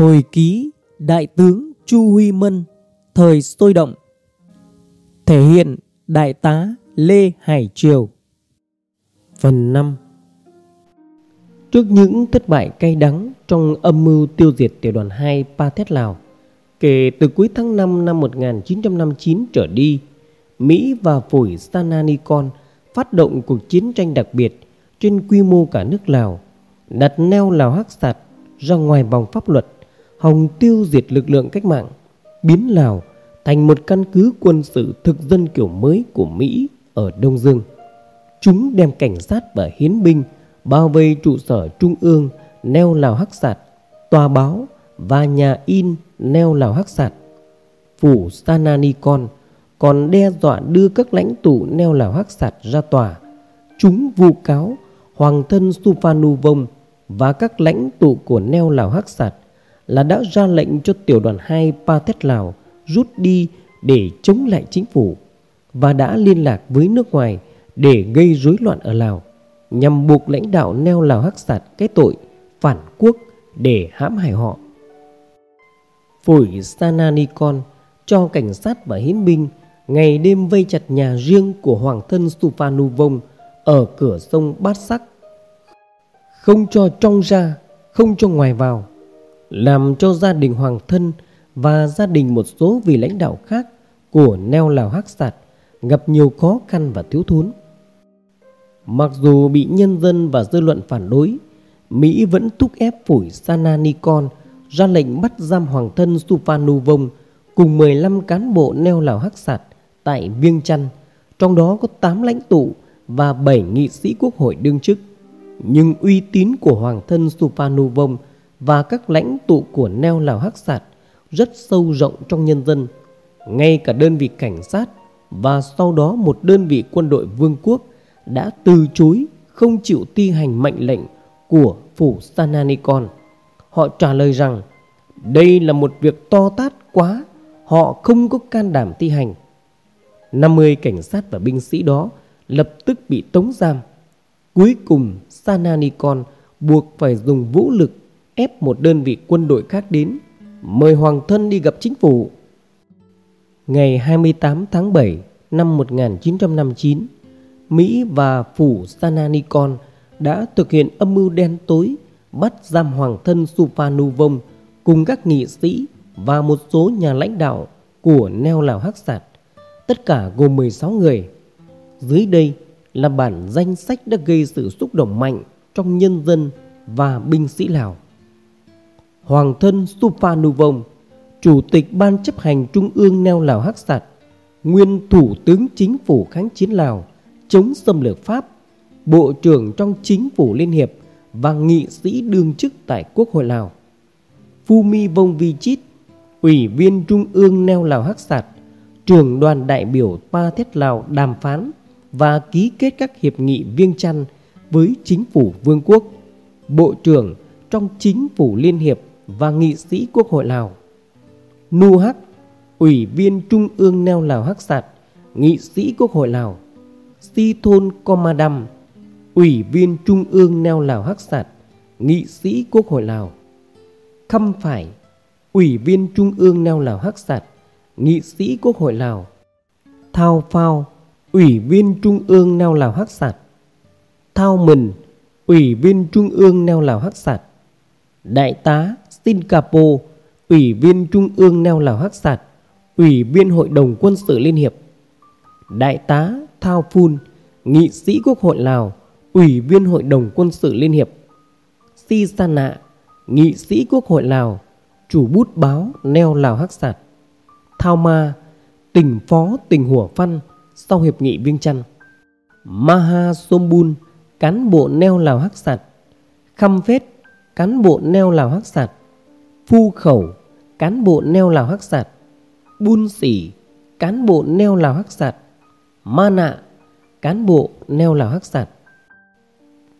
Hồi ký Đại tướng Chu Huy Mân, Thời sôi động. Thể hiện Đại tá Lê Hải Triều. Phần 5 Trước những thất bại cay đắng trong âm mưu tiêu diệt tiểu đoàn 2 Pathet Lào, Kể từ cuối tháng 5 năm 1959 trở đi, Mỹ và phổi Sananikon phát động cuộc chiến tranh đặc biệt trên quy mô cả nước Lào, đặt neo Lào Hắc Sạt ra ngoài vòng pháp luật hòng tiêu diệt lực lượng cách mạng, biến Lào thành một căn cứ quân sự thực dân kiểu mới của Mỹ ở Đông Dương. Chúng đem cảnh sát và hiến binh bao vây trụ sở trung ương neo Lào Hắc Sạt, tòa báo và nhà in neo Lào Hắc Sạt. Phủ Sananikon còn đe dọa đưa các lãnh tụ neo Lào Hắc Sạt ra tòa. Chúng vu cáo Hoàng thân Supanu Vong và các lãnh tụ của neo Lào Hắc Sạt là đã ra lệnh cho tiểu đoàn 2 Pathet Lào rút đi để chống lại chính phủ và đã liên lạc với nước ngoài để gây rối loạn ở Lào nhằm buộc lãnh đạo neo Lào Hắc Sạt cái tội phản quốc để hãm hại họ. Phổi Sananikon cho cảnh sát và hiến binh ngày đêm vây chặt nhà riêng của hoàng thân Supanu Vong ở cửa sông Bát Sắc. Không cho trong ra, không cho ngoài vào làm cho gia đình Hoàng Thân và gia đình một số vị lãnh đạo khác của neo Lào Hắc Sạt gặp nhiều khó khăn và thiếu thốn. Mặc dù bị nhân dân và dư luận phản đối, Mỹ vẫn thúc ép phủi Sananikon ra lệnh bắt giam Hoàng thân Supanu Vong cùng 15 cán bộ neo Lào Hắc Sạt tại Viêng Chăn, trong đó có 8 lãnh tụ và 7 nghị sĩ quốc hội đương chức. Nhưng uy tín của Hoàng thân Supanu Vong – và các lãnh tụ của neo Lào Hắc Sạt rất sâu rộng trong nhân dân. Ngay cả đơn vị cảnh sát và sau đó một đơn vị quân đội vương quốc đã từ chối không chịu thi hành mệnh lệnh của phủ Sananikon. Họ trả lời rằng đây là một việc to tát quá, họ không có can đảm thi hành. 50 cảnh sát và binh sĩ đó lập tức bị tống giam. Cuối cùng Sananikon buộc phải dùng vũ lực ép một đơn vị quân đội khác đến mời Hoàng thân đi gặp chính phủ. Ngày 28 tháng 7 năm 1959, Mỹ và phủ Sananikon đã thực hiện âm mưu đen tối bắt giam Hoàng thân Supanu Vong cùng các nghị sĩ và một số nhà lãnh đạo của neo Lào Hắc Sạt, tất cả gồm 16 người. Dưới đây là bản danh sách đã gây sự xúc động mạnh trong nhân dân và binh sĩ Lào. Hoàng thân Suphanuvong, Chủ tịch Ban chấp hành Trung ương neo Lào Hắc Sạt, nguyên Thủ tướng Chính phủ kháng chiến Lào, chống xâm lược Pháp, Bộ trưởng trong Chính phủ Liên Hiệp và nghị sĩ đương chức tại Quốc hội Lào. Phumi Vong Vichit, Ủy viên Trung ương neo Lào Hắc Sạt, trưởng đoàn đại biểu Pa Thiết Lào đàm phán và ký kết các hiệp nghị viêng chăn với chính phủ vương quốc, bộ trưởng trong chính phủ liên hiệp và nghị sĩ Quốc hội Lào. Nu Hắc, Ủy viên Trung ương neo Lào Hắc Sạt, nghị sĩ Quốc hội Lào. Si Thôn Comadam, Ủy viên Trung ương neo Lào Hắc Sạt, nghị sĩ Quốc hội Lào. Khâm Phải, Ủy viên Trung ương neo Lào Hắc Sạt, nghị sĩ Quốc hội Lào. Thao Phao, Ủy viên Trung ương neo Lào Hắc Sạt. Thao mình Ủy viên Trung ương neo Lào Hắc Sạt. Đại tá Singapore, Ủy viên Trung ương neo Lào Hắc Sạt, Ủy viên Hội đồng Quân sự Liên Hiệp, Đại tá Thao Phun, Nghị sĩ Quốc hội Lào, Ủy viên Hội đồng Quân sự Liên Hiệp, Si Sana, Nghị sĩ Quốc hội Lào, Chủ bút báo neo Lào Hắc Sạt, Thao Ma, tỉnh phó tỉnh Hủa Phăn sau Hiệp nghị Viêng Chăn, Maha Sombun, cán bộ neo Lào Hắc Sạt, Khăm Phết, cán bộ neo Lào Hắc Sạt, Phu Khẩu, cán bộ neo Lào Hắc Sạt, Bun Sỉ, cán bộ neo Lào Hắc Sạt, Ma Nạ, cán bộ neo Lào Hắc Sạt.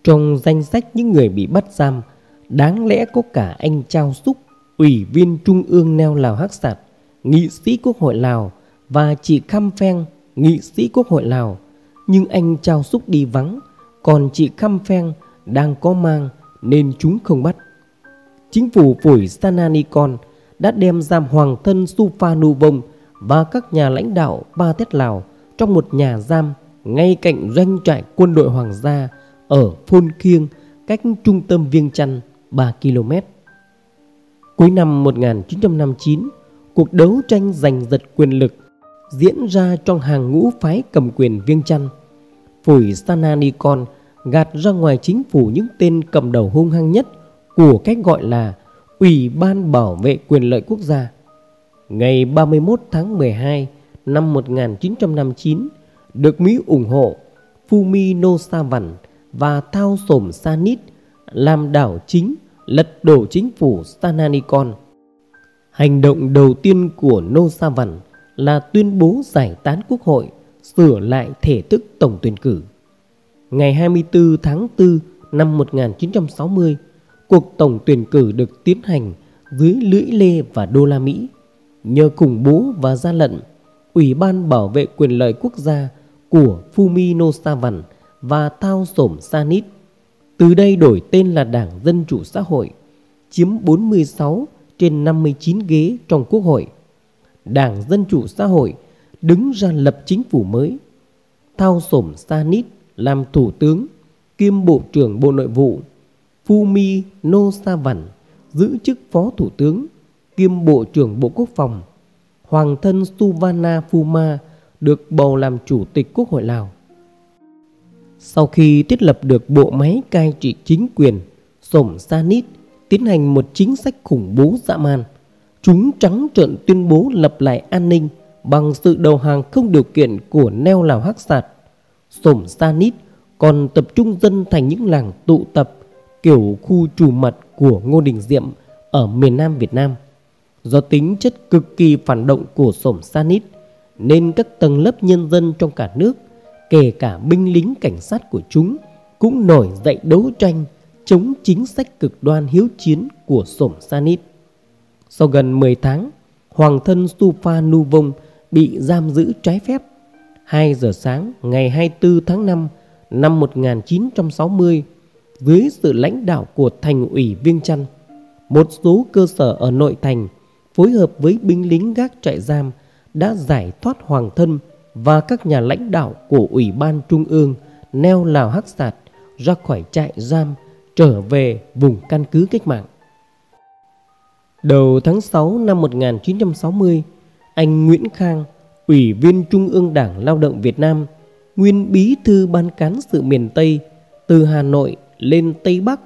Trong danh sách những người bị bắt giam, đáng lẽ có cả anh Trao Súc, Ủy viên Trung ương neo Lào Hắc Sạt, Nghị sĩ Quốc hội Lào và chị Khăm Pheng, Nghị sĩ Quốc hội Lào. Nhưng anh Trao Súc đi vắng, còn chị Khăm Pheng đang có mang nên chúng không bắt chính phủ phủi Sananikon đã đem giam hoàng thân Suphanuvong và các nhà lãnh đạo Ba Tét Lào trong một nhà giam ngay cạnh doanh trại quân đội hoàng gia ở Phôn Kiêng cách trung tâm Viêng Chăn 3 km. Cuối năm 1959, cuộc đấu tranh giành giật quyền lực diễn ra trong hàng ngũ phái cầm quyền Viêng Chăn. Phủi Sananikon gạt ra ngoài chính phủ những tên cầm đầu hung hăng nhất của cách gọi là Ủy ban Bảo vệ quyền lợi quốc gia. Ngày 31 tháng 12 năm 1959, được Mỹ ủng hộ, Fumino Savan và Thao Sổm Sanit làm đảo chính lật đổ chính phủ Stananikon. Hành động đầu tiên của No Savan là tuyên bố giải tán quốc hội, sửa lại thể thức tổng tuyển cử. Ngày 24 tháng 4 năm 1960, cuộc tổng tuyển cử được tiến hành dưới lưỡi lê và đô la Mỹ. Nhờ khủng bố và gian lận, Ủy ban Bảo vệ quyền lợi quốc gia của Fumino Savan và Thao Sổm Sanit từ đây đổi tên là Đảng Dân Chủ Xã hội, chiếm 46 trên 59 ghế trong Quốc hội. Đảng Dân Chủ Xã hội đứng ra lập chính phủ mới. Thao Sổm Sanit làm Thủ tướng kiêm Bộ trưởng Bộ Nội vụ. Fumi No Savan giữ chức Phó Thủ tướng kiêm Bộ trưởng Bộ Quốc phòng. Hoàng thân Suvana Phuma được bầu làm Chủ tịch Quốc hội Lào. Sau khi thiết lập được bộ máy cai trị chính quyền, Sổm Sanit tiến hành một chính sách khủng bố dã man. Chúng trắng trợn tuyên bố lập lại an ninh bằng sự đầu hàng không điều kiện của neo Lào Hắc Sạt. Sổm Sanit còn tập trung dân thành những làng tụ tập kiểu khu trù mật của Ngô Đình Diệm ở miền Nam Việt Nam. Do tính chất cực kỳ phản động của Sổm Sanit nên các tầng lớp nhân dân trong cả nước kể cả binh lính cảnh sát của chúng cũng nổi dậy đấu tranh chống chính sách cực đoan hiếu chiến của Sổm Sanit. Sau gần 10 tháng, hoàng thân Sufa Nu Vong bị giam giữ trái phép. 2 giờ sáng ngày 24 tháng 5 năm 1960, dưới sự lãnh đạo của thành ủy Viêng Chăn, một số cơ sở ở nội thành phối hợp với binh lính gác trại giam đã giải thoát hoàng thân và các nhà lãnh đạo của Ủy ban Trung ương neo Lào Hắc Sạt ra khỏi trại giam trở về vùng căn cứ cách mạng. Đầu tháng 6 năm 1960, anh Nguyễn Khang, Ủy viên Trung ương Đảng Lao động Việt Nam, nguyên bí thư ban cán sự miền Tây từ Hà Nội lên Tây Bắc,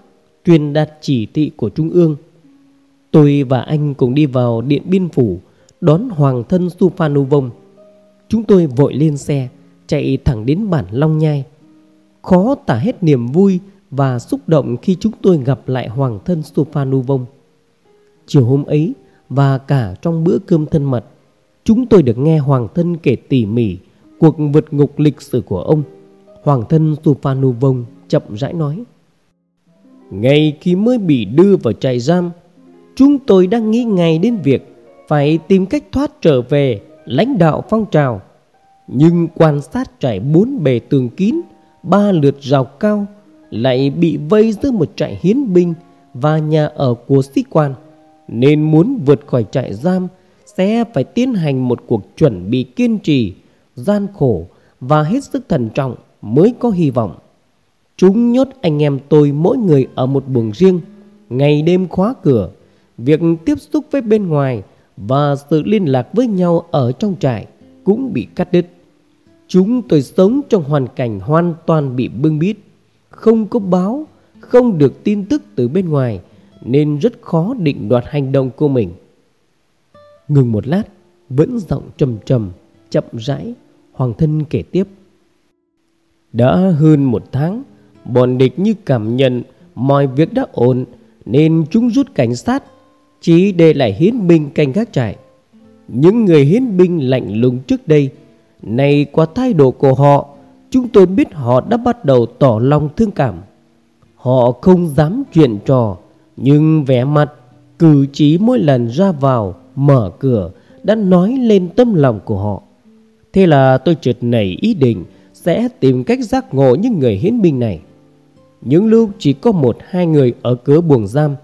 truyền đạt chỉ thị của Trung ương. Tôi và anh cùng đi vào Điện Biên Phủ, đón Hoàng thân Suphanuvong Chúng tôi vội lên xe, Chạy thẳng đến bản Long Nhai. Khó tả hết niềm vui Và xúc động khi chúng tôi gặp lại Hoàng thân Suphanuvong Chiều hôm ấy Và cả trong bữa cơm thân mật, Chúng tôi được nghe Hoàng thân kể tỉ mỉ Cuộc vượt ngục lịch sử của ông. Hoàng thân Suphanuvong chậm rãi nói ngay khi mới bị đưa vào trại giam, Chúng tôi đang nghĩ ngay đến việc Phải tìm cách thoát trở về lãnh đạo phong trào. Nhưng quan sát trại bốn bề tường kín, ba lượt rào cao lại bị vây giữa một trại hiến binh và nhà ở của sĩ quan, nên muốn vượt khỏi trại giam sẽ phải tiến hành một cuộc chuẩn bị kiên trì, gian khổ và hết sức thận trọng mới có hy vọng chúng nhốt anh em tôi mỗi người ở một buồng riêng ngày đêm khóa cửa việc tiếp xúc với bên ngoài và sự liên lạc với nhau ở trong trại cũng bị cắt đứt. Chúng tôi sống trong hoàn cảnh hoàn toàn bị bưng bít, không có báo, không được tin tức từ bên ngoài nên rất khó định đoạt hành động của mình. Ngừng một lát, vẫn giọng trầm trầm, chậm rãi, Hoàng thân kể tiếp. Đã hơn một tháng, bọn địch như cảm nhận mọi việc đã ổn nên chúng rút cảnh sát chỉ để lại hiến binh canh gác trại. Những người hiến binh lạnh lùng trước đây, nay qua thái độ của họ, chúng tôi biết họ đã bắt đầu tỏ lòng thương cảm. Họ không dám chuyện trò, nhưng vẻ mặt, cử chỉ mỗi lần ra vào, mở cửa đã nói lên tâm lòng của họ. Thế là tôi chợt nảy ý định sẽ tìm cách giác ngộ những người hiến binh này. Những lúc chỉ có một hai người ở cửa buồng giam.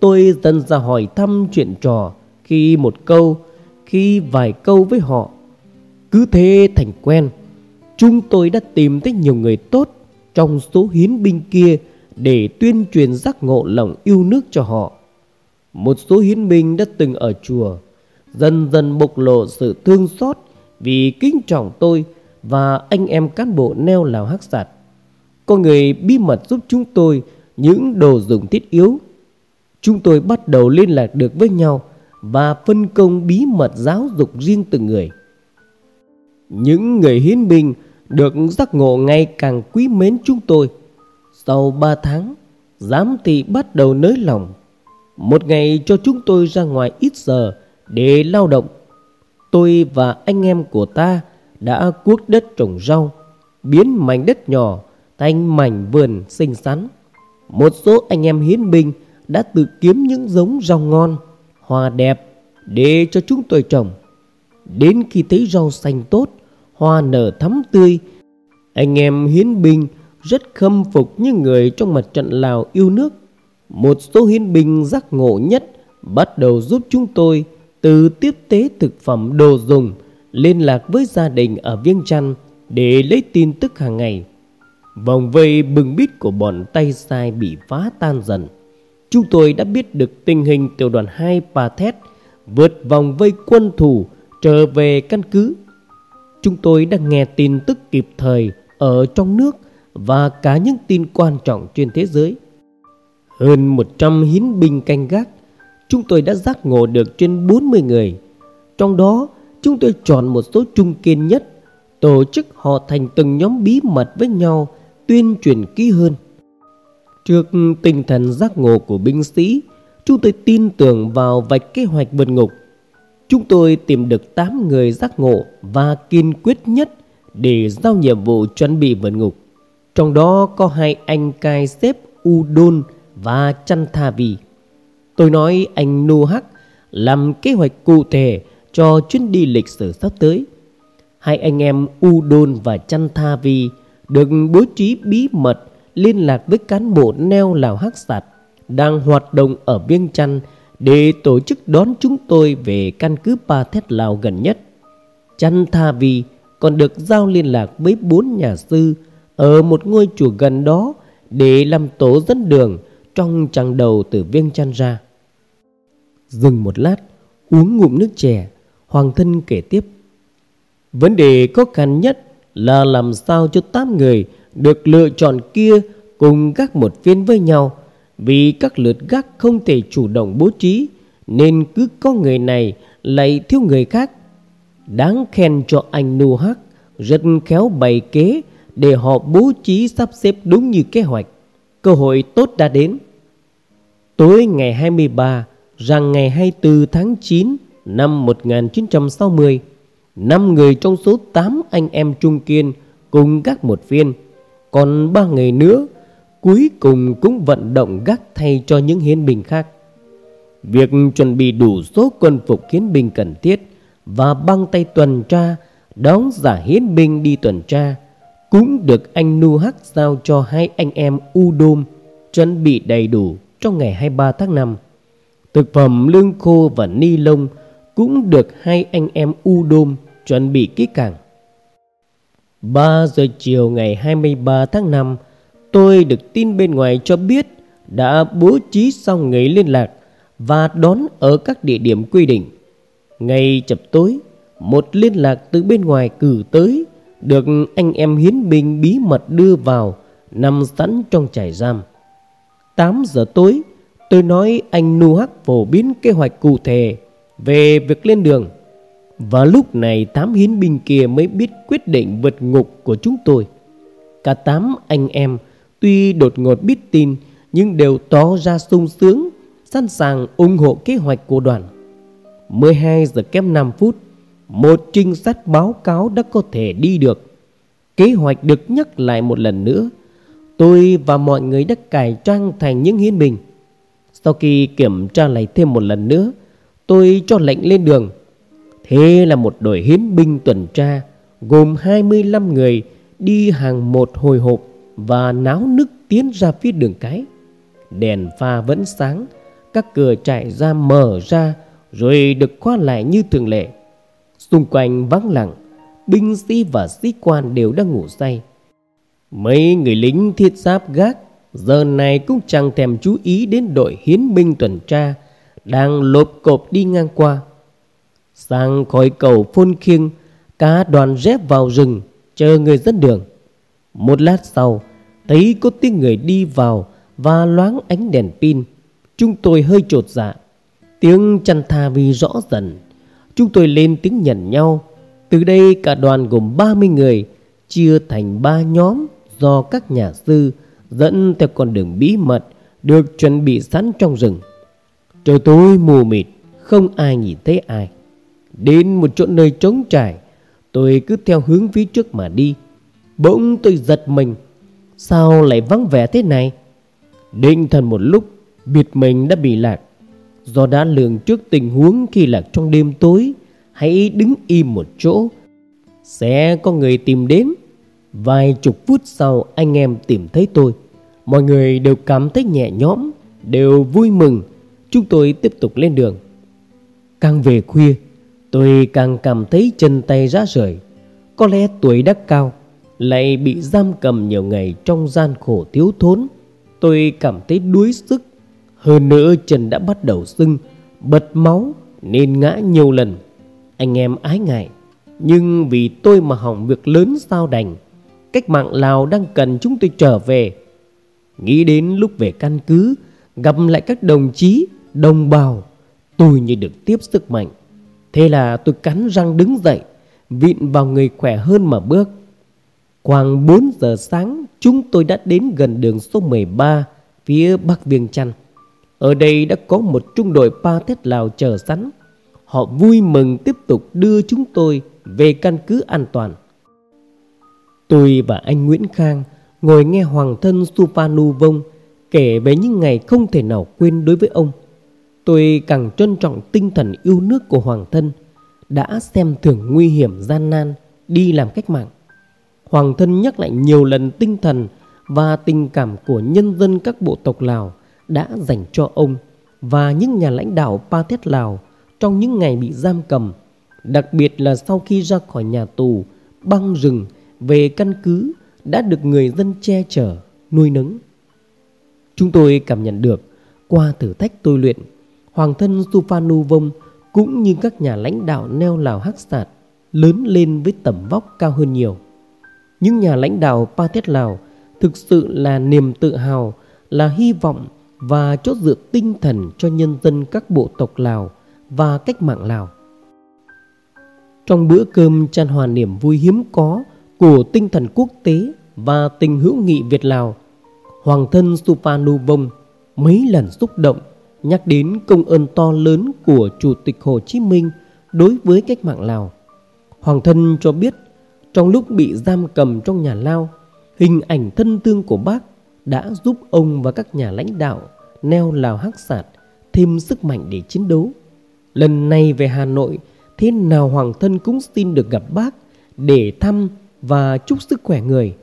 Tôi dần ra hỏi thăm chuyện trò, Khi một câu, Khi vài câu với họ. Cứ thế thành quen. Chúng tôi đã tìm thấy nhiều người tốt Trong số hiến binh kia Để tuyên truyền giác ngộ lòng yêu nước cho họ. Một số hiến binh đã từng ở chùa, Dần dần bộc lộ sự thương xót Vì kính trọng tôi Và anh em cán bộ neo lào hắc sạt. Có người bí mật giúp chúng tôi Những đồ dùng thiết yếu Chúng tôi bắt đầu liên lạc được với nhau và phân công bí mật giáo dục riêng từng người. Những người hiến binh được giác ngộ ngày càng quý mến chúng tôi. Sau ba tháng, giám thị bắt đầu nới lòng. Một ngày cho chúng tôi ra ngoài ít giờ để lao động. Tôi và anh em của ta đã cuốc đất trồng rau, biến mảnh đất nhỏ thành mảnh vườn xinh xắn. Một số anh em hiến binh đã tự kiếm những giống rau ngon, hoa đẹp để cho chúng tôi trồng. Đến khi thấy rau xanh tốt, hoa nở thắm tươi, anh em hiến binh rất khâm phục những người trong mặt trận Lào yêu nước. Một số hiến binh giác ngộ nhất bắt đầu giúp chúng tôi từ tiếp tế thực phẩm đồ dùng liên lạc với gia đình ở Viêng Chăn để lấy tin tức hàng ngày. Vòng vây bừng bít của bọn tay sai bị phá tan dần. Chúng tôi đã biết được tình hình tiểu đoàn 2 Pathet vượt vòng vây quân thủ trở về căn cứ. Chúng tôi đã nghe tin tức kịp thời ở trong nước và cả những tin quan trọng trên thế giới. Hơn 100 hiến binh canh gác, chúng tôi đã giác ngộ được trên 40 người. Trong đó, chúng tôi chọn một số trung kiên nhất, tổ chức họ thành từng nhóm bí mật với nhau, tuyên truyền kỹ hơn. Trước tinh thần giác ngộ của binh sĩ, chúng tôi tin tưởng vào vạch kế hoạch vượt ngục. Chúng tôi tìm được 8 người giác ngộ và kiên quyết nhất để giao nhiệm vụ chuẩn bị vượt ngục. Trong đó có hai anh cai xếp Udon và Chantavi. Tôi nói anh Nô Hắc làm kế hoạch cụ thể cho chuyến đi lịch sử sắp tới. Hai anh em Udon và Chantavi được bố trí bí mật liên lạc với cán bộ neo lào hắc sạt đang hoạt động ở viên Chăn để tổ chức đón chúng tôi về căn cứ Pa Thét Lào gần nhất. Chăn Tha Vi còn được giao liên lạc với bốn nhà sư ở một ngôi chùa gần đó để làm tổ dẫn đường trong chặng đầu từ Viêng Chăn ra. Dừng một lát, uống ngụm nước chè, Hoàng thân kể tiếp. Vấn đề khó khăn nhất là làm sao cho tám người được lựa chọn kia cùng gác một phiên với nhau vì các lượt gác không thể chủ động bố trí nên cứ có người này lại thiếu người khác. Đáng khen cho anh Nu Hắc rất khéo bày kế để họ bố trí sắp xếp đúng như kế hoạch. Cơ hội tốt đã đến. Tối ngày 23 rằng ngày 24 tháng 9 năm 1960, năm người trong số 8 anh em Trung Kiên cùng gác một phiên còn ba người nữa, cuối cùng cũng vận động gác thay cho những hiến binh khác. Việc chuẩn bị đủ số quân phục hiến binh cần thiết và băng tay tuần tra, đóng giả hiến binh đi tuần tra, cũng được anh Nu Hắc giao cho hai anh em U Đôm chuẩn bị đầy đủ trong ngày 23 tháng 5. Thực phẩm lương khô và ni lông cũng được hai anh em U Đôm chuẩn bị kỹ càng. 3 giờ chiều ngày 23 tháng 5, tôi được tin bên ngoài cho biết đã bố trí xong ngày liên lạc và đón ở các địa điểm quy định. Ngày chập tối, một liên lạc từ bên ngoài cử tới được anh em hiến binh bí mật đưa vào nằm sẵn trong trại giam. 8 giờ tối, tôi nói anh Nu Hắc phổ biến kế hoạch cụ thể về việc lên đường. Và lúc này tám hiến binh kia mới biết quyết định vượt ngục của chúng tôi. Cả tám anh em tuy đột ngột biết tin nhưng đều tỏ ra sung sướng, sẵn sàng ủng hộ kế hoạch của đoàn. 12 giờ kém 5 phút, một trinh sát báo cáo đã có thể đi được. Kế hoạch được nhắc lại một lần nữa. Tôi và mọi người đã cải trang thành những hiến binh. Sau khi kiểm tra lại thêm một lần nữa, tôi cho lệnh lên đường Thế là một đội hiến binh tuần tra gồm 25 người đi hàng một hồi hộp và náo nức tiến ra phía đường cái. Đèn pha vẫn sáng, Các cửa trại ra mở ra Rồi được khóa lại như thường lệ. Xung quanh vắng lặng Binh sĩ và sĩ quan đều đang ngủ say. Mấy người lính thiết giáp gác Giờ này cũng chẳng thèm chú ý đến đội hiến binh tuần tra Đang lộp cộp đi ngang qua. Sang khỏi cầu phun khiêng, Cả đoàn rép vào rừng, Chờ người dẫn đường. Một lát sau, Thấy có tiếng người đi vào Và loáng ánh đèn pin. Chúng tôi hơi trột dạ. Tiếng chăn tha vi rõ dần. Chúng tôi lên tiếng nhận nhau. Từ đây cả đoàn gồm 30 người, Chia thành ba nhóm Do các nhà sư Dẫn theo con đường bí mật Được chuẩn bị sẵn trong rừng. Trời tối mù mịt, Không ai nhìn thấy ai. Đến một chỗ nơi trống trải. Tôi cứ theo hướng phía trước mà đi. Bỗng tôi giật mình. Sao lại vắng vẻ thế này? Định thần một lúc Biết mình đã bị lạc. Do đã lường trước tình huống khi lạc trong đêm tối, Hãy đứng im một chỗ. Sẽ có người tìm đến. Vài chục phút sau, anh em tìm thấy tôi. Mọi người đều cảm thấy nhẹ nhõm, Đều vui mừng. Chúng tôi tiếp tục lên đường. Càng về khuya Tôi càng cảm thấy chân tay rã rời. Có lẽ tuổi đã cao, Lại bị giam cầm nhiều ngày trong gian khổ thiếu thốn. Tôi cảm thấy đuối sức. Hơn nữa chân đã bắt đầu sưng, Bật máu nên ngã nhiều lần. Anh em ái ngại. Nhưng vì tôi mà hỏng việc lớn sao đành. Cách mạng Lào đang cần chúng tôi trở về. Nghĩ đến lúc về căn cứ, Gặp lại các đồng chí, Đồng bào, Tôi như được tiếp sức mạnh. Thế là tôi cắn răng đứng dậy, Vịn vào người khỏe hơn mà bước. Khoảng 4 giờ sáng, Chúng tôi đã đến gần đường số 13 Phía Bắc Viêng Chăn. Ở đây đã có một trung đội pa tết Lào chờ sẵn. Họ vui mừng tiếp tục đưa chúng tôi Về căn cứ an toàn. Tôi và anh Nguyễn Khang Ngồi nghe Hoàng thân Supanu Vông Kể về những ngày không thể nào quên đối với ông. Tôi càng trân trọng tinh thần yêu nước của Hoàng thân Đã xem thường nguy hiểm gian nan Đi làm cách mạng. Hoàng thân nhắc lại nhiều lần tinh thần Và tình cảm của nhân dân các bộ tộc Lào Đã dành cho ông Và những nhà lãnh đạo Pa Thiết Lào Trong những ngày bị giam cầm Đặc biệt là sau khi ra khỏi nhà tù Băng rừng về căn cứ Đã được người dân che chở, nuôi nấng. Chúng tôi cảm nhận được qua thử thách tôi luyện Hoàng thân Supanu Vong cũng như các nhà lãnh đạo neo Lào Hắc Sạt lớn lên với tầm vóc cao hơn nhiều. Những nhà lãnh đạo Pa Thiết Lào thực sự là niềm tự hào, là hy vọng và chốt dựa tinh thần cho nhân dân các bộ tộc Lào và cách mạng Lào. Trong bữa cơm tràn hòa niềm vui hiếm có của tinh thần quốc tế và tình hữu nghị Việt Lào, Hoàng thân Supanu Vong mấy lần xúc động nhắc đến công ơn to lớn của Chủ tịch Hồ Chí Minh đối với cách mạng Lào. Hoàng thân cho biết trong lúc bị giam cầm trong nhà lao, hình ảnh thân tương của bác đã giúp ông và các nhà lãnh đạo neo Lào Hắc Sạt thêm sức mạnh để chiến đấu. Lần này về Hà Nội, thế nào Hoàng thân cũng xin được gặp bác để thăm và chúc sức khỏe người.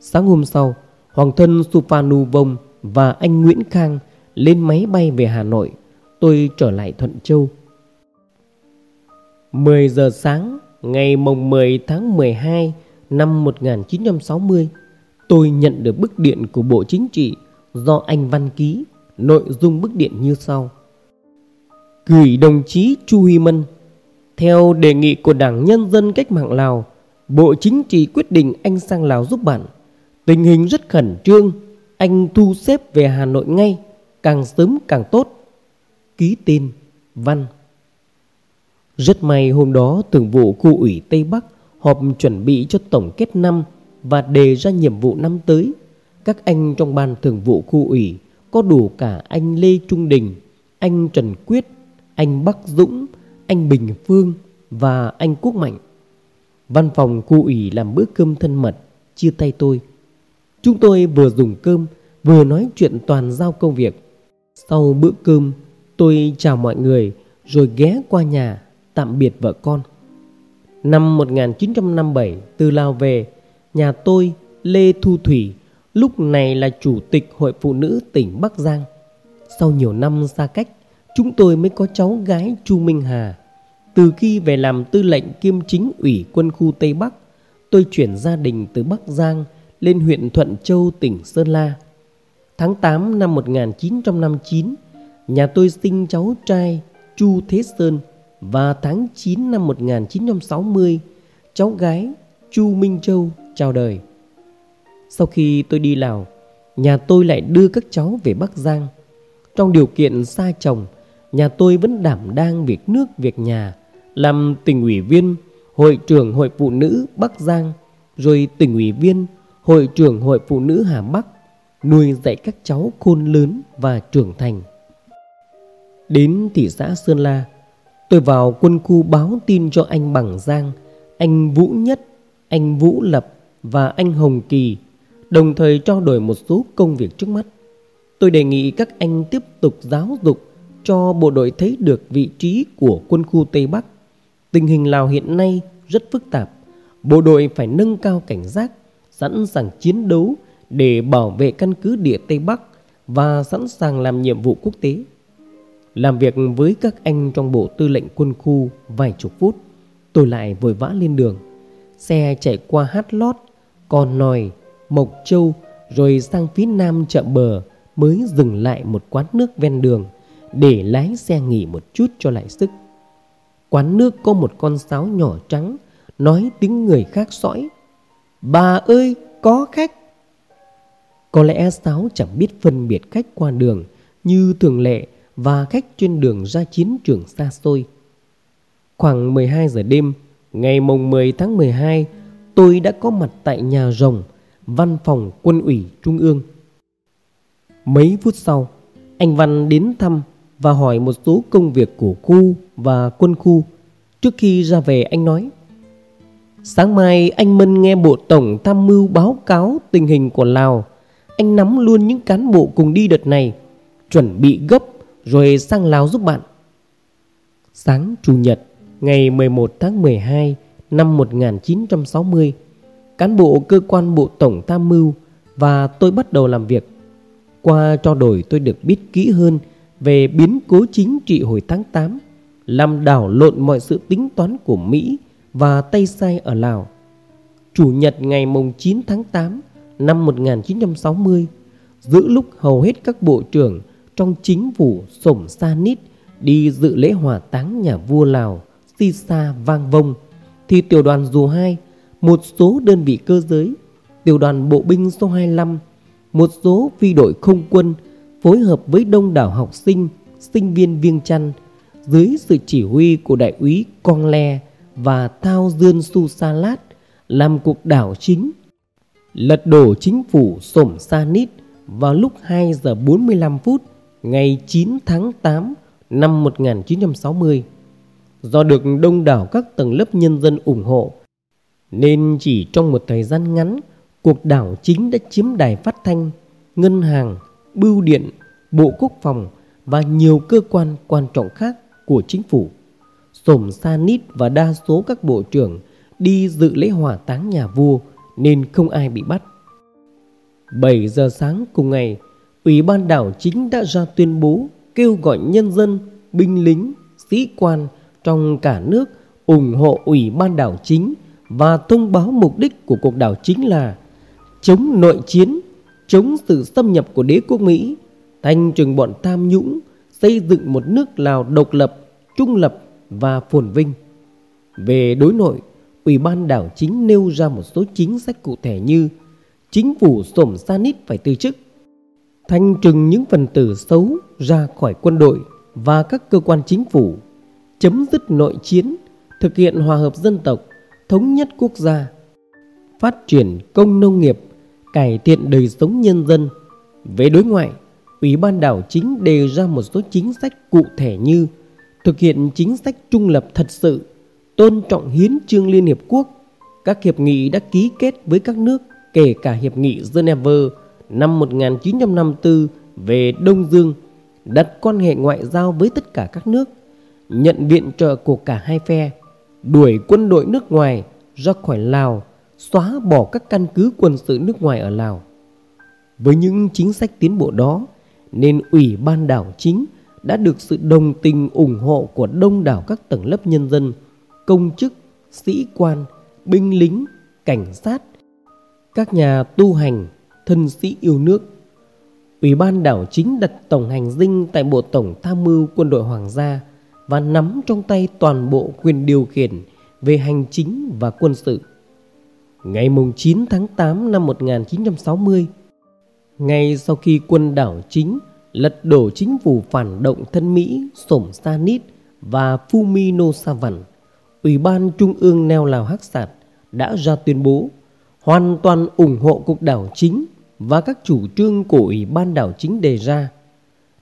Sáng hôm sau, Hoàng thân Supanu vong và anh Nguyễn Khang lên máy bay về Hà Nội, tôi trở lại Thuận Châu. 10 giờ sáng ngày mùng 10 tháng 12 năm 1960, tôi nhận được bức điện của Bộ Chính trị do anh Văn ký. Nội dung bức điện như sau. Gửi đồng chí Chu Huy Mân, theo đề nghị của Đảng Nhân dân Cách mạng Lào, Bộ Chính trị quyết định anh sang Lào giúp bạn. Tình hình rất khẩn trương, anh thu xếp về Hà Nội ngay càng sớm càng tốt. Ký tên Văn Rất may hôm đó thường vụ khu ủy Tây Bắc họp chuẩn bị cho tổng kết năm và đề ra nhiệm vụ năm tới. Các anh trong ban thường vụ khu ủy có đủ cả anh Lê Trung Đình, anh Trần Quyết, anh Bắc Dũng, anh Bình Phương và anh Quốc Mạnh. Văn phòng khu ủy làm bữa cơm thân mật, chia tay tôi. Chúng tôi vừa dùng cơm, vừa nói chuyện toàn giao công việc. Sau bữa cơm tôi chào mọi người rồi ghé qua nhà tạm biệt vợ con. Năm 1957 từ Lào về, nhà tôi Lê Thu Thủy lúc này là chủ tịch hội phụ nữ tỉnh Bắc Giang. Sau nhiều năm xa cách, chúng tôi mới có cháu gái Chu Minh Hà. Từ khi về làm tư lệnh kiêm chính ủy quân khu Tây Bắc, tôi chuyển gia đình từ Bắc Giang lên huyện Thuận Châu, tỉnh Sơn La. Tháng 8 năm 1959, nhà tôi sinh cháu trai Chu Thế Sơn và tháng 9 năm 1960, cháu gái Chu Minh Châu chào đời. Sau khi tôi đi Lào, nhà tôi lại đưa các cháu về Bắc Giang. Trong điều kiện xa chồng, nhà tôi vẫn đảm đang việc nước việc nhà, làm tỉnh ủy viên, hội trưởng hội phụ nữ Bắc Giang, rồi tỉnh ủy viên, hội trưởng hội phụ nữ Hà Bắc, nuôi dạy các cháu khôn lớn và trưởng thành. Đến thị xã Sơn La, tôi vào quân khu báo tin cho anh Bằng Giang, anh Vũ Nhất, anh Vũ Lập và anh Hồng Kỳ, đồng thời trao đổi một số công việc trước mắt. Tôi đề nghị các anh tiếp tục giáo dục cho bộ đội thấy được vị trí của quân khu Tây Bắc. Tình hình Lào hiện nay rất phức tạp. Bộ đội phải nâng cao cảnh giác, sẵn sàng chiến đấu để bảo vệ căn cứ địa Tây Bắc và sẵn sàng làm nhiệm vụ quốc tế. Làm việc với các anh trong bộ tư lệnh quân khu vài chục phút, tôi lại vội vã lên đường. Xe chạy qua Hát Lót, Con Nòi, Mộc Châu rồi sang phía nam chợ bờ mới dừng lại một quán nước ven đường để lái xe nghỉ một chút cho lại sức. Quán nước có một con sáo nhỏ trắng nói tiếng người khác sõi. Bà ơi, có khách. Có lẽ sáu chẳng biết phân biệt khách qua đường như thường lệ và khách trên đường ra chiến trường xa xôi. Khoảng 12 giờ đêm, ngày mùng 10 tháng 12, tôi đã có mặt tại nhà rồng, văn phòng quân ủy Trung ương. Mấy phút sau, anh Văn đến thăm và hỏi một số công việc của khu và quân khu. Trước khi ra về anh nói Sáng mai anh Mân nghe Bộ Tổng tham mưu báo cáo tình hình của Lào anh nắm luôn những cán bộ cùng đi đợt này, Chuẩn bị gấp rồi sang Lào giúp bạn Sáng Chủ nhật, ngày 11 tháng 12 năm 1960 Cán bộ cơ quan Bộ Tổng tham mưu và tôi bắt đầu làm việc Qua trao đổi, tôi được biết kỹ hơn về biến cố chính trị hồi tháng 8 làm đảo lộn mọi sự tính toán của Mỹ và Tây Sai ở Lào. Chủ nhật ngày mùng 9 tháng 8 năm 1960, giữa lúc hầu hết các bộ trưởng trong chính phủ Sổm Sa Nít đi dự lễ hỏa táng nhà vua Lào Si Sa Vang Vong, thì tiểu đoàn dù 2, một số đơn vị cơ giới, tiểu đoàn bộ binh số 25, một số phi đội không quân phối hợp với đông đảo học sinh, sinh viên Viêng Chăn dưới sự chỉ huy của đại úy Con Le và Thao Dương Su Sa Lát làm cuộc đảo chính. Lật đổ chính phủ Sổm Sa Nít vào lúc 2 giờ 45 phút ngày 9 tháng 8 năm 1960. Do được đông đảo các tầng lớp nhân dân ủng hộ, nên chỉ trong một thời gian ngắn, cuộc đảo chính đã chiếm đài phát thanh, ngân hàng, bưu điện, bộ quốc phòng và nhiều cơ quan quan trọng khác của chính phủ. Sổm Sa Nít và đa số các bộ trưởng đi dự lễ hỏa táng nhà vua nên không ai bị bắt. 7 giờ sáng cùng ngày, Ủy ban đảo chính đã ra tuyên bố kêu gọi nhân dân, binh lính, sĩ quan trong cả nước ủng hộ Ủy ban đảo chính và thông báo mục đích của cuộc đảo chính là chống nội chiến, chống sự xâm nhập của đế quốc Mỹ, thanh trừng bọn tham nhũng, xây dựng một nước Lào độc lập, trung lập và phồn vinh. Về đối nội, Ủy ban đảo chính nêu ra một số chính sách cụ thể như chính phủ Sổm Sa Nít phải từ chức, thanh trừng những phần tử xấu ra khỏi quân đội và các cơ quan chính phủ, chấm dứt nội chiến, thực hiện hòa hợp dân tộc, thống nhất quốc gia, phát triển công nông nghiệp, cải thiện đời sống nhân dân. Về đối ngoại, Ủy ban đảo chính đề ra một số chính sách cụ thể như thực hiện chính sách trung lập thật sự, tôn trọng hiến trương Liên Hiệp Quốc, các hiệp nghị đã ký kết với các nước kể cả hiệp nghị Geneva năm 1954 về Đông Dương, đặt quan hệ ngoại giao với tất cả các nước, nhận viện trợ của cả hai phe, đuổi quân đội nước ngoài ra khỏi Lào, xóa bỏ các căn cứ quân sự nước ngoài ở Lào. Với những chính sách tiến bộ đó, nên Ủy ban đảo chính đã được sự đồng tình ủng hộ của đông đảo các tầng lớp nhân dân, công chức, sĩ quan, binh lính, cảnh sát, các nhà tu hành, thân sĩ yêu nước. Ủy ban đảo chính đặt tổng hành dinh tại Bộ Tổng Tham mưu Quân đội Hoàng gia và nắm trong tay toàn bộ quyền điều khiển về hành chính và quân sự. Ngày 9 tháng 8 năm 1960, ngay sau khi quân đảo chính lật đổ chính phủ phản động thân Mỹ Sổm Sa Nít và Fumino Savan, Ủy ban Trung ương neo Lào Hắc Sạt đã ra tuyên bố hoàn toàn ủng hộ cuộc đảo chính và các chủ trương của Ủy ban đảo chính đề ra.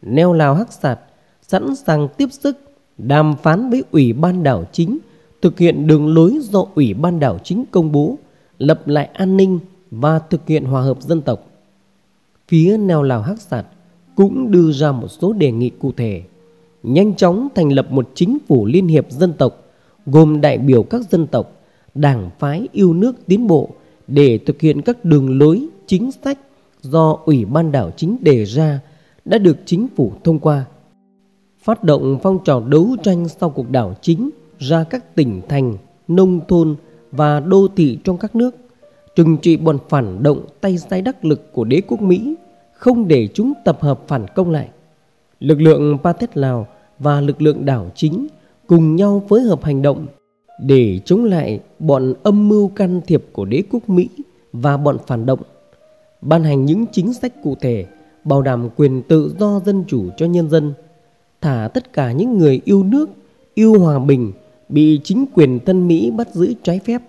Neo Lào Hắc Sạt sẵn sàng tiếp sức đàm phán với Ủy ban đảo chính thực hiện đường lối do Ủy ban đảo chính công bố, lập lại an ninh và thực hiện hòa hợp dân tộc. Phía Neo Lào Hắc Sạt cũng đưa ra một số đề nghị cụ thể, nhanh chóng thành lập một chính phủ liên hiệp dân tộc gồm đại biểu các dân tộc, đảng phái yêu nước tiến bộ để thực hiện các đường lối, chính sách do Ủy ban đảo chính đề ra đã được chính phủ thông qua. Phát động phong trào đấu tranh sau cuộc đảo chính ra các tỉnh thành, nông thôn và đô thị trong các nước, trừng trị bọn phản động tay sai đắc lực của đế quốc Mỹ, không để chúng tập hợp phản công lại. Lực lượng Pathet Lào và lực lượng đảo chính cùng nhau phối hợp hành động để chống lại bọn âm mưu can thiệp của đế quốc Mỹ và bọn phản động, ban hành những chính sách cụ thể bảo đảm quyền tự do dân chủ cho nhân dân, thả tất cả những người yêu nước, yêu hòa bình bị chính quyền thân Mỹ bắt giữ trái phép,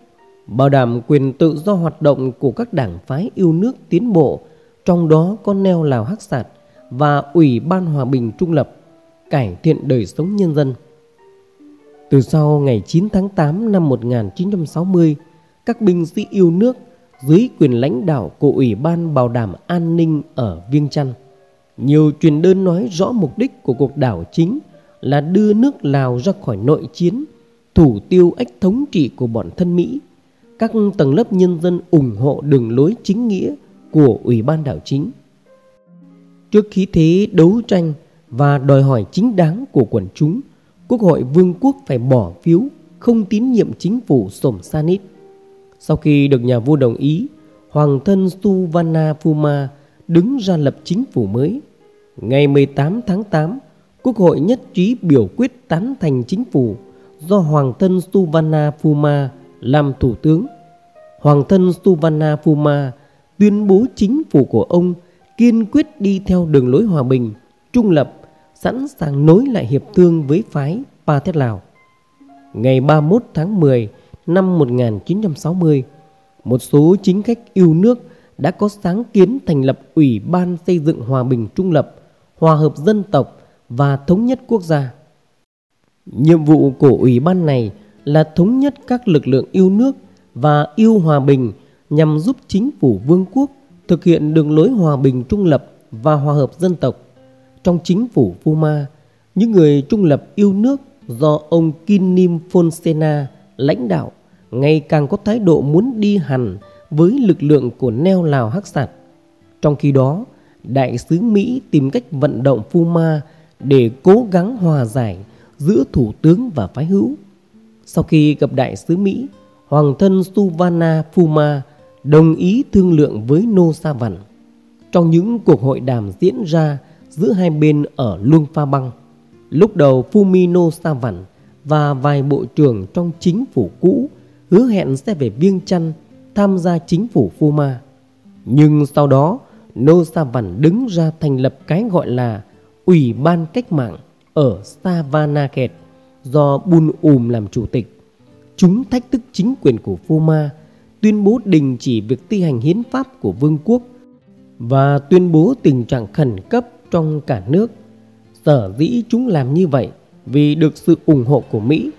bảo đảm quyền tự do hoạt động của các đảng phái yêu nước tiến bộ, trong đó có neo Lào Hắc Sạt và Ủy ban Hòa bình Trung lập, cải thiện đời sống nhân dân. Từ sau ngày 9 tháng 8 năm 1960, các binh sĩ yêu nước dưới quyền lãnh đạo của Ủy ban Bảo đảm An ninh ở Viêng Chăn. Nhiều truyền đơn nói rõ mục đích của cuộc đảo chính là đưa nước Lào ra khỏi nội chiến, thủ tiêu ách thống trị của bọn thân Mỹ. Các tầng lớp nhân dân ủng hộ đường lối chính nghĩa của Ủy ban đảo chính. Trước khí thế đấu tranh và đòi hỏi chính đáng của quần chúng, Quốc hội Vương quốc phải bỏ phiếu không tín nhiệm chính phủ Sổm Sanit. Sau khi được nhà vua đồng ý, Hoàng thân Suvanna Phuma đứng ra lập chính phủ mới. Ngày 18 tháng 8, Quốc hội nhất trí biểu quyết tán thành chính phủ do Hoàng thân Suvanna Phuma làm thủ tướng. Hoàng thân Suvanna Phuma tuyên bố chính phủ của ông kiên quyết đi theo đường lối hòa bình, trung lập sẵn sàng nối lại hiệp thương với phái Pa Thét Lào. Ngày 31 tháng 10 năm 1960, một số chính khách yêu nước đã có sáng kiến thành lập Ủy ban xây dựng hòa bình trung lập, hòa hợp dân tộc và thống nhất quốc gia. Nhiệm vụ của Ủy ban này là thống nhất các lực lượng yêu nước và yêu hòa bình nhằm giúp chính phủ vương quốc thực hiện đường lối hòa bình trung lập và hòa hợp dân tộc trong chính phủ Puma, những người trung lập yêu nước do ông Kinim Fonsena lãnh đạo ngày càng có thái độ muốn đi hẳn với lực lượng của neo Lào Hắc Sạt. Trong khi đó, đại sứ Mỹ tìm cách vận động Puma để cố gắng hòa giải giữa thủ tướng và phái hữu. Sau khi gặp đại sứ Mỹ, Hoàng thân Suvana Puma đồng ý thương lượng với Nô Sa Văn. Trong những cuộc hội đàm diễn ra giữa hai bên ở Luông Pha Băng. Lúc đầu Fumino Savan và vài bộ trưởng trong chính phủ cũ hứa hẹn sẽ về Viêng Chăn tham gia chính phủ Fuma. Nhưng sau đó, Nô Savan đứng ra thành lập cái gọi là Ủy ban Cách mạng ở Savanaket do Bun Um làm chủ tịch. Chúng thách thức chính quyền của Fuma, tuyên bố đình chỉ việc thi hành hiến pháp của vương quốc và tuyên bố tình trạng khẩn cấp trong cả nước. Sở dĩ chúng làm như vậy vì được sự ủng hộ của Mỹ.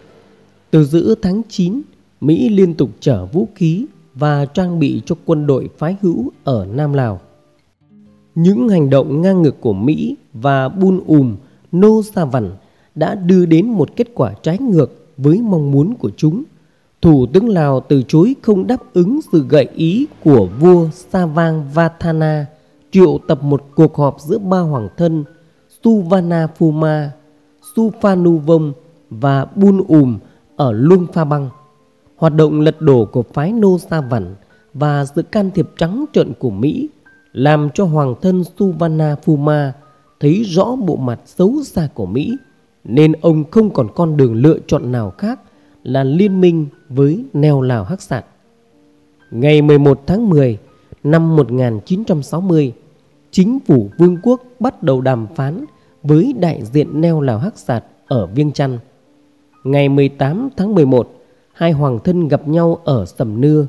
Từ giữa tháng 9, Mỹ liên tục chở vũ khí và trang bị cho quân đội phái hữu ở Nam Lào. Những hành động ngang ngược của Mỹ và Bun Um Nô Sa Văn đã đưa đến một kết quả trái ngược với mong muốn của chúng. Thủ tướng Lào từ chối không đáp ứng sự gợi ý của vua Savang Vathana triệu tập một cuộc họp giữa ba hoàng thân Suvana Phuma, Suphanuvong Vong và Bun Um ở Luông Pha Bang, Hoạt động lật đổ của phái Nô Sa Vẳn và sự can thiệp trắng trợn của Mỹ làm cho hoàng thân Suvana Phuma thấy rõ bộ mặt xấu xa của Mỹ nên ông không còn con đường lựa chọn nào khác là liên minh với neo Lào Hắc Sạn. Ngày 11 tháng 10 năm 1960, chính phủ vương quốc bắt đầu đàm phán với đại diện neo Lào Hắc Sạt ở Viêng Chăn. Ngày 18 tháng 11, hai hoàng thân gặp nhau ở Sầm Nưa.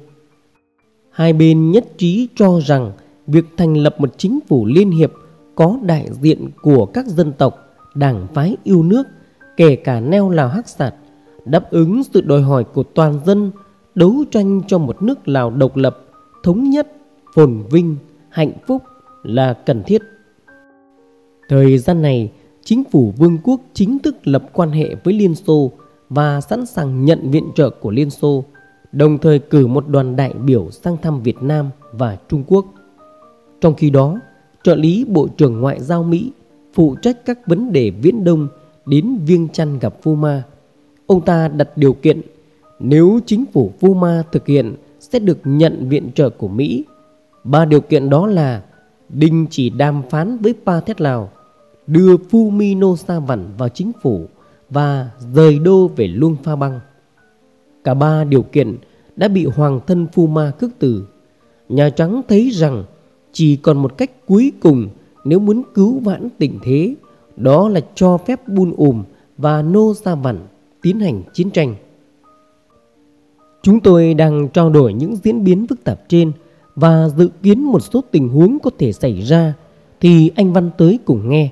Hai bên nhất trí cho rằng việc thành lập một chính phủ liên hiệp có đại diện của các dân tộc, đảng phái yêu nước, kể cả neo Lào Hắc Sạt, đáp ứng sự đòi hỏi của toàn dân đấu tranh cho một nước Lào độc lập, thống nhất, phồn vinh, hạnh phúc là cần thiết. Thời gian này, chính phủ vương quốc chính thức lập quan hệ với Liên Xô và sẵn sàng nhận viện trợ của Liên Xô, đồng thời cử một đoàn đại biểu sang thăm Việt Nam và Trung Quốc. Trong khi đó, trợ lý Bộ trưởng Ngoại giao Mỹ phụ trách các vấn đề Viễn Đông đến Viêng Chăn gặp Puma. Ông ta đặt điều kiện nếu chính phủ Puma thực hiện sẽ được nhận viện trợ của Mỹ. Ba điều kiện đó là đình chỉ đàm phán với Pa Thét Lào, đưa Fumino Sa Vẳn vào chính phủ và rời đô về Luông Pha Băng. Cả ba điều kiện đã bị hoàng thân Phu Ma cước từ. Nhà Trắng thấy rằng chỉ còn một cách cuối cùng nếu muốn cứu vãn tình thế, đó là cho phép Bun Ùm và Nô Sa Vẳn tiến hành chiến tranh. Chúng tôi đang trao đổi những diễn biến phức tạp trên và dự kiến một số tình huống có thể xảy ra thì anh Văn tới cùng nghe.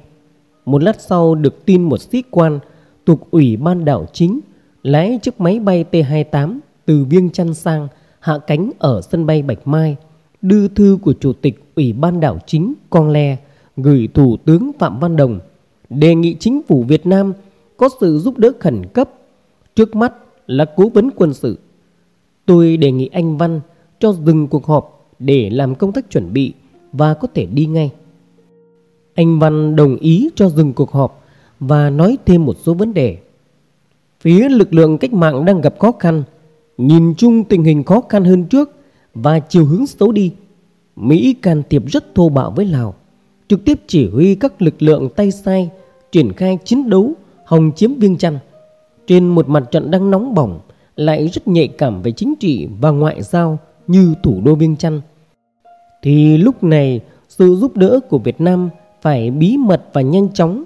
Một lát sau được tin một sĩ quan thuộc Ủy ban đảo chính lái chiếc máy bay T-28 từ Viêng Chăn sang, hạ cánh ở sân bay Bạch Mai, đưa thư của Chủ tịch Ủy ban đảo chính Con Le gửi Thủ tướng Phạm Văn Đồng, đề nghị chính phủ Việt Nam có sự giúp đỡ khẩn cấp. Trước mắt là cố vấn quân sự. Tôi đề nghị anh Văn cho dừng cuộc họp để làm công tác chuẩn bị và có thể đi ngay. Anh Văn đồng ý cho dừng cuộc họp và nói thêm một số vấn đề. Phía lực lượng cách mạng đang gặp khó khăn, nhìn chung tình hình khó khăn hơn trước và chiều hướng xấu đi. Mỹ can thiệp rất thô bạo với Lào, trực tiếp chỉ huy các lực lượng tay sai triển khai chiến đấu Hồng chiếm Viêng Chăn. Trên một mặt trận đang nóng bỏng, lại rất nhạy cảm về chính trị và ngoại giao như thủ đô Viêng Chăn. Thì lúc này sự giúp đỡ của Việt Nam phải bí mật và nhanh chóng.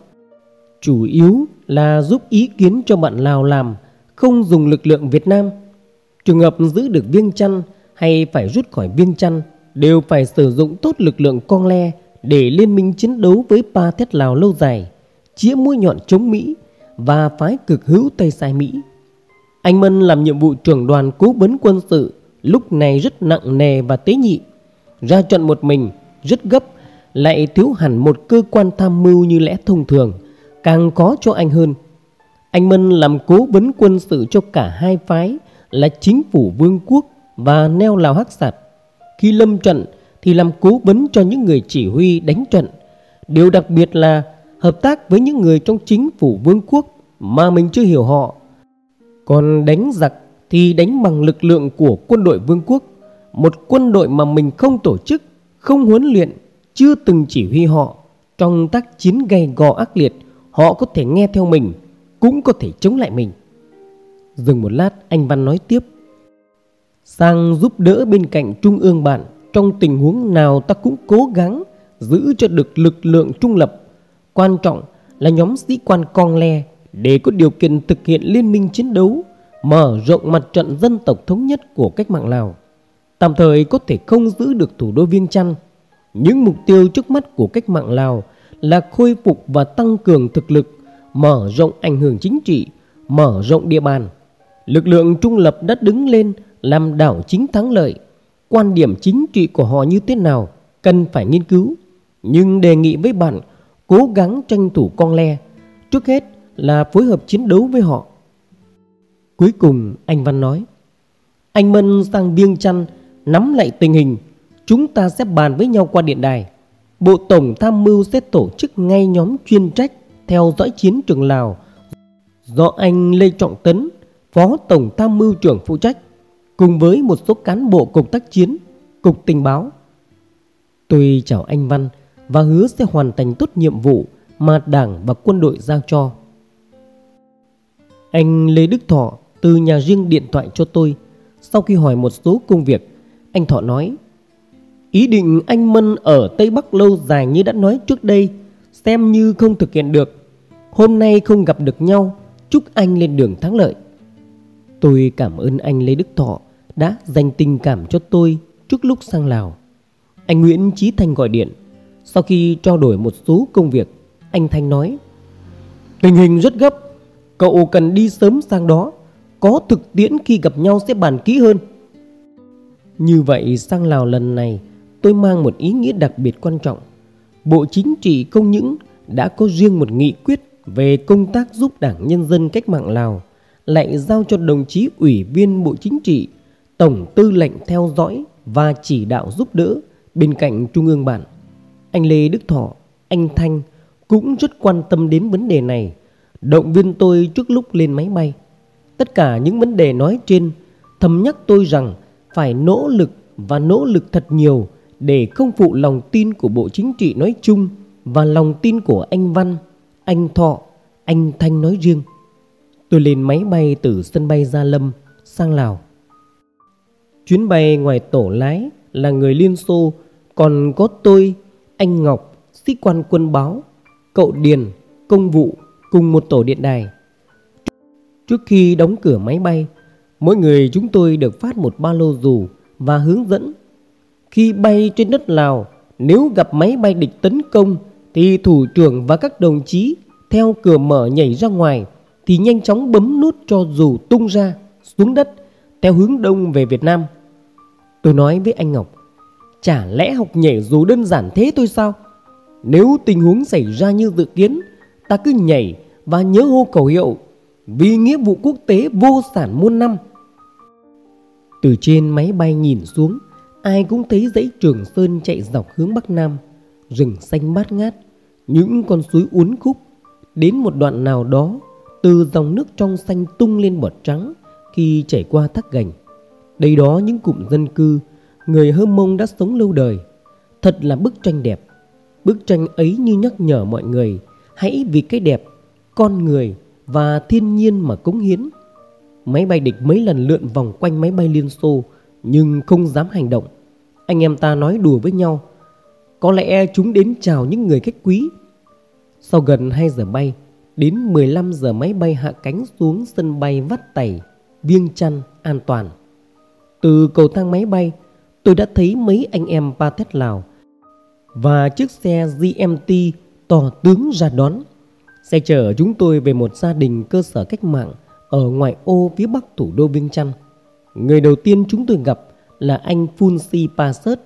Chủ yếu là giúp ý kiến cho bạn Lào làm, không dùng lực lượng Việt Nam. Trường hợp giữ được Viêng Chăn hay phải rút khỏi Viêng Chăn đều phải sử dụng tốt lực lượng con le để liên minh chiến đấu với ba thét Lào lâu dài, chĩa mũi nhọn chống Mỹ và phái cực hữu Tây Sai Mỹ. Anh Mân làm nhiệm vụ trưởng đoàn cố vấn quân sự lúc này rất nặng nề và tế nhị. Ra trận một mình, rất gấp, lại thiếu hẳn một cơ quan tham mưu như lẽ thông thường, càng có cho anh hơn. Anh Mân làm cố vấn quân sự cho cả hai phái là chính phủ vương quốc và neo Lào Hắc Sạt. Khi lâm trận thì làm cố vấn cho những người chỉ huy đánh trận. Điều đặc biệt là hợp tác với những người trong chính phủ vương quốc mà mình chưa hiểu họ. Còn đánh giặc thì đánh bằng lực lượng của quân đội vương quốc, một quân đội mà mình không tổ chức, không huấn luyện, chưa từng chỉ huy họ. Trong tác chiến gay gò ác liệt, họ có thể nghe theo mình, cũng có thể chống lại mình. Dừng một lát, anh Văn nói tiếp. Sang giúp đỡ bên cạnh trung ương bạn, trong tình huống nào ta cũng cố gắng giữ cho được lực lượng trung lập. Quan trọng là nhóm sĩ quan con le để có điều kiện thực hiện liên minh chiến đấu, mở rộng mặt trận dân tộc thống nhất của cách mạng Lào. Tạm thời có thể không giữ được thủ đô Viêng Chăn. Những mục tiêu trước mắt của cách mạng Lào là khôi phục và tăng cường thực lực, mở rộng ảnh hưởng chính trị, mở rộng địa bàn. Lực lượng trung lập đã đứng lên làm đảo chính thắng lợi. Quan điểm chính trị của họ như thế nào cần phải nghiên cứu. Nhưng đề nghị với bạn cố gắng tranh thủ con le. Trước hết là phối hợp chiến đấu với họ. Cuối cùng anh Văn nói Anh Mân sang biêng chăn Nắm lại tình hình Chúng ta sẽ bàn với nhau qua điện đài Bộ Tổng Tham mưu sẽ tổ chức ngay nhóm chuyên trách theo dõi chiến trường Lào do anh Lê Trọng Tấn, Phó Tổng Tham mưu trưởng phụ trách, cùng với một số cán bộ cục tác chiến, cục tình báo. Tôi chào anh Văn và hứa sẽ hoàn thành tốt nhiệm vụ mà Đảng và quân đội giao cho. Anh Lê Đức Thọ từ nhà riêng điện thoại cho tôi. Sau khi hỏi một số công việc, anh Thọ nói, Ý định anh Mân ở Tây Bắc lâu dài như đã nói trước đây, Xem như không thực hiện được. Hôm nay không gặp được nhau, Chúc anh lên đường thắng lợi. Tôi cảm ơn anh Lê Đức Thọ Đã dành tình cảm cho tôi trước lúc sang Lào. Anh Nguyễn Trí Thanh gọi điện. Sau khi trao đổi một số công việc, Anh Thanh nói, Tình hình rất gấp, Cậu cần đi sớm sang đó, Có thực tiễn khi gặp nhau sẽ bàn kỹ hơn. Như vậy sang Lào lần này Tôi mang một ý nghĩa đặc biệt quan trọng Bộ Chính trị không những đã có riêng một nghị quyết về công tác giúp Đảng Nhân dân Cách mạng Lào lại giao cho đồng chí Ủy viên Bộ Chính trị, Tổng tư lệnh theo dõi và chỉ đạo giúp đỡ bên cạnh Trung ương bản. Anh Lê Đức Thọ, anh Thanh cũng rất quan tâm đến vấn đề này, động viên tôi trước lúc lên máy bay. Tất cả những vấn đề nói trên thầm nhắc tôi rằng phải nỗ lực và nỗ lực thật nhiều để không phụ lòng tin của Bộ Chính trị nói chung và lòng tin của anh Văn, anh Thọ, anh Thanh nói riêng. Tôi lên máy bay từ sân bay Gia Lâm sang Lào. Chuyến bay ngoài tổ lái là người Liên Xô, còn có tôi, anh Ngọc, sĩ quan quân báo, cậu Điền, công vụ cùng một tổ điện đài. Trước khi đóng cửa máy bay, mỗi người chúng tôi được phát một ba lô dù và hướng dẫn khi bay trên đất Lào, nếu gặp máy bay địch tấn công thì thủ trưởng và các đồng chí theo cửa mở nhảy ra ngoài thì nhanh chóng bấm nút cho dù tung ra xuống đất theo hướng đông về Việt Nam. Tôi nói với anh Ngọc, chả lẽ học nhảy dù đơn giản thế thôi sao? Nếu tình huống xảy ra như dự kiến, ta cứ nhảy và nhớ hô khẩu hiệu vì nghĩa vụ quốc tế vô sản muôn năm. Từ trên máy bay nhìn xuống, Ai cũng thấy dãy trường sơn chạy dọc hướng Bắc Nam Rừng xanh bát ngát Những con suối uốn khúc. Đến một đoạn nào đó Từ dòng nước trong xanh tung lên bọt trắng Khi chảy qua thác gành. Đây đó những cụm dân cư Người Hơm Mông đã sống lâu đời. Thật là bức tranh đẹp. Bức tranh ấy như nhắc nhở mọi người Hãy vì cái đẹp Con người và thiên nhiên mà cống hiến. Máy bay địch mấy lần lượn vòng quanh máy bay Liên Xô Nhưng không dám hành động. Anh em ta nói đùa với nhau Có lẽ chúng đến chào những người khách quý. Sau gần 2 giờ bay Đến 15 giờ máy bay hạ cánh xuống sân bay Vắt Tẩy, Viêng Chăn an toàn. Từ cầu thang máy bay Tôi đã thấy mấy anh em Pathet Lào Và chiếc xe GMT tỏ tướng ra đón. Xe chở chúng tôi về một gia đình cơ sở cách mạng Ở ngoại ô phía bắc thủ đô Viêng Chăn Người đầu tiên chúng tôi gặp là anh Phun Si Pasut,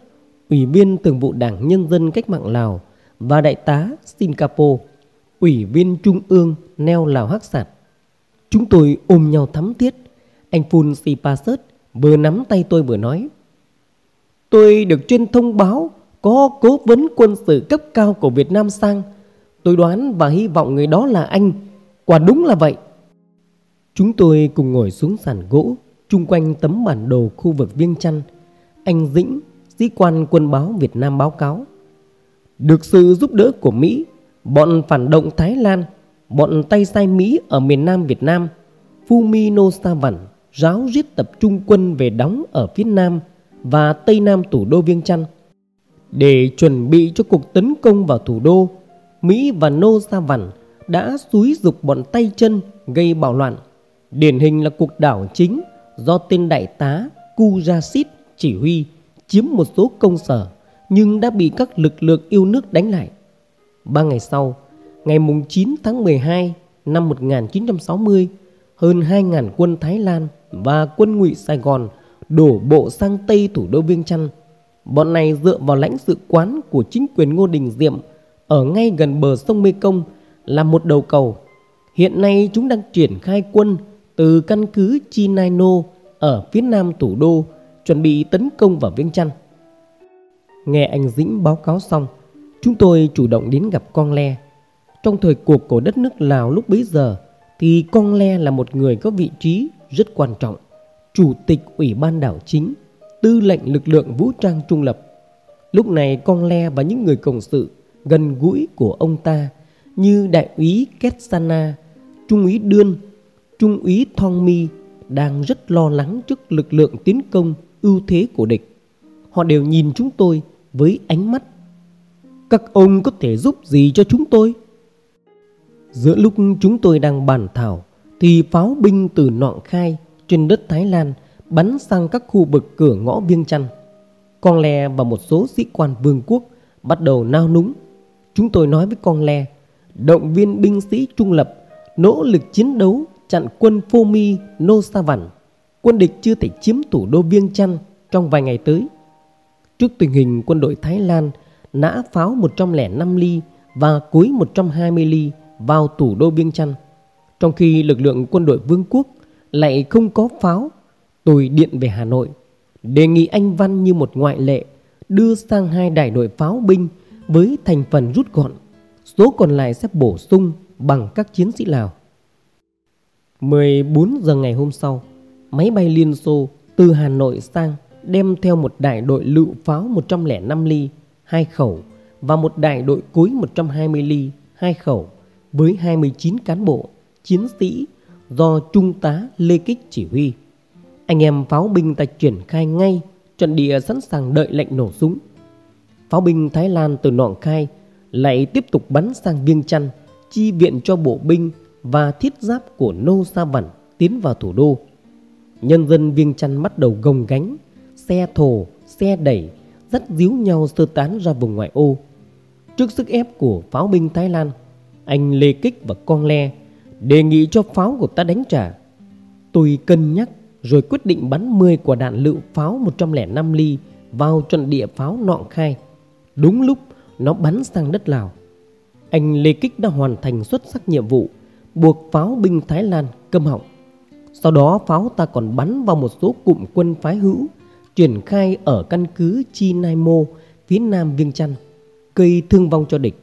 Ủy viên Thường vụ Đảng Nhân dân Cách mạng Lào và Đại tá Singapore, Ủy viên Trung ương Neo Lào Hắc Sạt. Chúng tôi ôm nhau thắm thiết. Anh Phun Si Pasut vừa nắm tay tôi vừa nói Tôi được trên thông báo có cố vấn quân sự cấp cao của Việt Nam sang. Tôi đoán và hy vọng người đó là anh. Quả đúng là vậy. Chúng tôi cùng ngồi xuống sàn gỗ chung quanh tấm bản đồ khu vực Viêng Chăn, anh Dĩnh, sĩ quan quân báo Việt Nam báo cáo. Được sự giúp đỡ của Mỹ, bọn phản động Thái Lan, bọn tay sai Mỹ ở miền Nam Việt Nam, Fumino Savan ráo riết tập trung quân về đóng ở phía Nam và Tây Nam thủ đô Viêng Chăn. Để chuẩn bị cho cuộc tấn công vào thủ đô, Mỹ và Nô Sa Văn đã xúi dục bọn tay chân gây bạo loạn. Điển hình là cuộc đảo chính do tên đại tá Kujasit chỉ huy chiếm một số công sở nhưng đã bị các lực lượng yêu nước đánh lại. Ba ngày sau, ngày 9 tháng 12 năm 1960, hơn 2.000 quân Thái Lan và quân ngụy Sài Gòn đổ bộ sang Tây thủ đô Viêng Chăn. Bọn này dựa vào lãnh sự quán của chính quyền Ngô Đình Diệm ở ngay gần bờ sông Mekong là một đầu cầu. Hiện nay chúng đang triển khai quân từ căn cứ Chinaino ở phía nam thủ đô chuẩn bị tấn công vào Viêng Chăn. Nghe anh Dĩnh báo cáo xong, Chúng tôi chủ động đến gặp Con Le. Trong thời cuộc của đất nước Lào lúc bấy giờ thì Con Le là một người có vị trí rất quan trọng. Chủ tịch Ủy ban đảo chính, tư lệnh lực lượng vũ trang trung lập. Lúc này Con Le và những người cộng sự gần gũi của ông ta như đại úy Ketsana, trung úy Đươn, trung úy Thong Mi đang rất lo lắng trước lực lượng tiến công ưu thế của địch. Họ đều nhìn chúng tôi với ánh mắt Các ông có thể giúp gì cho chúng tôi? Giữa lúc chúng tôi đang bàn thảo Thì pháo binh từ nọng khai trên đất Thái Lan Bắn sang các khu vực cửa ngõ Viêng Chăn Con Le và một số sĩ quan vương quốc bắt đầu nao núng Chúng tôi nói với con Le Động viên binh sĩ trung lập Nỗ lực chiến đấu chặn quân Phô Mi Nô Sa Văn. Quân địch chưa thể chiếm thủ đô Viêng Chăn trong vài ngày tới. Trước tình hình quân đội Thái Lan nã pháo 105 ly và cối 120 ly vào thủ đô Viêng Chăn, trong khi lực lượng quân đội Vương quốc lại không có pháo, tôi điện về Hà Nội, đề nghị anh Văn như một ngoại lệ đưa sang hai đại đội pháo binh với thành phần rút gọn, số còn lại sẽ bổ sung bằng các chiến sĩ Lào. 14 giờ ngày hôm sau, máy bay Liên Xô từ Hà Nội sang đem theo một đại đội lựu pháo 105 ly, hai khẩu và một đại đội cối 120 ly, hai khẩu với 29 cán bộ, chiến sĩ do Trung tá Lê Kích chỉ huy. Anh em pháo binh ta triển khai ngay trận địa sẵn sàng đợi lệnh nổ súng. Pháo binh Thái Lan từ Nọng Khai lại tiếp tục bắn sang Viêng Chăn, chi viện cho bộ binh và thiết giáp của Nô Sa Văn tiến vào thủ đô. Nhân dân Viêng Chăn bắt đầu gồng gánh xe thồ, xe đẩy dắt díu nhau sơ tán ra vùng ngoại ô. Trước sức ép của pháo binh Thái Lan, anh Lê Kích và Con Le đề nghị cho pháo của ta đánh trả. Tôi cân nhắc rồi quyết định bắn 10 quả đạn lựu pháo 105 ly vào trận địa pháo nọng khai. Đúng lúc nó bắn sang đất Lào. Anh Lê Kích đã hoàn thành xuất sắc nhiệm vụ buộc pháo binh Thái Lan câm họng. Sau đó pháo ta còn bắn vào một số cụm quân phái hữu triển khai ở căn cứ Chi Nai Mô phía nam Viêng Chăn, gây thương vong cho địch.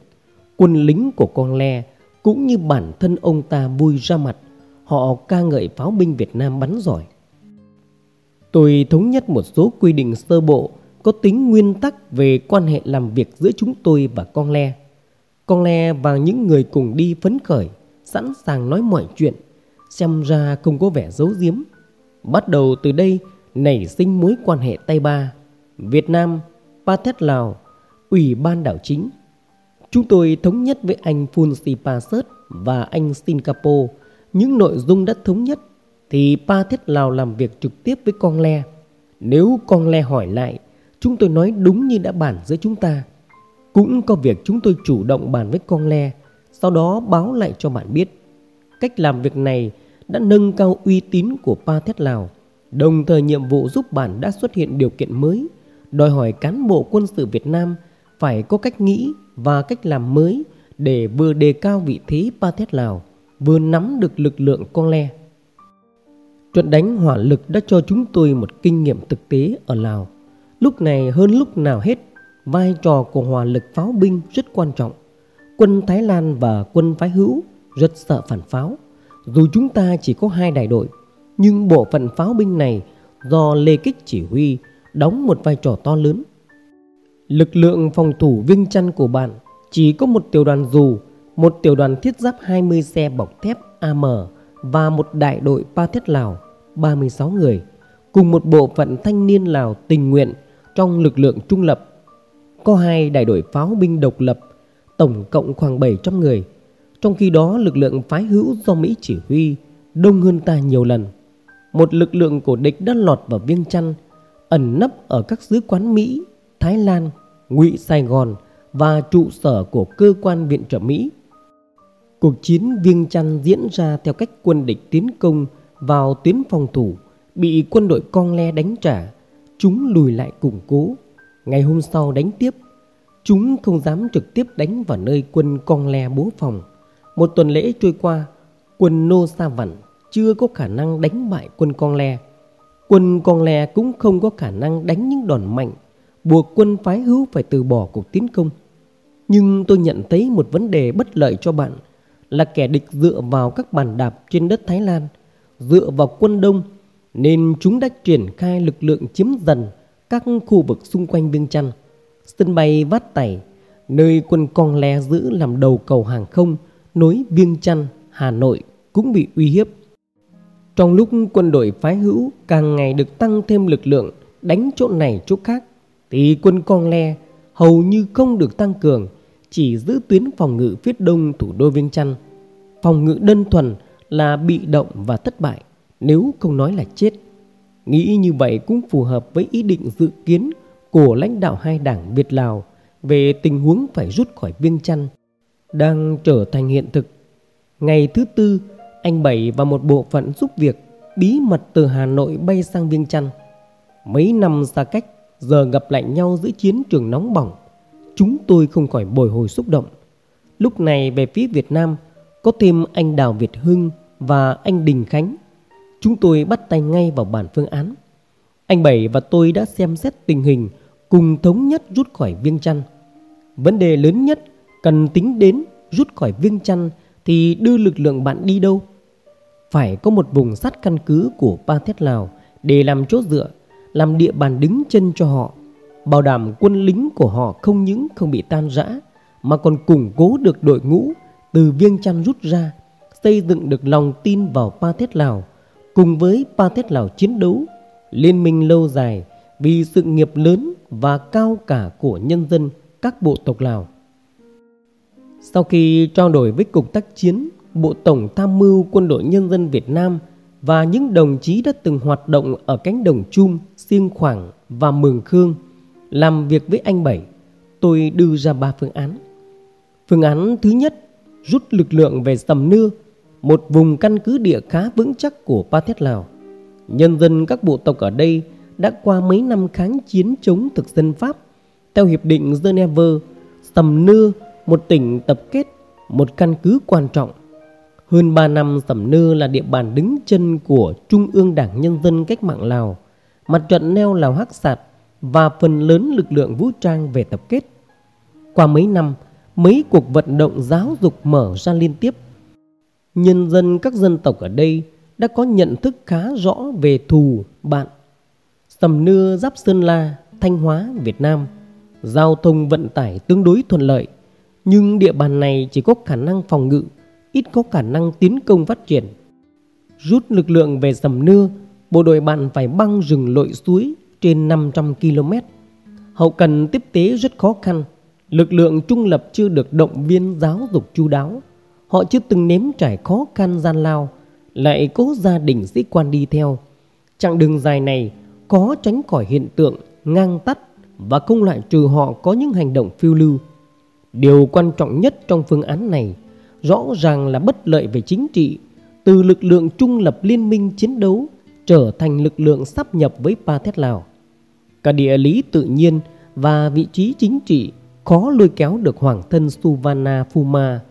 Quân lính của con le cũng như bản thân ông ta vui ra mặt, họ ca ngợi pháo binh Việt Nam bắn giỏi. Tôi thống nhất một số quy định sơ bộ có tính nguyên tắc về quan hệ làm việc giữa chúng tôi và con le. Con le và những người cùng đi phấn khởi, sẵn sàng nói mọi chuyện, xem ra không có vẻ giấu giếm. Bắt đầu từ đây, nảy sinh mối quan hệ Tây Ba, Việt Nam, Pathet Lào, Ủy ban đảo chính. Chúng tôi thống nhất với anh Phun Sipasat và anh Singapore những nội dung đã thống nhất thì Pathet Lào làm việc trực tiếp với con le. Nếu con le hỏi lại, chúng tôi nói đúng như đã bàn giữa chúng ta. Cũng có việc chúng tôi chủ động bàn với con le, sau đó báo lại cho bạn biết. Cách làm việc này đã nâng cao uy tín của pa thét Lào Đồng thời nhiệm vụ giúp bản đã xuất hiện điều kiện mới, đòi hỏi cán bộ quân sự Việt Nam phải có cách nghĩ và cách làm mới để vừa đề cao vị thế pa thét Lào, vừa nắm được lực lượng con le. Trận đánh hỏa lực đã cho chúng tôi một kinh nghiệm thực tế ở Lào. Lúc này hơn lúc nào hết, vai trò của hỏa lực pháo binh rất quan trọng. Quân Thái Lan và quân phái hữu rất sợ phản pháo. Dù chúng ta chỉ có hai đại đội, nhưng bộ phận pháo binh này do Lê Kích chỉ huy đóng một vai trò to lớn. Lực lượng phòng thủ viêng chăn của bạn chỉ có một tiểu đoàn dù, một tiểu đoàn thiết giáp 20 xe bọc thép AM và một đại đội pa thiết Lào 36 người cùng một bộ phận thanh niên Lào tình nguyện trong lực lượng trung lập. Có hai đại đội pháo binh độc lập, tổng cộng khoảng 700 người. Trong khi đó lực lượng phái hữu do Mỹ chỉ huy đông hơn ta nhiều lần một lực lượng của địch đã lọt vào Viêng Chăn, ẩn nấp ở các sứ quán Mỹ, Thái Lan, Ngụy Sài Gòn và trụ sở của cơ quan viện trợ Mỹ. Cuộc chiến Viêng Chăn diễn ra theo cách quân địch tiến công vào tuyến phòng thủ, bị quân đội Con Le đánh trả, chúng lùi lại củng cố. Ngày hôm sau đánh tiếp, chúng không dám trực tiếp đánh vào nơi quân Con Le bố phòng. Một tuần lễ trôi qua, quân Nô Sa Vẳn chưa có khả năng đánh bại quân Con Le. Quân Con Le cũng không có khả năng đánh những đòn mạnh, buộc quân phái hữu phải từ bỏ cuộc tiến công. Nhưng tôi nhận thấy một vấn đề bất lợi cho bạn là kẻ địch dựa vào các bàn đạp trên đất Thái Lan, dựa vào quân Đông nên chúng đã triển khai lực lượng chiếm dần các khu vực xung quanh Viêng Chăn, sân bay Vát Tẩy, nơi quân Con Le giữ làm đầu cầu hàng không nối Viêng Chăn, Hà Nội cũng bị uy hiếp. Trong lúc quân đội phái hữu càng ngày được tăng thêm lực lượng đánh chỗ này chỗ khác, thì quân Con Le hầu như không được tăng cường, chỉ giữ tuyến phòng ngự phía đông thủ đô Viêng Chăn. Phòng ngự đơn thuần là bị động và thất bại, nếu không nói là chết. Nghĩ như vậy cũng phù hợp với ý định dự kiến của lãnh đạo hai đảng Việt Lào về tình huống phải rút khỏi Viêng Chăn đang trở thành hiện thực. Ngày thứ tư, anh Bảy và một bộ phận giúp việc bí mật từ Hà Nội bay sang Viêng Chăn. Mấy năm xa cách, giờ gặp lại nhau giữa chiến trường nóng bỏng. Chúng tôi không khỏi bồi hồi xúc động. Lúc này về phía Việt Nam, có thêm anh Đào Việt Hưng và anh Đình Khánh. Chúng tôi bắt tay ngay vào bản phương án. Anh Bảy và tôi đã xem xét tình hình cùng thống nhất rút khỏi Viêng Chăn. Vấn đề lớn nhất cần tính đến rút khỏi Viêng Chăn thì đưa lực lượng bạn đi đâu? Phải có một vùng sắt căn cứ của Pa Thét Lào để làm chỗ dựa, làm địa bàn đứng chân cho họ, bảo đảm quân lính của họ không những không bị tan rã mà còn củng cố được đội ngũ từ Viêng Chăn rút ra, xây dựng được lòng tin vào Pa Thét Lào, cùng với ba tết Lào chiến đấu, liên minh lâu dài vì sự nghiệp lớn và cao cả của nhân dân các bộ tộc Lào. Sau khi trao đổi với Cục tác chiến, Bộ Tổng Tham mưu Quân đội Nhân dân Việt Nam và những đồng chí đã từng hoạt động ở cánh đồng Chum, Siêng Khoảng và Mường Khương làm việc với anh Bảy, tôi đưa ra ba phương án. Phương án thứ nhất, rút lực lượng về Sầm Nưa, một vùng căn cứ địa khá vững chắc của Pa Thét Lào. Nhân dân các bộ tộc ở đây đã qua mấy năm kháng chiến chống thực dân Pháp. Theo Hiệp định Geneva, Sầm Nưa một tỉnh tập kết, một căn cứ quan trọng. Hơn 3 năm Sầm Nưa là địa bàn đứng chân của Trung ương Đảng Nhân dân Cách mạng Lào, mặt trận neo Lào Hắc Sạt và phần lớn lực lượng vũ trang về tập kết. Qua mấy năm, mấy cuộc vận động giáo dục mở ra liên tiếp. Nhân dân các dân tộc ở đây đã có nhận thức khá rõ về thù, bạn. Sầm Nưa giáp Sơn La, Thanh Hóa, Việt Nam, giao thông vận tải tương đối thuận lợi nhưng địa bàn này chỉ có khả năng phòng ngự, ít có khả năng tiến công phát triển. Rút lực lượng về Sầm Nưa, bộ đội bạn phải băng rừng lội suối trên 500 km. Hậu cần tiếp tế rất khó khăn, lực lượng trung lập chưa được động viên giáo dục chu đáo. Họ chưa từng nếm trải khó khăn gian lao, lại cố gia đình sĩ quan đi theo. Chặng đường dài này có tránh khỏi hiện tượng ngang tắt và không loại trừ họ có những hành động phiêu lưu. Điều quan trọng nhất trong phương án này rõ ràng là bất lợi về chính trị, từ lực lượng trung lập liên minh chiến đấu trở thành lực lượng sắp nhập với Pa Thét Lào. Cả địa lý tự nhiên và vị trí chính trị khó lôi kéo được hoàng thân Suvana Phuma,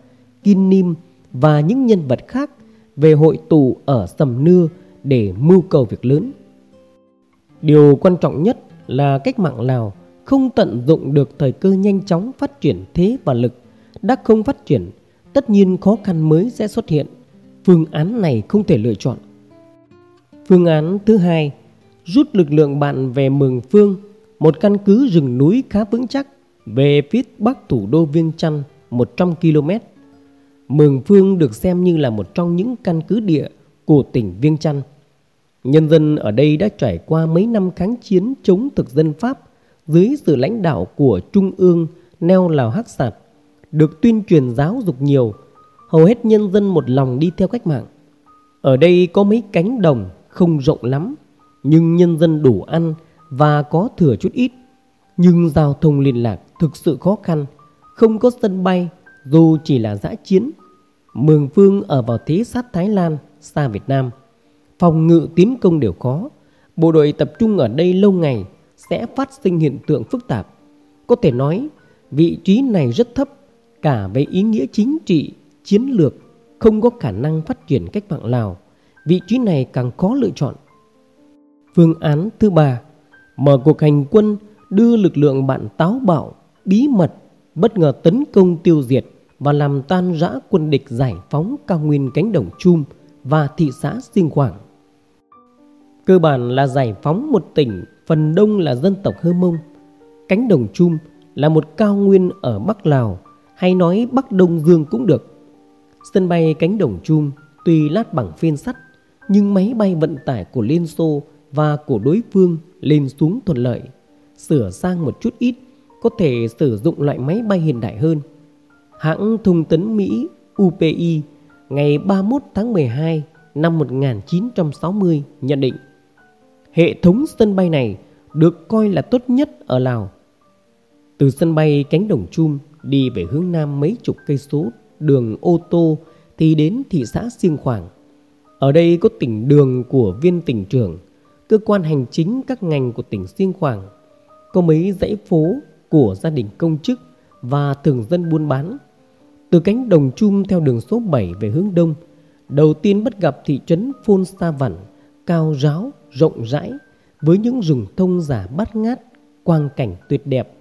Kim Nim và những nhân vật khác về hội tụ ở Sầm Nưa để mưu cầu việc lớn. Điều quan trọng nhất là cách mạng Lào không tận dụng được thời cơ nhanh chóng phát triển thế và lực đã không phát triển, tất nhiên khó khăn mới sẽ xuất hiện phương án này không thể lựa chọn phương án thứ hai, rút lực lượng bạn về mường phương, một căn cứ rừng núi khá vững chắc về phía bắc thủ đô Viêng Chăn 100 km. Mường Phương được xem như là một trong những căn cứ địa của tỉnh Viêng Chăn. Nhân dân ở đây đã trải qua mấy năm kháng chiến chống thực dân Pháp dưới sự lãnh đạo của Trung ương neo Lào Hắc Sạt, được tuyên truyền giáo dục nhiều, hầu hết nhân dân một lòng đi theo cách mạng. Ở đây có mấy cánh đồng không rộng lắm, nhưng nhân dân đủ ăn và có thừa chút ít. Nhưng giao thông liên lạc thực sự khó khăn, không có sân bay dù chỉ là giã chiến. Mường Vương ở vào thế sát Thái Lan, xa Việt Nam. Phòng ngự tiến công đều khó. Bộ đội tập trung ở đây lâu ngày sẽ phát sinh hiện tượng phức tạp. Có thể nói, vị trí này rất thấp cả về ý nghĩa chính trị, chiến lược, không có khả năng phát triển cách mạng Lào. Vị trí này càng khó lựa chọn. Phương án thứ ba, mở cuộc hành quân đưa lực lượng bạn táo bạo, bí mật bất ngờ tấn công tiêu diệt và làm tan rã quân địch giải phóng cao nguyên cánh đồng Chum và thị xã Siêng Khoảng. Cơ bản là giải phóng một tỉnh, phần đông là dân tộc Hơ Mông. Cánh đồng Chum là một cao nguyên ở Bắc Lào, hay nói Bắc Đông Dương cũng được. Sân bay cánh đồng Chum tuy lát bằng phên sắt, nhưng máy bay vận tải của Liên Xô và của đối phương lên xuống thuận lợi. Sửa sang một chút ít có thể sử dụng loại máy bay hiện đại hơn. Hãng thông tấn Mỹ UPI ngày 31 tháng 12 năm 1960 nhận định hệ thống sân bay này được coi là tốt nhất ở Lào. Từ sân bay cánh đồng chum đi về hướng nam mấy chục cây số đường ô tô thì đến thị xã Siêng Khoảng. Ở đây có tỉnh đường của viên tỉnh trưởng, cơ quan hành chính các ngành của tỉnh Siêng Khoảng, có mấy dãy phố của gia đình công chức và thường dân buôn bán. Từ cánh đồng chum theo đường số 7 về hướng đông, đầu tiên bắt gặp thị trấn Phôn Sa Vẳn, cao ráo, rộng rãi, với những rừng thông giả bát ngát, quang cảnh tuyệt đẹp.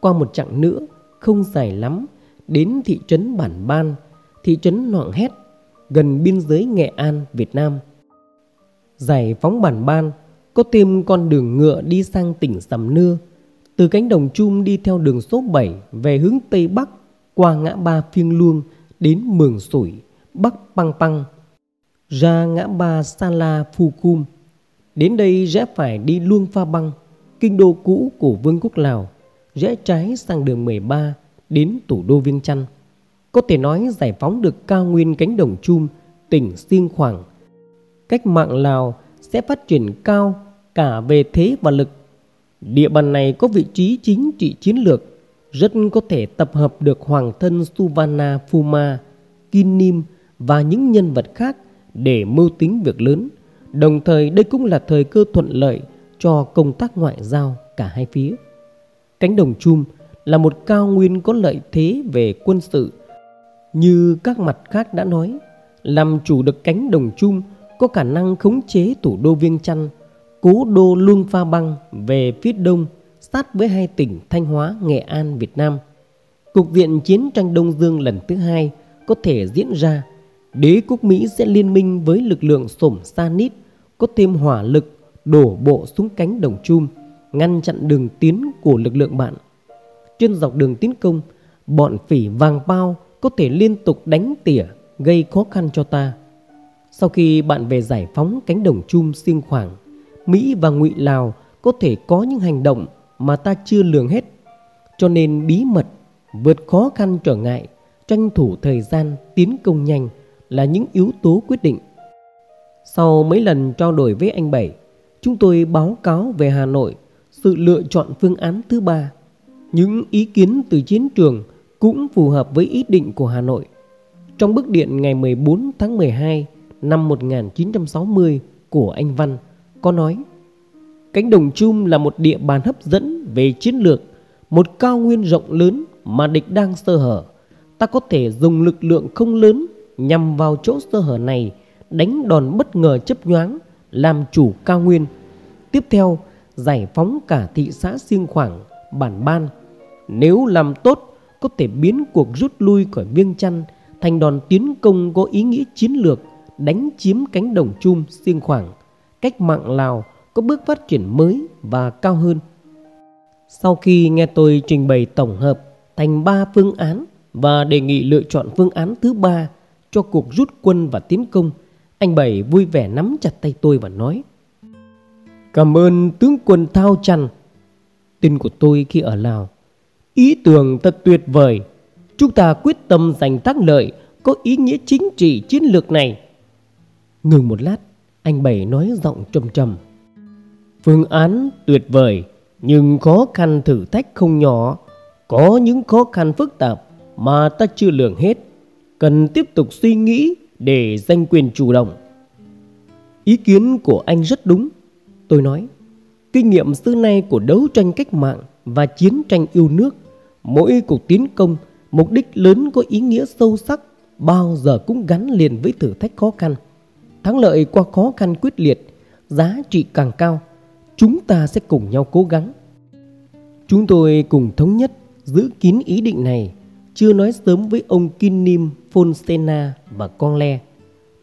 Qua một chặng nữa, không dài lắm, đến thị trấn Bản Ban, thị trấn Noạng Hét, gần biên giới Nghệ An, Việt Nam. Giải phóng Bản Ban có thêm con đường ngựa đi sang tỉnh Sầm Nưa, từ cánh đồng chum đi theo đường số 7 về hướng Tây Bắc qua ngã ba Phiêng Luông đến Mường Sủi, Bắc băng băng ra ngã ba Sa La Phu Cum. Đến đây rẽ phải đi Luông Pha Băng, kinh đô cũ của Vương quốc Lào, rẽ trái sang đường 13 đến thủ đô Viêng Chăn. Có thể nói giải phóng được cao nguyên cánh đồng chum, tỉnh Siêng Khoảng. Cách mạng Lào sẽ phát triển cao cả về thế và lực. Địa bàn này có vị trí chính trị chiến lược, rất có thể tập hợp được hoàng thân Suvana Phuma, Kinim và những nhân vật khác để mưu tính việc lớn. Đồng thời đây cũng là thời cơ thuận lợi cho công tác ngoại giao cả hai phía. Cánh đồng chum là một cao nguyên có lợi thế về quân sự. Như các mặt khác đã nói, làm chủ được cánh đồng chum có khả năng khống chế thủ đô Viêng Chăn, cố đô Luông Pha Băng về phía đông sát với hai tỉnh Thanh Hóa, Nghệ An, Việt Nam. Cục diện chiến tranh Đông Dương lần thứ hai có thể diễn ra. Đế quốc Mỹ sẽ liên minh với lực lượng sổm Sanit có thêm hỏa lực đổ bộ xuống cánh đồng chum, ngăn chặn đường tiến của lực lượng bạn. Trên dọc đường tiến công, bọn phỉ vàng bao có thể liên tục đánh tỉa gây khó khăn cho ta. Sau khi bạn về giải phóng cánh đồng chum siêng khoảng, Mỹ và Ngụy Lào có thể có những hành động mà ta chưa lường hết. Cho nên bí mật, vượt khó khăn trở ngại, tranh thủ thời gian tiến công nhanh là những yếu tố quyết định. Sau mấy lần trao đổi với anh Bảy, chúng tôi báo cáo về Hà Nội sự lựa chọn phương án thứ ba. Những ý kiến từ chiến trường cũng phù hợp với ý định của Hà Nội. Trong bức điện ngày 14 tháng 12 năm 1960 của anh Văn có nói Cánh đồng chung là một địa bàn hấp dẫn về chiến lược, một cao nguyên rộng lớn mà địch đang sơ hở. Ta có thể dùng lực lượng không lớn nhằm vào chỗ sơ hở này đánh đòn bất ngờ chấp nhoáng làm chủ cao nguyên. Tiếp theo, giải phóng cả thị xã Siêng Khoảng, Bản Ban. Nếu làm tốt, có thể biến cuộc rút lui khỏi Viêng Chăn thành đòn tiến công có ý nghĩa chiến lược đánh chiếm cánh đồng chum Siêng Khoảng. Cách mạng Lào có bước phát triển mới và cao hơn. Sau khi nghe tôi trình bày tổng hợp thành 3 phương án và đề nghị lựa chọn phương án thứ ba cho cuộc rút quân và tiến công, anh Bảy vui vẻ nắm chặt tay tôi và nói Cảm ơn tướng quân Thao Trăn Tin của tôi khi ở Lào. Ý tưởng thật tuyệt vời. Chúng ta quyết tâm giành thắng lợi Có ý nghĩa chính trị chiến lược này. Ngừng một lát Anh Bảy nói giọng trầm trầm Phương án tuyệt vời, Nhưng khó khăn thử thách không nhỏ. Có những khó khăn phức tạp Mà ta chưa lường hết. Cần tiếp tục suy nghĩ Để giành quyền chủ động. Ý kiến của anh rất đúng. Tôi nói, Kinh nghiệm xưa nay của đấu tranh cách mạng Và chiến tranh yêu nước, Mỗi cuộc tiến công, Mục đích lớn có ý nghĩa sâu sắc, Bao giờ cũng gắn liền với thử thách khó khăn. Thắng lợi qua khó khăn quyết liệt, Giá trị càng cao. Chúng ta sẽ cùng nhau cố gắng Chúng tôi cùng thống nhất giữ kín ý định này, chưa nói sớm với ông Kinim, Fonsena và Con Le.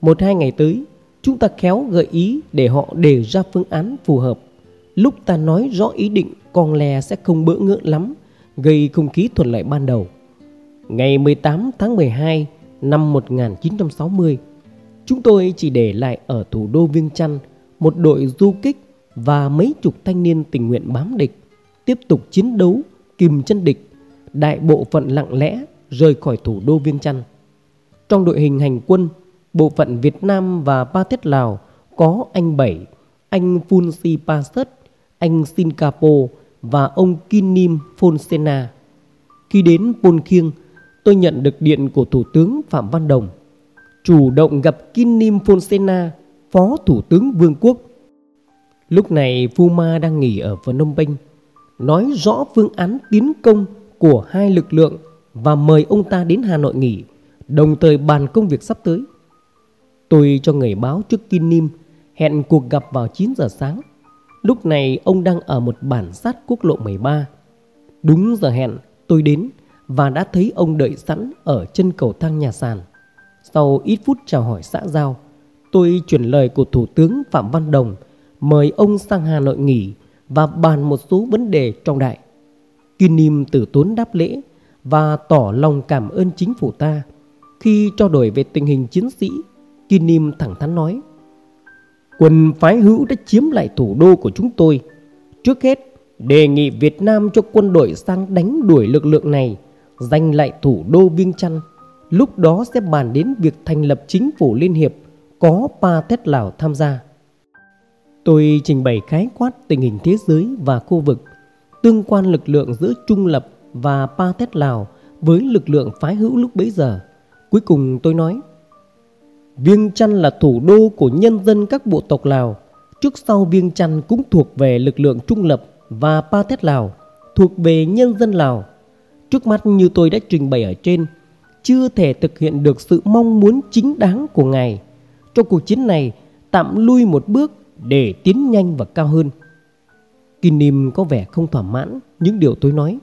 Một hai ngày tới, chúng ta khéo gợi ý để họ đề ra phương án phù hợp. Lúc ta nói rõ ý định, Con Le sẽ không bỡ ngỡ lắm, gây không khí thuận lợi ban đầu. Ngày 18 tháng 12 năm 1960, chúng tôi chỉ để lại ở thủ đô Viêng Chăn một đội du kích và mấy chục thanh niên tình nguyện bám địch, tiếp tục chiến đấu, kìm chân địch, đại bộ phận lặng lẽ rời khỏi thủ đô Viêng Chăn. Trong đội hình hành quân, bộ phận Việt Nam và Ba Tết Lào có anh Bảy, anh Phun Si Pasat, anh Sinkapo và ông Kinim Fonsena. Khi đến Pôn Khiêng, tôi nhận được điện của Thủ tướng Phạm Văn Đồng, chủ động gặp Kinim Fonsena, Phó Thủ tướng Vương quốc. Lúc này Puma đang nghỉ ở Phnom Penh, nói rõ phương án tiến công của hai lực lượng và mời ông ta đến Hà Nội nghỉ, đồng thời bàn công việc sắp tới. Tôi cho người báo trước tin niêm hẹn cuộc gặp vào 9 giờ sáng. Lúc này ông đang ở một bản sát quốc lộ 13. Đúng giờ hẹn, tôi đến và đã thấy ông đợi sẵn ở chân cầu thang nhà sàn. Sau ít phút chào hỏi xã giao, tôi chuyển lời của Thủ tướng Phạm Văn Đồng mời ông sang Hà Nội nghỉ và bàn một số vấn đề trọng đại. Kim Nim tử tốn đáp lễ và tỏ lòng cảm ơn chính phủ ta. Khi trao đổi về tình hình chiến sĩ, Kim Nim thẳng thắn nói Quân phái hữu đã chiếm lại thủ đô của chúng tôi. Trước hết, đề nghị Việt Nam cho quân đội sang đánh đuổi lực lượng này, giành lại thủ đô Viêng Chăn. Lúc đó sẽ bàn đến việc thành lập chính phủ liên hiệp có Pa Thét Lào tham gia. Tôi trình bày khái quát tình hình thế giới và khu vực, tương quan lực lượng giữa Trung Lập và Pa Tét Lào với lực lượng phái hữu lúc bấy giờ. Cuối cùng tôi nói, Viêng Chăn là thủ đô của nhân dân các bộ tộc Lào. Trước sau Viêng Chăn cũng thuộc về lực lượng Trung Lập và Pa Tét Lào, thuộc về nhân dân Lào. Trước mắt như tôi đã trình bày ở trên, chưa thể thực hiện được sự mong muốn chính đáng của Ngài. Trong cuộc chiến này, tạm lui một bước để tiến nhanh và cao hơn. Kim Nim có vẻ không thỏa mãn những điều tôi nói.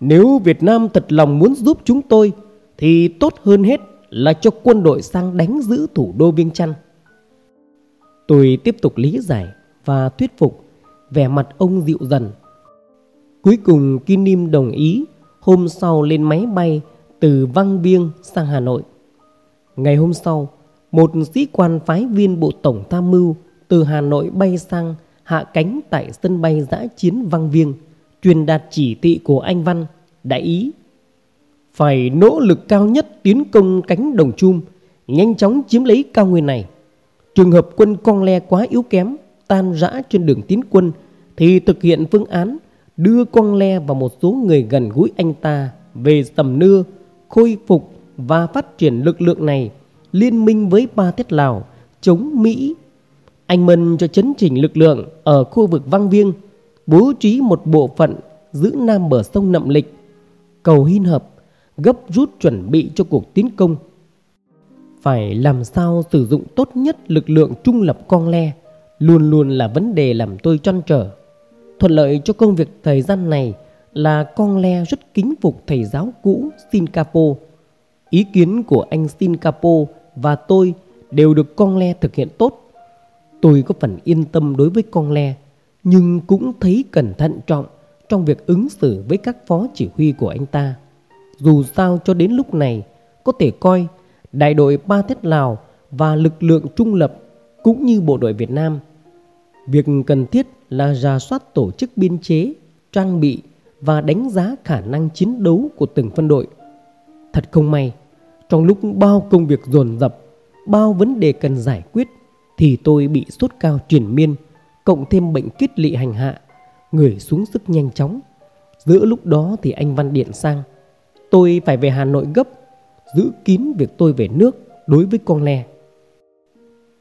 Nếu Việt Nam thật lòng muốn giúp chúng tôi thì tốt hơn hết là cho quân đội sang đánh giữ thủ đô Viêng Chăn. Tôi tiếp tục lý giải và thuyết phục, vẻ mặt ông dịu dần. Cuối cùng Kim Nim đồng ý hôm sau lên máy bay từ Văn Biên sang Hà Nội. Ngày hôm sau, một sĩ quan phái viên Bộ Tổng Tham mưu từ Hà Nội bay sang hạ cánh tại sân bay giã chiến Văn Viêng, truyền đạt chỉ thị của anh Văn, đại ý. Phải nỗ lực cao nhất tiến công cánh đồng chum, nhanh chóng chiếm lấy cao nguyên này. Trường hợp quân con le quá yếu kém, tan rã trên đường tiến quân, thì thực hiện phương án đưa con le và một số người gần gũi anh ta về tầm nưa, khôi phục và phát triển lực lượng này liên minh với ba thiết Lào chống Mỹ anh Mân cho chấn chỉnh lực lượng ở khu vực Văn Viêng, bố trí một bộ phận giữ nam bờ sông Nậm Lịch, cầu Hin Hợp, gấp rút chuẩn bị cho cuộc tiến công. Phải làm sao sử dụng tốt nhất lực lượng trung lập con le luôn luôn là vấn đề làm tôi trăn trở. Thuận lợi cho công việc thời gian này là con le rất kính phục thầy giáo cũ Singapore. Ý kiến của anh Singapore và tôi đều được con le thực hiện tốt Tôi có phần yên tâm đối với con le, nhưng cũng thấy cẩn thận trọng trong việc ứng xử với các phó chỉ huy của anh ta. Dù sao cho đến lúc này, có thể coi đại đội Ba Thét Lào và lực lượng trung lập cũng như bộ đội Việt Nam. Việc cần thiết là ra soát tổ chức biên chế, trang bị và đánh giá khả năng chiến đấu của từng phân đội. Thật không may, trong lúc bao công việc dồn dập, bao vấn đề cần giải quyết thì tôi bị sốt cao truyền miên, cộng thêm bệnh kiết lị hành hạ, người xuống sức nhanh chóng. Giữa lúc đó thì anh Văn điện sang, tôi phải về Hà Nội gấp, giữ kín việc tôi về nước đối với con le.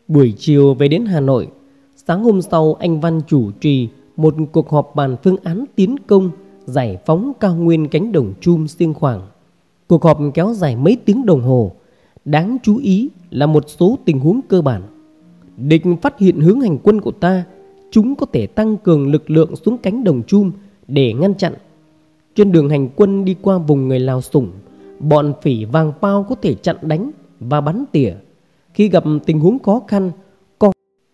Buổi chiều về đến Hà Nội, sáng hôm sau anh Văn chủ trì một cuộc họp bàn phương án tiến công giải phóng cao nguyên cánh đồng chum siêng khoảng. Cuộc họp kéo dài mấy tiếng đồng hồ, đáng chú ý là một số tình huống cơ bản Địch phát hiện hướng hành quân của ta Chúng có thể tăng cường lực lượng xuống cánh đồng chum Để ngăn chặn. Trên đường hành quân đi qua vùng người Lào sủng Bọn phỉ vàng bao có thể chặn đánh và bắn tỉa. Khi gặp tình huống khó khăn Con,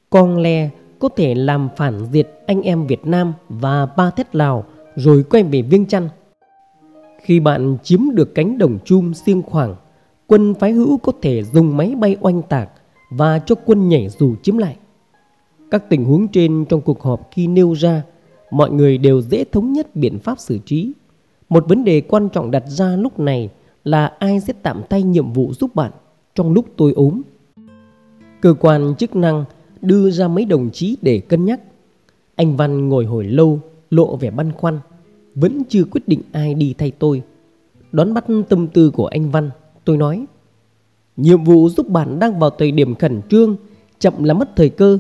con le có thể làm phản diệt anh em Việt Nam và ba thét Lào Rồi quay về Viêng Chăn. Khi bạn chiếm được cánh đồng chum xiêng khoảng Quân phái hữu có thể dùng máy bay oanh tạc và cho quân nhảy dù chiếm lại Các tình huống trên trong cuộc họp khi nêu ra Mọi người đều dễ thống nhất biện pháp xử trí Một vấn đề quan trọng đặt ra lúc này là ai sẽ tạm tay nhiệm vụ giúp bạn trong lúc tôi ốm. Cơ quan chức năng đưa ra mấy đồng chí để cân nhắc. Anh Văn ngồi hồi lâu, lộ vẻ băn khoăn, vẫn chưa quyết định ai đi thay tôi. Đón bắt tâm tư của anh Văn, tôi nói, nhiệm vụ giúp bạn đang vào thời điểm khẩn trương, chậm là mất thời cơ.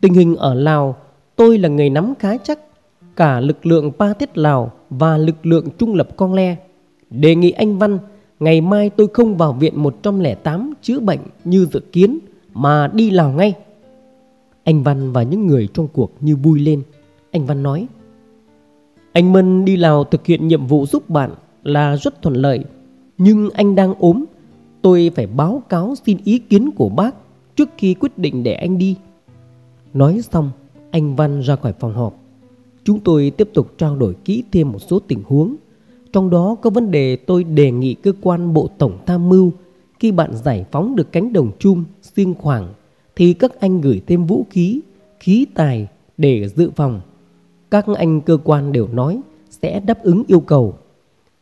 Tình hình ở Lào, tôi là người nắm khá chắc, cả lực lượng Pa Tiết Lào và lực lượng trung lập Con Le. Đề nghị anh Văn Ngày mai tôi không vào viện 108 chữa bệnh như dự kiến mà đi Lào ngay. Anh Văn và những người trong cuộc như vui lên. Anh Văn nói Anh Mân đi Lào thực hiện nhiệm vụ giúp bạn là rất thuận lợi Nhưng anh đang ốm Tôi phải báo cáo xin ý kiến của bác trước khi quyết định để anh đi Nói xong anh Văn ra khỏi phòng họp Chúng tôi tiếp tục trao đổi kỹ thêm một số tình huống trong đó có vấn đề tôi đề nghị cơ quan Bộ Tổng Tham mưu khi bạn giải phóng được cánh đồng chung xiên khoảng thì các anh gửi thêm vũ khí, khí tài để dự phòng. Các anh cơ quan đều nói sẽ đáp ứng yêu cầu.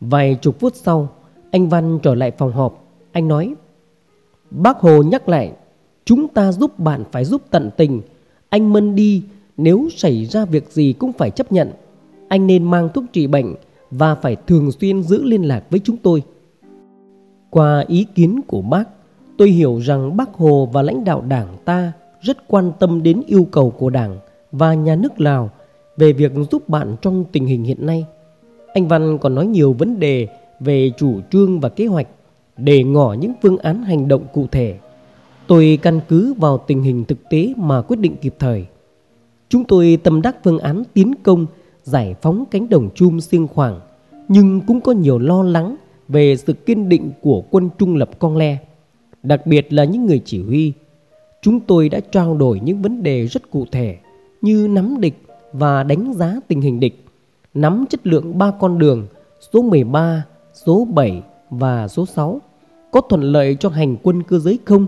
Vài chục phút sau, anh Văn trở lại phòng họp. Anh nói, Bác Hồ nhắc lại, chúng ta giúp bạn phải giúp tận tình. Anh Mân đi, nếu xảy ra việc gì cũng phải chấp nhận. Anh nên mang thuốc trị bệnh và phải thường xuyên giữ liên lạc với chúng tôi. Qua ý kiến của bác, tôi hiểu rằng bác Hồ và lãnh đạo đảng ta rất quan tâm đến yêu cầu của đảng và nhà nước Lào về việc giúp bạn trong tình hình hiện nay. Anh Văn còn nói nhiều vấn đề về chủ trương và kế hoạch để ngỏ những phương án hành động cụ thể. Tôi căn cứ vào tình hình thực tế mà quyết định kịp thời. Chúng tôi tâm đắc phương án tiến công giải phóng cánh đồng chum xiêng khoảng nhưng cũng có nhiều lo lắng về sự kiên định của quân trung lập Con Le, đặc biệt là những người chỉ huy. Chúng tôi đã trao đổi những vấn đề rất cụ thể như nắm địch và đánh giá tình hình địch, nắm chất lượng ba con đường số 13, số 7 và số 6 có thuận lợi cho hành quân cơ giới không,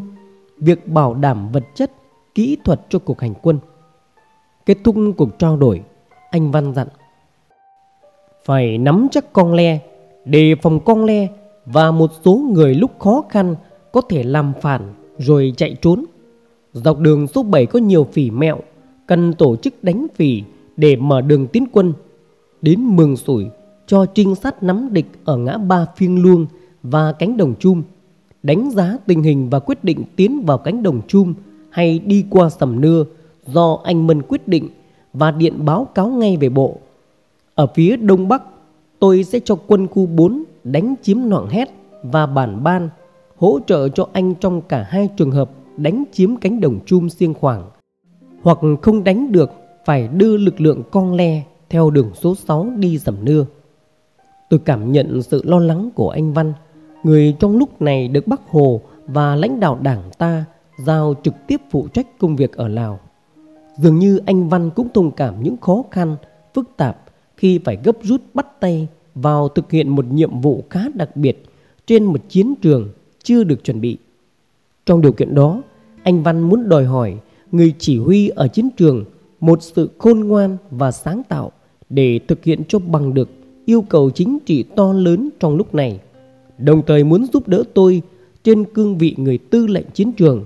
việc bảo đảm vật chất, kỹ thuật cho cuộc hành quân. Kết thúc cuộc trao đổi, anh Văn dặn. Phải nắm chắc con le Đề phòng con le Và một số người lúc khó khăn Có thể làm phản rồi chạy trốn. Dọc đường số 7 có nhiều phỉ mẹo Cần tổ chức đánh phỉ Để mở đường tiến quân. Đến mường sủi Cho trinh sát nắm địch ở ngã ba phiêng luông Và cánh đồng chum. Đánh giá tình hình và quyết định tiến vào cánh đồng chum Hay đi qua sầm nưa Do anh Mân quyết định và điện báo cáo ngay về bộ. Ở phía đông bắc, tôi sẽ cho quân khu 4 đánh chiếm Noạng Hét và Bản Ban, hỗ trợ cho anh trong cả hai trường hợp đánh chiếm cánh đồng chum siêng khoảng. Hoặc không đánh được, phải đưa lực lượng con le theo đường số 6 đi dầm nưa. Tôi cảm nhận sự lo lắng của anh Văn, người trong lúc này được Bắc Hồ và lãnh đạo đảng ta giao trực tiếp phụ trách công việc ở Lào. Dường như anh Văn cũng thông cảm những khó khăn, phức tạp khi phải gấp rút bắt tay vào thực hiện một nhiệm vụ khá đặc biệt trên một chiến trường chưa được chuẩn bị. Trong điều kiện đó, anh Văn muốn đòi hỏi người chỉ huy ở chiến trường một sự khôn ngoan và sáng tạo để thực hiện cho bằng được yêu cầu chính trị to lớn trong lúc này. Đồng thời muốn giúp đỡ tôi trên cương vị người tư lệnh chiến trường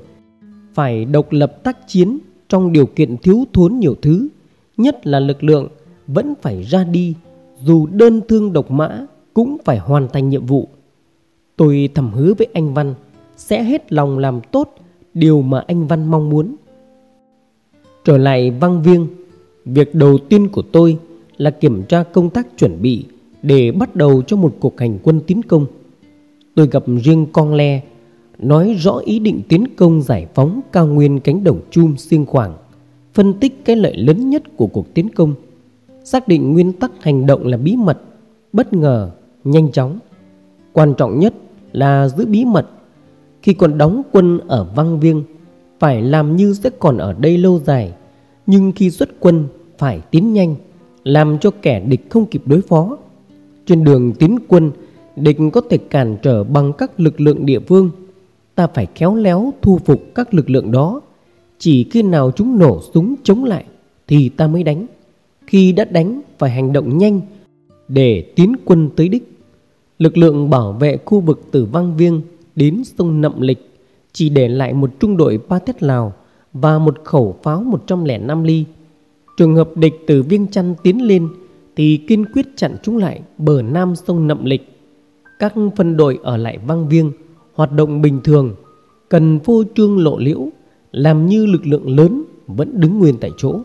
phải độc lập tác chiến trong điều kiện thiếu thốn nhiều thứ, nhất là lực lượng vẫn phải ra đi, dù đơn thương độc mã cũng phải hoàn thành nhiệm vụ. Tôi thầm hứa với anh Văn sẽ hết lòng làm tốt điều mà anh Văn mong muốn. Trở lại Văn Viêng, việc đầu tiên của tôi là kiểm tra công tác chuẩn bị để bắt đầu cho một cuộc hành quân tiến công. Tôi gặp riêng con le nói rõ ý định tiến công giải phóng cao nguyên cánh đồng chum xuyên khoảng, phân tích cái lợi lớn nhất của cuộc tiến công, xác định nguyên tắc hành động là bí mật, bất ngờ, nhanh chóng. Quan trọng nhất là giữ bí mật. Khi còn đóng quân ở văng Viêng, phải làm như sẽ còn ở đây lâu dài. Nhưng khi xuất quân, phải tiến nhanh, làm cho kẻ địch không kịp đối phó. Trên đường tiến quân, địch có thể cản trở bằng các lực lượng địa phương. Ta phải khéo léo thu phục các lực lượng đó. Chỉ khi nào chúng nổ súng chống lại thì ta mới đánh. Khi đã đánh, phải hành động nhanh để tiến quân tới đích. Lực lượng bảo vệ khu vực từ Vang Viêng đến sông Nậm Lịch chỉ để lại một trung đội ba tét Lào và một khẩu pháo 105 ly. Trường hợp địch từ Viêng Chăn tiến lên thì kiên quyết chặn chúng lại bờ nam sông Nậm Lịch. Các phân đội ở lại Vang Viêng hoạt động bình thường, cần phô trương lộ liễu, làm như lực lượng lớn vẫn đứng nguyên tại chỗ.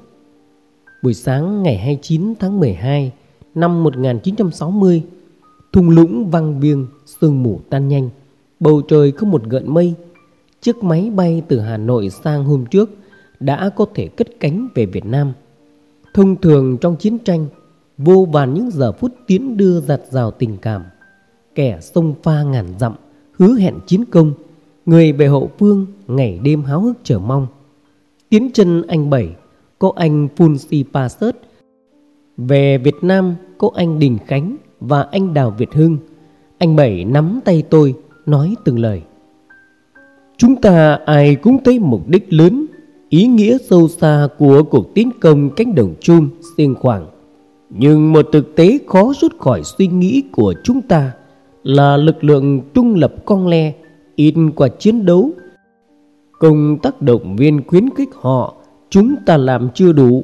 Buổi sáng ngày 29 tháng 12 năm 1960, thung lũng Vang Viêng sương mù tan nhanh, bầu trời không một gợn mây. Chiếc máy bay từ Hà Nội sang hôm trước đã có thể cất cánh về Việt Nam. Thông thường trong chiến tranh, vô vàn những giờ phút tiến đưa giặt rào tình cảm. Kẻ sông pha ngàn dặm, hứa hẹn chiến công, người về hậu phương ngày đêm háo hức chờ mong. Tiến chân anh Bảy, có anh Phun Si Pa Sớt, về Việt Nam có anh Đình Khánh và anh Đào Việt Hưng. Anh Bảy nắm tay tôi nói từng lời. Chúng ta ai cũng thấy mục đích lớn, ý nghĩa sâu xa của cuộc tiến công cánh đồng chung xiên khoảng. Nhưng một thực tế khó rút khỏi suy nghĩ của chúng ta là lực lượng trung lập con le, in qua chiến đấu. Công tác động viên khuyến khích họ, chúng ta làm chưa đủ.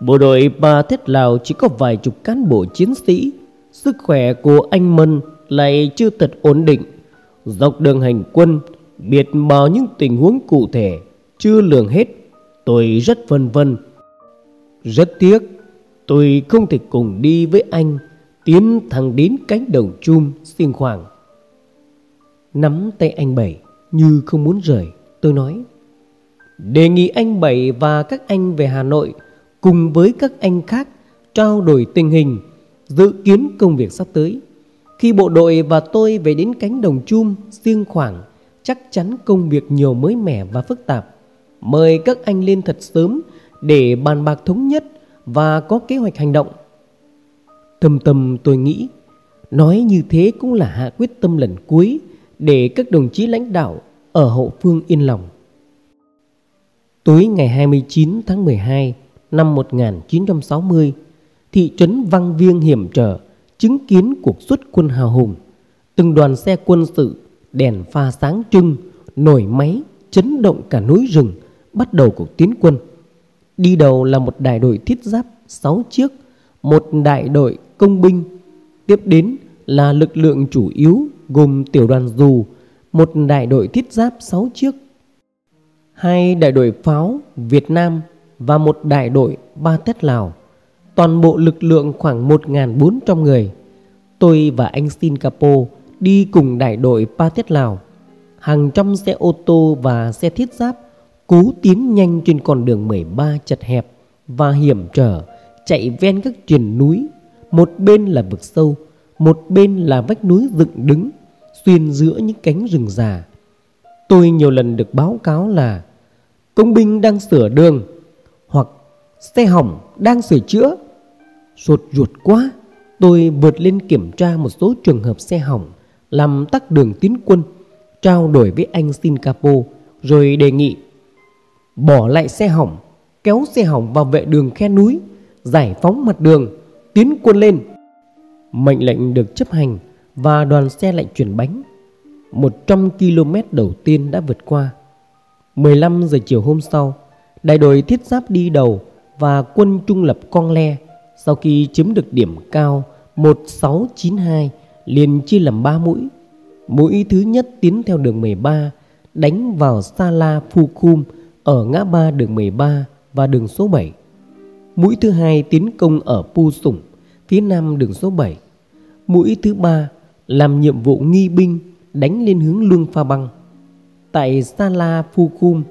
Bộ đội Ba thết Lào chỉ có vài chục cán bộ chiến sĩ, Sức khỏe của anh Mân lại chưa thật ổn định. Dọc đường hành quân, Biệt bao những tình huống cụ thể, Chưa lường hết, Tôi rất vân vân. Rất tiếc, Tôi không thể cùng đi với anh. Tiến thẳng đến cánh đồng chum xiên khoảng Nắm tay anh Bảy Như không muốn rời Tôi nói Đề nghị anh Bảy và các anh về Hà Nội cùng với các anh khác trao đổi tình hình, dự kiến công việc sắp tới. Khi bộ đội và tôi về đến cánh đồng chum, xiên khoảng, chắc chắn công việc nhiều mới mẻ và phức tạp. Mời các anh lên thật sớm để bàn bạc thống nhất và có kế hoạch hành động. Thầm tâm tôi nghĩ, nói như thế cũng là hạ quyết tâm lần cuối để các đồng chí lãnh đạo ở hậu phương yên lòng. Tối ngày 29 tháng 12 năm 1960, thị trấn Văn Viêng hiểm trở chứng kiến cuộc xuất quân hào hùng. Từng đoàn xe quân sự, đèn pha sáng trưng, nổi máy, chấn động cả núi rừng, bắt đầu cuộc tiến quân. Đi đầu là một đại đội thiết giáp 6 chiếc, một đại đội công binh. Tiếp đến là lực lượng chủ yếu gồm tiểu đoàn dù, một đại đội thiết giáp 6 chiếc. Hai đại đội pháo Việt Nam và một đại đội ba tét Lào. Toàn bộ lực lượng khoảng 1.400 người. Tôi và anh Singapore đi cùng đại đội ba tét Lào. Hàng trăm xe ô tô và xe thiết giáp cố tiến nhanh trên con đường 13 chật hẹp và hiểm trở chạy ven các triền núi. Một bên là vực sâu, một bên là vách núi dựng đứng xuyên giữa những cánh rừng già. Tôi nhiều lần được báo cáo là công binh đang sửa đường hoặc xe hỏng đang sửa chữa. Sột ruột quá, tôi vượt lên kiểm tra một số trường hợp xe hỏng làm tắc đường tiến quân, trao đổi với anh Singapore rồi đề nghị bỏ lại xe hỏng, kéo xe hỏng vào vệ đường khe núi, giải phóng mặt đường, tiến quân lên. Mệnh lệnh được chấp hành và đoàn xe lại chuyển bánh. 100 km đầu tiên đã vượt qua. 15 giờ chiều hôm sau, Đại đội thiết giáp đi đầu và quân trung lập Con Le sau khi chiếm được điểm cao 1692 liền chia làm 3 mũi. Mũi thứ nhất tiến theo đường 13 đánh vào Sala Phukum ở ngã ba đường 13 và đường số 7. Mũi thứ hai tiến công ở Pu Sủng phía nam đường số 7. Mũi thứ ba làm nhiệm vụ nghi binh đánh lên hướng Lương Pha Băng. Tại Sa La Phu Khum,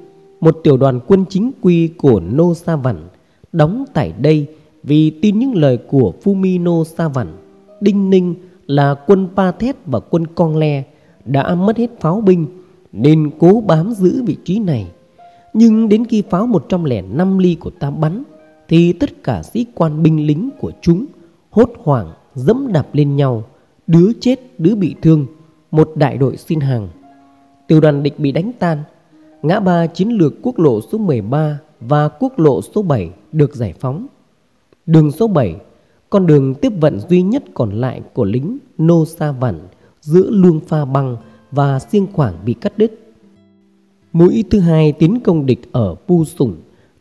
một tiểu đoàn quân chính quy của Nô Sa Văn đóng tại đây vì tin những lời của Fumino Sa Văn, Đinh Ninh là quân Pa Thét và quân Con Le đã mất hết pháo binh nên cố bám giữ vị trí này. Nhưng đến khi pháo 105 ly của ta bắn thì tất cả sĩ quan binh lính của chúng hốt hoảng dẫm đạp lên nhau, đứa chết đứa bị thương, một đại đội xin hàng. Tiểu đoàn địch bị đánh tan, ngã ba chiến lược quốc lộ số 13 và quốc lộ số 7 được giải phóng. Đường số 7, con đường tiếp vận duy nhất còn lại của lính Nô Sa Vẳn giữa Luông Pha Băng và Siêng Khoảng bị cắt đứt. Mũi thứ hai tiến công địch ở Pu Sủng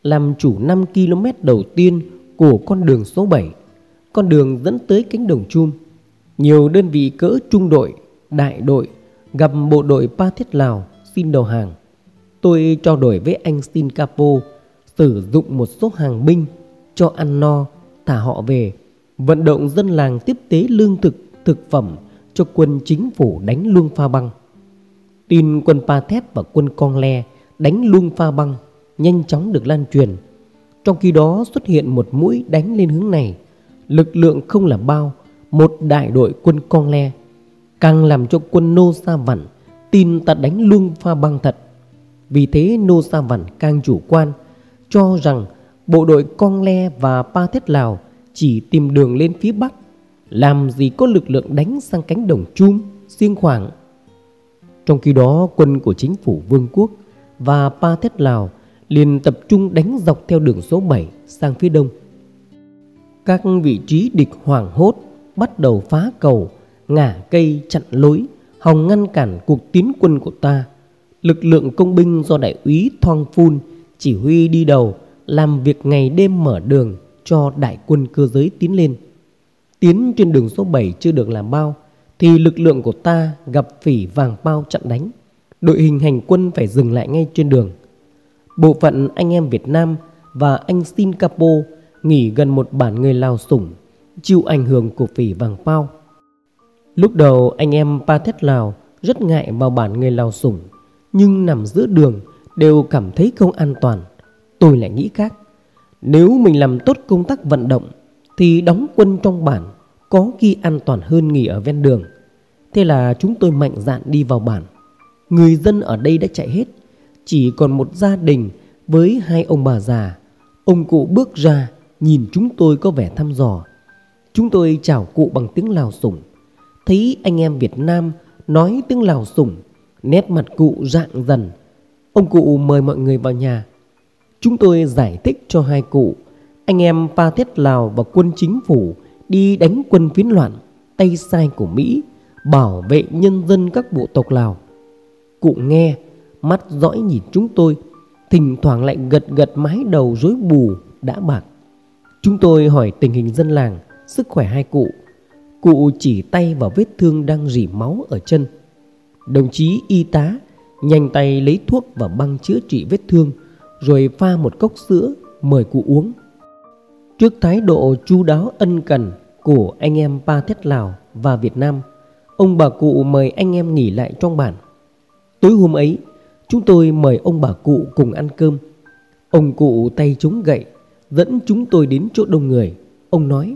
làm chủ 5 km đầu tiên của con đường số 7, con đường dẫn tới cánh đồng chum. Nhiều đơn vị cỡ trung đội, đại đội gặp bộ đội Pa Thiết Lào xin đầu hàng. Tôi trao đổi với anh Sin Capo sử dụng một số hàng binh cho ăn no, thả họ về, vận động dân làng tiếp tế lương thực, thực phẩm cho quân chính phủ đánh Luông Pha Băng. Tin quân Pa Thét và quân Con Le đánh Luông Pha Băng nhanh chóng được lan truyền. Trong khi đó xuất hiện một mũi đánh lên hướng này, lực lượng không là bao, một đại đội quân Con Le, càng làm cho quân Nô Sa Vẳn tin ta đánh Luông Pha Băng thật. Vì thế Nô Sa Vẳn càng chủ quan, cho rằng bộ đội Con Le và Pa Thét Lào chỉ tìm đường lên phía Bắc, làm gì có lực lượng đánh sang cánh đồng chum, xiên khoảng. Trong khi đó quân của chính phủ Vương quốc và Pa Thét Lào liền tập trung đánh dọc theo đường số 7 sang phía đông. Các vị trí địch hoảng hốt bắt đầu phá cầu, ngả cây chặn lối, hòng ngăn cản cuộc tiến quân của ta. Lực lượng công binh do đại úy Thoang Phun chỉ huy đi đầu làm việc ngày đêm mở đường cho đại quân cơ giới tiến lên. Tiến trên đường số 7 chưa được làm bao thì lực lượng của ta gặp phỉ vàng bao chặn đánh. Đội hình hành quân phải dừng lại ngay trên đường. Bộ phận anh em Việt Nam và anh Singapore nghỉ gần một bản người Lào sủng chịu ảnh hưởng của phỉ vàng bao. Lúc đầu anh em Pa Thét Lào rất ngại vào bản người Lào sủng nhưng nằm giữa đường đều cảm thấy không an toàn. Tôi lại nghĩ khác. Nếu mình làm tốt công tác vận động thì đóng quân trong bản có khi an toàn hơn nghỉ ở ven đường. Thế là chúng tôi mạnh dạn đi vào bản. Người dân ở đây đã chạy hết, chỉ còn một gia đình với hai ông bà già. Ông cụ bước ra nhìn chúng tôi có vẻ thăm dò. Chúng tôi chào cụ bằng tiếng Lào sủng. Thấy anh em Việt Nam nói tiếng Lào sủng, nét mặt cụ rạng dần. Ông cụ mời mọi người vào nhà. Chúng tôi giải thích cho hai cụ, anh em Pa Thiết Lào và quân chính phủ đi đánh quân phiến loạn, tay sai của Mỹ, bảo vệ nhân dân các bộ tộc Lào. Cụ nghe, mắt dõi nhìn chúng tôi, thỉnh thoảng lại gật gật mái đầu rối bù, đã bạc. Chúng tôi hỏi tình hình dân làng, sức khỏe hai cụ. Cụ chỉ tay vào vết thương đang rỉ máu ở chân. Đồng chí y tá nhanh tay lấy thuốc và băng chữa trị vết thương, rồi pha một cốc sữa mời cụ uống. Trước thái độ chu đáo ân cần của anh em Pa Thét Lào và Việt Nam, ông bà cụ mời anh em nghỉ lại trong bản. Tối hôm ấy, chúng tôi mời ông bà cụ cùng ăn cơm. Ông cụ tay chống gậy, dẫn chúng tôi đến chỗ đông người. Ông nói,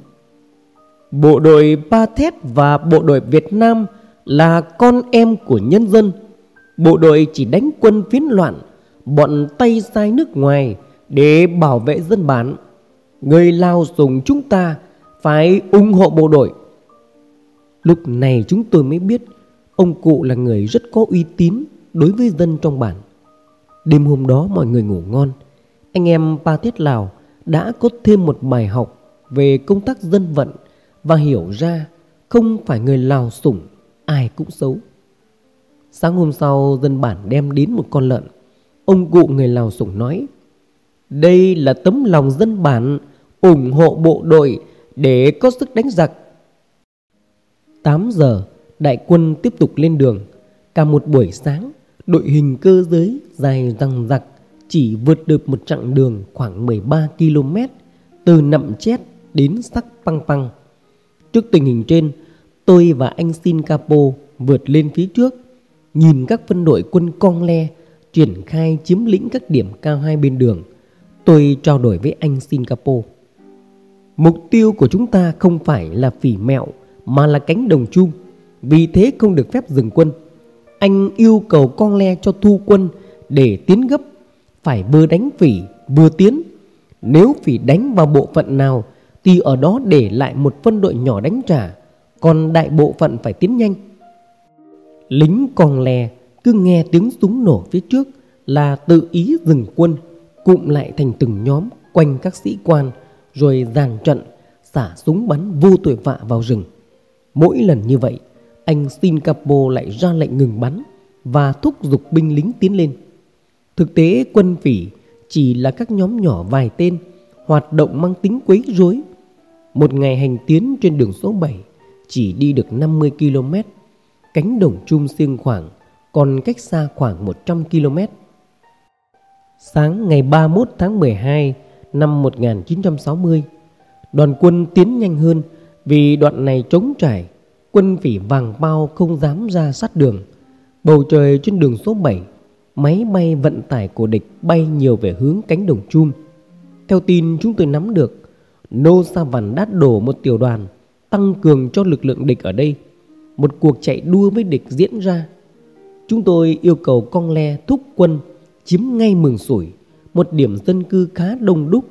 Bộ đội Ba Thét và bộ đội Việt Nam là con em của nhân dân. Bộ đội chỉ đánh quân phiến loạn, bọn tay sai nước ngoài để bảo vệ dân bản. Người Lào dùng chúng ta phải ủng hộ bộ đội. Lúc này chúng tôi mới biết ông cụ là người rất có uy tín đối với dân trong bản. Đêm hôm đó mọi người ngủ ngon. Anh em Pa Tiết Lào đã có thêm một bài học về công tác dân vận và hiểu ra không phải người Lào sủng ai cũng xấu. Sáng hôm sau dân bản đem đến một con lợn. Ông cụ người Lào sủng nói Đây là tấm lòng dân bản ủng hộ bộ đội để có sức đánh giặc. 8 giờ, đại quân tiếp tục lên đường. Cả một buổi sáng, đội hình cơ giới dài răng rặc chỉ vượt được một chặng đường khoảng 13 km từ nậm chết đến sắc păng păng. Trước tình hình trên, tôi và anh Sin Capo vượt lên phía trước, nhìn các phân đội quân cong le triển khai chiếm lĩnh các điểm cao hai bên đường. Tôi trao đổi với anh Sin Capo. Mục tiêu của chúng ta không phải là phỉ mẹo mà là cánh đồng chung, Vì thế không được phép dừng quân. Anh yêu cầu con le cho thu quân để tiến gấp, phải vừa đánh phỉ vừa tiến. Nếu phỉ đánh vào bộ phận nào thì ở đó để lại một phân đội nhỏ đánh trả, còn đại bộ phận phải tiến nhanh. Lính con le cứ nghe tiếng súng nổ phía trước là tự ý dừng quân, cụm lại thành từng nhóm quanh các sĩ quan rồi dàn trận xả súng bắn vô tội vạ vào rừng. Mỗi lần như vậy, anh Singapore lại ra lệnh ngừng bắn và thúc giục binh lính tiến lên. Thực tế quân phỉ chỉ là các nhóm nhỏ vài tên hoạt động mang tính quấy rối. Một ngày hành tiến trên đường số 7 chỉ đi được 50 km, cánh đồng chung xiêng khoảng còn cách xa khoảng 100 km. Sáng ngày 31 tháng 12 năm 1960, đoàn quân tiến nhanh hơn vì đoạn này trống trải, quân phỉ vàng bao không dám ra sát đường. Bầu trời trên đường số 7, máy bay vận tải của địch bay nhiều về hướng cánh đồng chum. Theo tin chúng tôi nắm được, Nô Sa Văn đã đổ một tiểu đoàn tăng cường cho lực lượng địch ở đây. Một cuộc chạy đua với địch diễn ra. Chúng tôi yêu cầu con le thúc quân chiếm ngay mường sủi, một điểm dân cư khá đông đúc,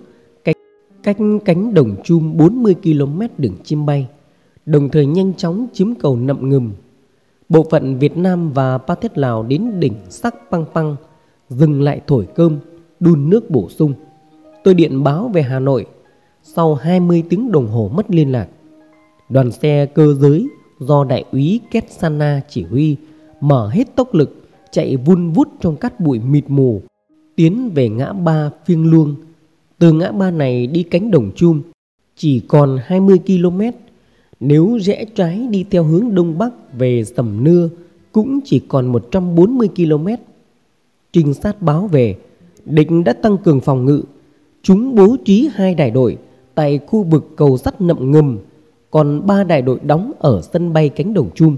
cách, cách cánh đồng chum 40 km đường chim bay, đồng thời nhanh chóng chiếm cầu nậm ngầm. Bộ phận Việt Nam và Pa Thiết Lào đến đỉnh Sắc Păng Păng, dừng lại thổi cơm, đun nước bổ sung. Tôi điện báo về Hà Nội, sau 20 tiếng đồng hồ mất liên lạc. Đoàn xe cơ giới do đại úy Ketsana chỉ huy mở hết tốc lực chạy vun vút trong cát bụi mịt mù tiến về ngã ba phiêng luông từ ngã ba này đi cánh đồng chum chỉ còn 20 km nếu rẽ trái đi theo hướng đông bắc về sầm nưa cũng chỉ còn 140 km trinh sát báo về địch đã tăng cường phòng ngự chúng bố trí hai đại đội tại khu vực cầu sắt nậm ngầm còn ba đại đội đóng ở sân bay cánh đồng chum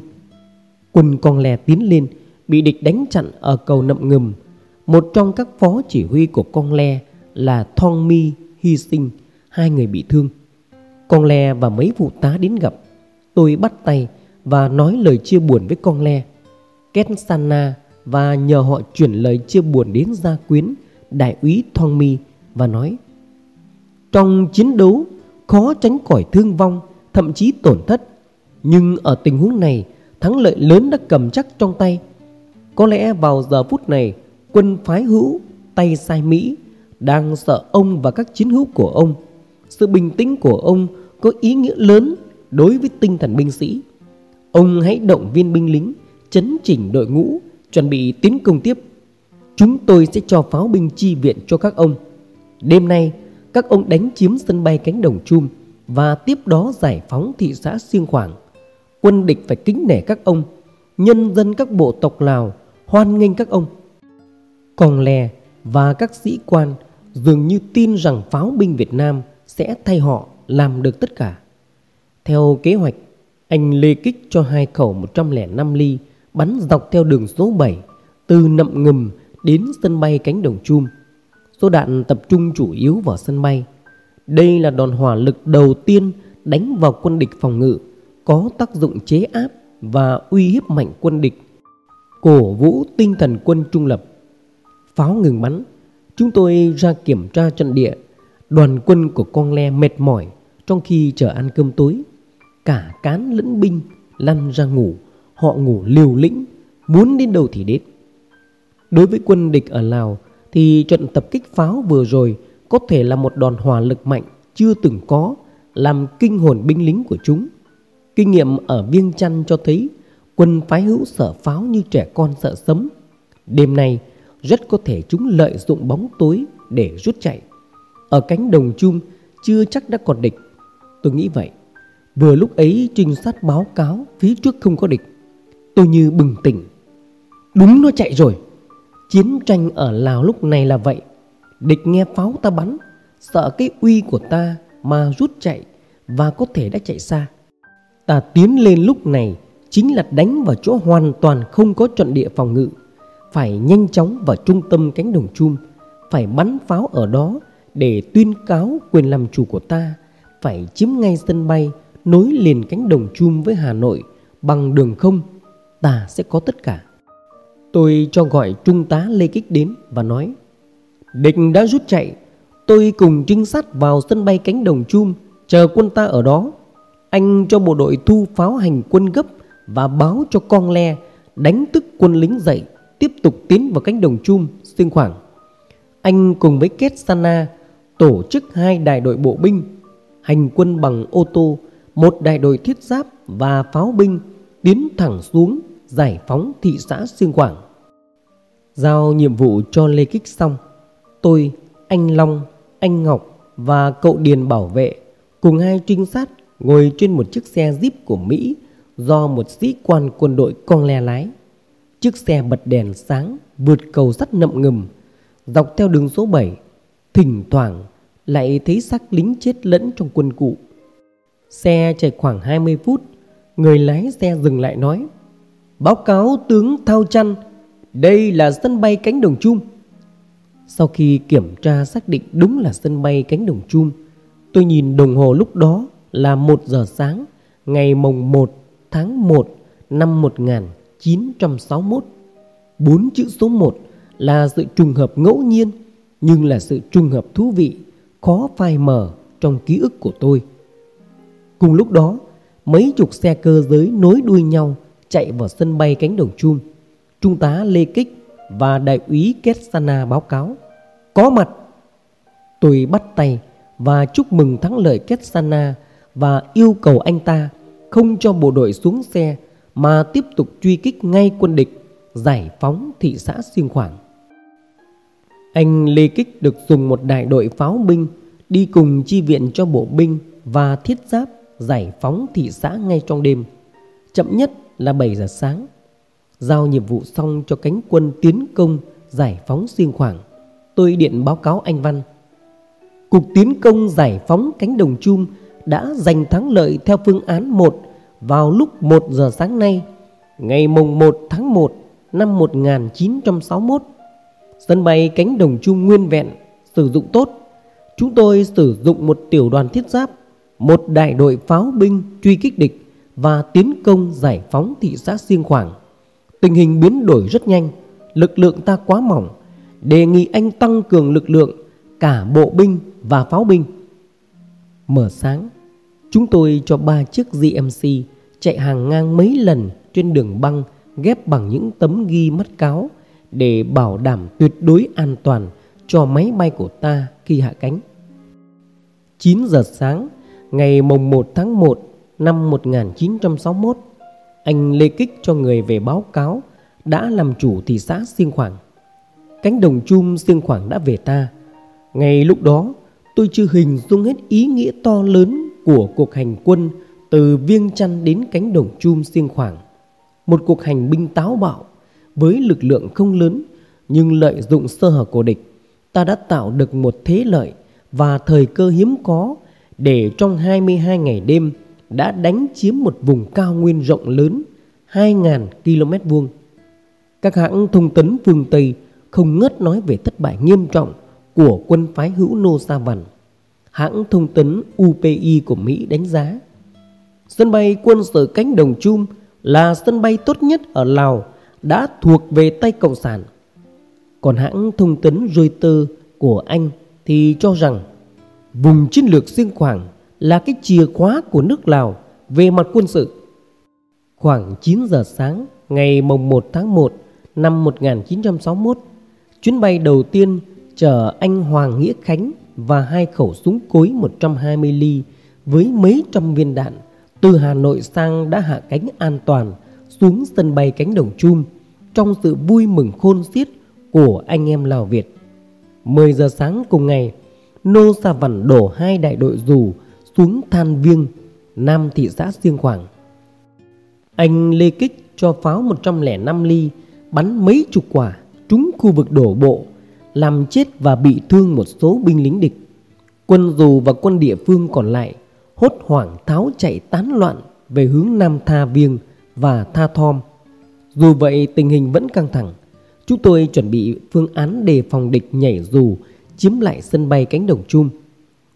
quân con lè tiến lên bị địch đánh chặn ở cầu nậm ngầm. Một trong các phó chỉ huy của con le là Thong Mi hy sinh, hai người bị thương. Con le và mấy vụ tá đến gặp. Tôi bắt tay và nói lời chia buồn với con le. ketsana và nhờ họ chuyển lời chia buồn đến gia quyến đại úy Thong Mi và nói Trong chiến đấu khó tránh khỏi thương vong, thậm chí tổn thất. Nhưng ở tình huống này, thắng lợi lớn đã cầm chắc trong tay có lẽ vào giờ phút này Quân phái hữu tay sai Mỹ Đang sợ ông và các chiến hữu của ông Sự bình tĩnh của ông có ý nghĩa lớn đối với tinh thần binh sĩ. Ông hãy động viên binh lính, Chấn chỉnh đội ngũ, Chuẩn bị tiến công tiếp. Chúng tôi sẽ cho pháo binh chi viện cho các ông. Đêm nay, Các ông đánh chiếm sân bay cánh đồng chum Và tiếp đó giải phóng thị xã Siêng Khoảng. Quân địch phải kính nể các ông, Nhân dân các bộ tộc Lào hoan nghênh các ông. Còn lè và các sĩ quan dường như tin rằng pháo binh Việt Nam sẽ thay họ làm được tất cả. Theo kế hoạch, anh Lê Kích cho hai khẩu 105 ly bắn dọc theo đường số 7 từ nậm ngầm đến sân bay cánh đồng chum. Số đạn tập trung chủ yếu vào sân bay. Đây là đòn hỏa lực đầu tiên đánh vào quân địch phòng ngự, có tác dụng chế áp và uy hiếp mạnh quân địch cổ vũ tinh thần quân trung lập. Pháo ngừng bắn, chúng tôi ra kiểm tra trận địa. Đoàn quân của con le mệt mỏi trong khi chờ ăn cơm tối. Cả cán lẫn binh lăn ra ngủ, họ ngủ liều lĩnh, muốn đến đâu thì đến. Đối với quân địch ở Lào thì trận tập kích pháo vừa rồi có thể là một đòn hỏa lực mạnh chưa từng có làm kinh hồn binh lính của chúng. Kinh nghiệm ở Viêng Chăn cho thấy Quân phái hữu sợ pháo như trẻ con sợ sấm Đêm nay rất có thể chúng lợi dụng bóng tối để rút chạy Ở cánh đồng chung chưa chắc đã còn địch Tôi nghĩ vậy. Vừa lúc ấy trinh sát báo cáo phía trước không có địch. Tôi như bừng tỉnh. Đúng nó chạy rồi. Chiến tranh ở Lào lúc này là vậy. Địch nghe pháo ta bắn Sợ cái uy của ta mà rút chạy Và có thể đã chạy xa. Ta tiến lên lúc này chính là đánh vào chỗ hoàn toàn không có trận địa phòng ngự, phải nhanh chóng vào trung tâm cánh đồng chum, phải bắn pháo ở đó để tuyên cáo quyền làm chủ của ta, phải chiếm ngay sân bay, nối liền cánh đồng chum với Hà Nội bằng đường không, ta sẽ có tất cả. Tôi cho gọi trung tá Lê Kích đến và nói Địch đã rút chạy Tôi cùng trinh sát vào sân bay cánh đồng chum Chờ quân ta ở đó Anh cho bộ đội thu pháo hành quân gấp Và báo cho con le Đánh tức quân lính dậy Tiếp tục tiến vào cánh đồng chum Xuyên khoảng Anh cùng với Kết Sana Tổ chức hai đại đội bộ binh Hành quân bằng ô tô Một đại đội thiết giáp và pháo binh Tiến thẳng xuống giải phóng thị xã Xuyên Quảng. Giao nhiệm vụ cho Lê Kích xong, tôi, anh Long, anh Ngọc và cậu Điền bảo vệ cùng hai trinh sát ngồi trên một chiếc xe Jeep của Mỹ do một sĩ quan quân đội con le lái. Chiếc xe bật đèn sáng vượt cầu sắt nậm ngầm dọc theo đường số 7, thỉnh thoảng lại thấy xác lính chết lẫn trong quân cụ. Xe chạy khoảng 20 phút, người lái xe dừng lại nói Báo cáo tướng Thao Chăn Đây là sân bay cánh đồng chum. Sau khi kiểm tra xác định đúng là sân bay cánh đồng chum Tôi nhìn đồng hồ lúc đó là 1 giờ sáng Ngày mồng 1 tháng 1 năm 1961 Bốn chữ số 1 là sự trùng hợp ngẫu nhiên Nhưng là sự trùng hợp thú vị. Khó phai mờ trong ký ức của tôi Cùng lúc đó, Mấy chục xe cơ giới nối đuôi nhau chạy vào sân bay cánh đồng chum. Trung tá Lê Kích và đại úy Ketsana báo cáo. Có mặt! Tôi bắt tay và chúc mừng thắng lợi Ketsana và yêu cầu anh ta không cho bộ đội xuống xe mà tiếp tục truy kích ngay quân địch giải phóng thị xã Xuyên Khoảng. Anh Lê Kích được dùng một đại đội pháo binh đi cùng chi viện cho bộ binh và thiết giáp giải phóng thị xã ngay trong đêm. Chậm nhất là 7 giờ sáng, Giao nhiệm vụ xong cho cánh quân tiến công giải phóng xuyên khoảng. Tôi điện báo cáo anh Văn. Cuộc tiến công giải phóng cánh đồng chum đã giành thắng lợi theo phương án 1 vào lúc 1 giờ sáng nay, Ngày mùng 1 tháng 1 năm 1961 Sân bay cánh đồng chung nguyên vẹn sử dụng tốt Chúng tôi sử dụng một tiểu đoàn thiết giáp Một đại đội pháo binh truy kích địch và tiến công giải phóng thị xã Siêng Khoảng. Tình hình biến đổi rất nhanh, lực lượng ta quá mỏng, đề nghị anh tăng cường lực lượng cả bộ binh và pháo binh. Mở sáng, chúng tôi cho ba chiếc GMC chạy hàng ngang mấy lần trên đường băng ghép bằng những tấm ghi mắt cáo để bảo đảm tuyệt đối an toàn cho máy bay của ta khi hạ cánh. 9 giờ sáng ngày mùng 1 tháng 1 năm 1961, anh Lê Kích cho người về báo cáo đã làm chủ thị xã Siêng Khoảng. Cánh đồng chum Siêng Khoảng đã về ta. Ngay lúc đó, tôi chưa hình dung hết ý nghĩa to lớn của cuộc hành quân từ Viêng Chăn đến cánh đồng chum Siêng Khoảng. Một cuộc hành binh táo bạo với lực lượng không lớn nhưng lợi dụng sơ hở của địch, ta đã tạo được một thế lợi và thời cơ hiếm có để trong 22 ngày đêm đã đánh chiếm một vùng cao nguyên rộng lớn 2.000 km vuông. Các hãng thông tấn phương Tây không ngớt nói về thất bại nghiêm trọng của quân phái hữu Nô Sa Văn. Hãng thông tấn UPI của Mỹ đánh giá sân bay quân sự cánh đồng chum là sân bay tốt nhất ở Lào đã thuộc về tay Cộng sản. Còn hãng thông tấn Reuters của Anh thì cho rằng vùng chiến lược xuyên khoảng là cái chìa khóa của nước Lào về mặt quân sự. Khoảng 9 giờ sáng ngày mùng 1 tháng 1 năm 1961, chuyến bay đầu tiên chở anh Hoàng Nghĩa Khánh và hai khẩu súng cối 120 ly với mấy trăm viên đạn từ Hà Nội sang đã hạ cánh an toàn xuống sân bay cánh đồng chum trong sự vui mừng khôn xiết của anh em Lào Việt. 10 giờ sáng cùng ngày, Nô Sa Văn đổ hai đại đội dù xuống Than Viêng, Nam thị xã Siêng Khoảng. Anh Lê Kích cho pháo 105 ly bắn mấy chục quả trúng khu vực đổ bộ, làm chết và bị thương một số binh lính địch. Quân dù và quân địa phương còn lại hốt hoảng tháo chạy tán loạn về hướng Nam Tha Viêng và Tha Thom. Dù vậy, tình hình vẫn căng thẳng. Chúng tôi chuẩn bị phương án đề phòng địch nhảy dù, chiếm lại sân bay cánh đồng chum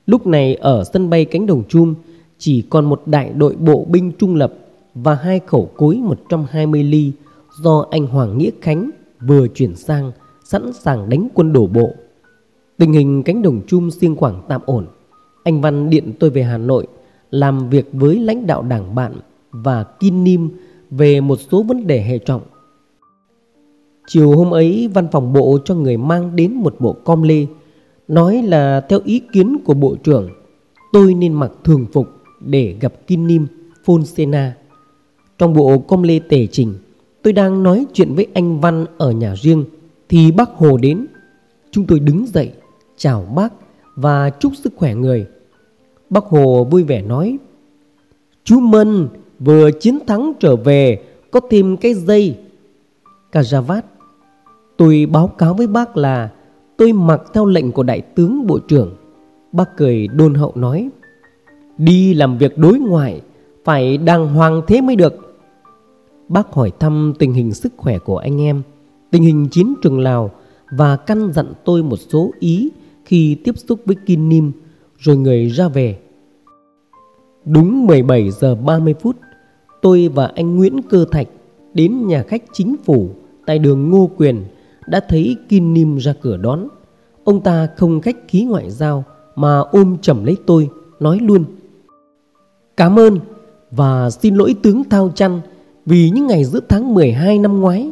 Lúc này, ở sân bay cánh đồng chum, chỉ còn một đại đội bộ binh trung lập và hai khẩu cối 120 ly do anh Hoàng Nghĩa Khánh vừa chuyển sang, sẵn sàng đánh quân đổ bộ. Tình hình cánh đồng chung xiên khoảng tạm ổn. Anh Văn điện tôi về Hà Nội làm việc với lãnh đạo đảng bạn và Kim Nim về một số vấn đề hệ trọng. Chiều hôm ấy, văn phòng bộ cho người mang đến một bộ com lê, Nói là theo ý kiến của bộ trưởng, Tôi nên mặc thường phục để gặp Kim Nim Fonsena. Trong bộ com lê tề trình, Tôi đang nói chuyện với anh Văn ở nhà riêng, Thì bác Hồ đến Chúng tôi đứng dậy, Chào bác và chúc sức khỏe người Bác Hồ vui vẻ nói, Chú Mân vừa chiến thắng trở về, Có thêm cái dây. Cà Tôi báo cáo với bác là Tôi mặc theo lệnh của đại tướng bộ trưởng. Bác cười đôn hậu nói, Đi làm việc đối ngoại, Phải đàng hoàng thế mới được. Bác hỏi thăm tình hình sức khỏe của anh em, Tình hình chiến trường Lào Và căn dặn tôi một số ý Khi tiếp xúc với Kim Nim, Rồi người ra về. Đúng 17 giờ 30 phút Tôi và anh Nguyễn Cơ Thạch Đến nhà khách chính phủ Tại đường Ngô Quyền Đã thấy Kim Nim ra cửa đón. Ông ta không khách khí ngoại giao Mà ôm chầm lấy tôi, Nói luôn, Cảm ơn và xin lỗi tướng Thao Chăn Vì những ngày giữa tháng 12 năm ngoái,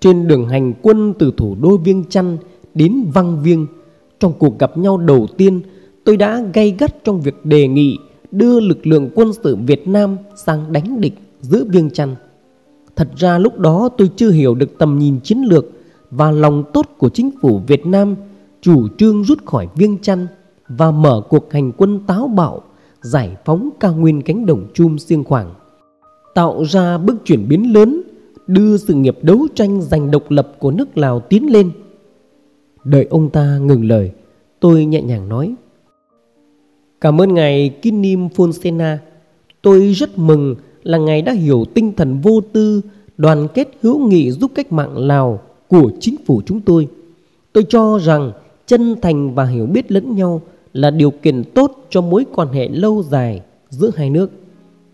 Trên đường hành quân từ thủ đô Viêng Chăn Đến Văn Viêng, Trong cuộc gặp nhau đầu tiên, Tôi đã gay gắt trong việc đề nghị Đưa lực lượng quân sự Việt Nam sang đánh địch giữa Viêng Chăn. Thật ra lúc đó tôi chưa hiểu được tầm nhìn chiến lược Và lòng tốt của chính phủ Việt Nam Chủ trương rút khỏi Viêng Chăn Và mở cuộc hành quân táo bạo, Giải phóng cao nguyên cánh đồng chum xiêng khoảng, Tạo ra bước chuyển biến lớn, Đưa sự nghiệp đấu tranh giành độc lập của nước Lào tiến lên. Đợi ông ta ngừng lời, Tôi nhẹ nhàng nói, Cảm ơn ngài Kinim Fonsena Tôi rất mừng là ngài đã hiểu tinh thần vô tư Đoàn kết hữu nghị giúp cách mạng Lào của chính phủ chúng tôi Tôi cho rằng chân thành và hiểu biết lẫn nhau là điều kiện tốt cho mối quan hệ lâu dài giữa hai nước.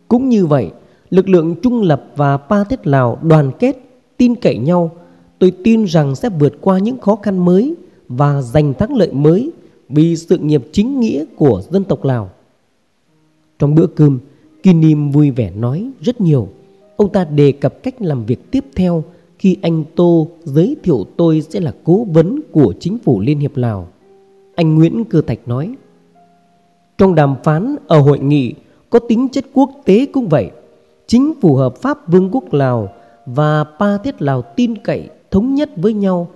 Cũng như vậy, lực lượng trung lập và pa thiết Lào đoàn kết, tin cậy nhau, tôi tin rằng sẽ vượt qua những khó khăn mới và giành thắng lợi mới vì sự nghiệp chính nghĩa của dân tộc Lào. Trong bữa cơm, Kinim vui vẻ nói rất nhiều. Ông ta đề cập cách làm việc tiếp theo khi anh Tô giới thiệu tôi sẽ là cố vấn của chính phủ Liên hiệp Lào. Anh Nguyễn Cơ Thạch nói, Trong đàm phán ở hội nghị, có tính chất quốc tế cũng vậy Chính phủ hợp pháp Vương quốc Lào và Pa Thiết Lào tin cậy, thống nhất với nhau,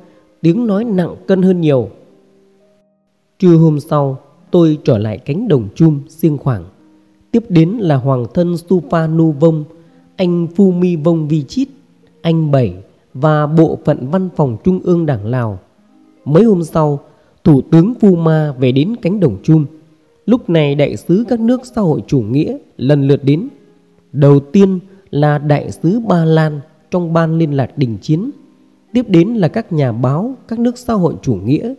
Tiếng nói nặng cân hơn nhiều Trưa hôm sau, tôi trở lại cánh đồng chum siêng khoảng Tiếp đến là hoàng thân Supa Nu Vong Anh Phu Mi Vong Vi Anh Bảy và bộ phận văn phòng trung ương đảng Lào. Mấy hôm sau, Thủ tướng Phu Ma về đến cánh đồng chum. Lúc này đại sứ các nước xã hội chủ nghĩa lần lượt đến. Đầu tiên là đại sứ Ba Lan trong ban liên lạc đình chiến. Tiếp đến là các nhà báo các nước xã hội chủ nghĩa,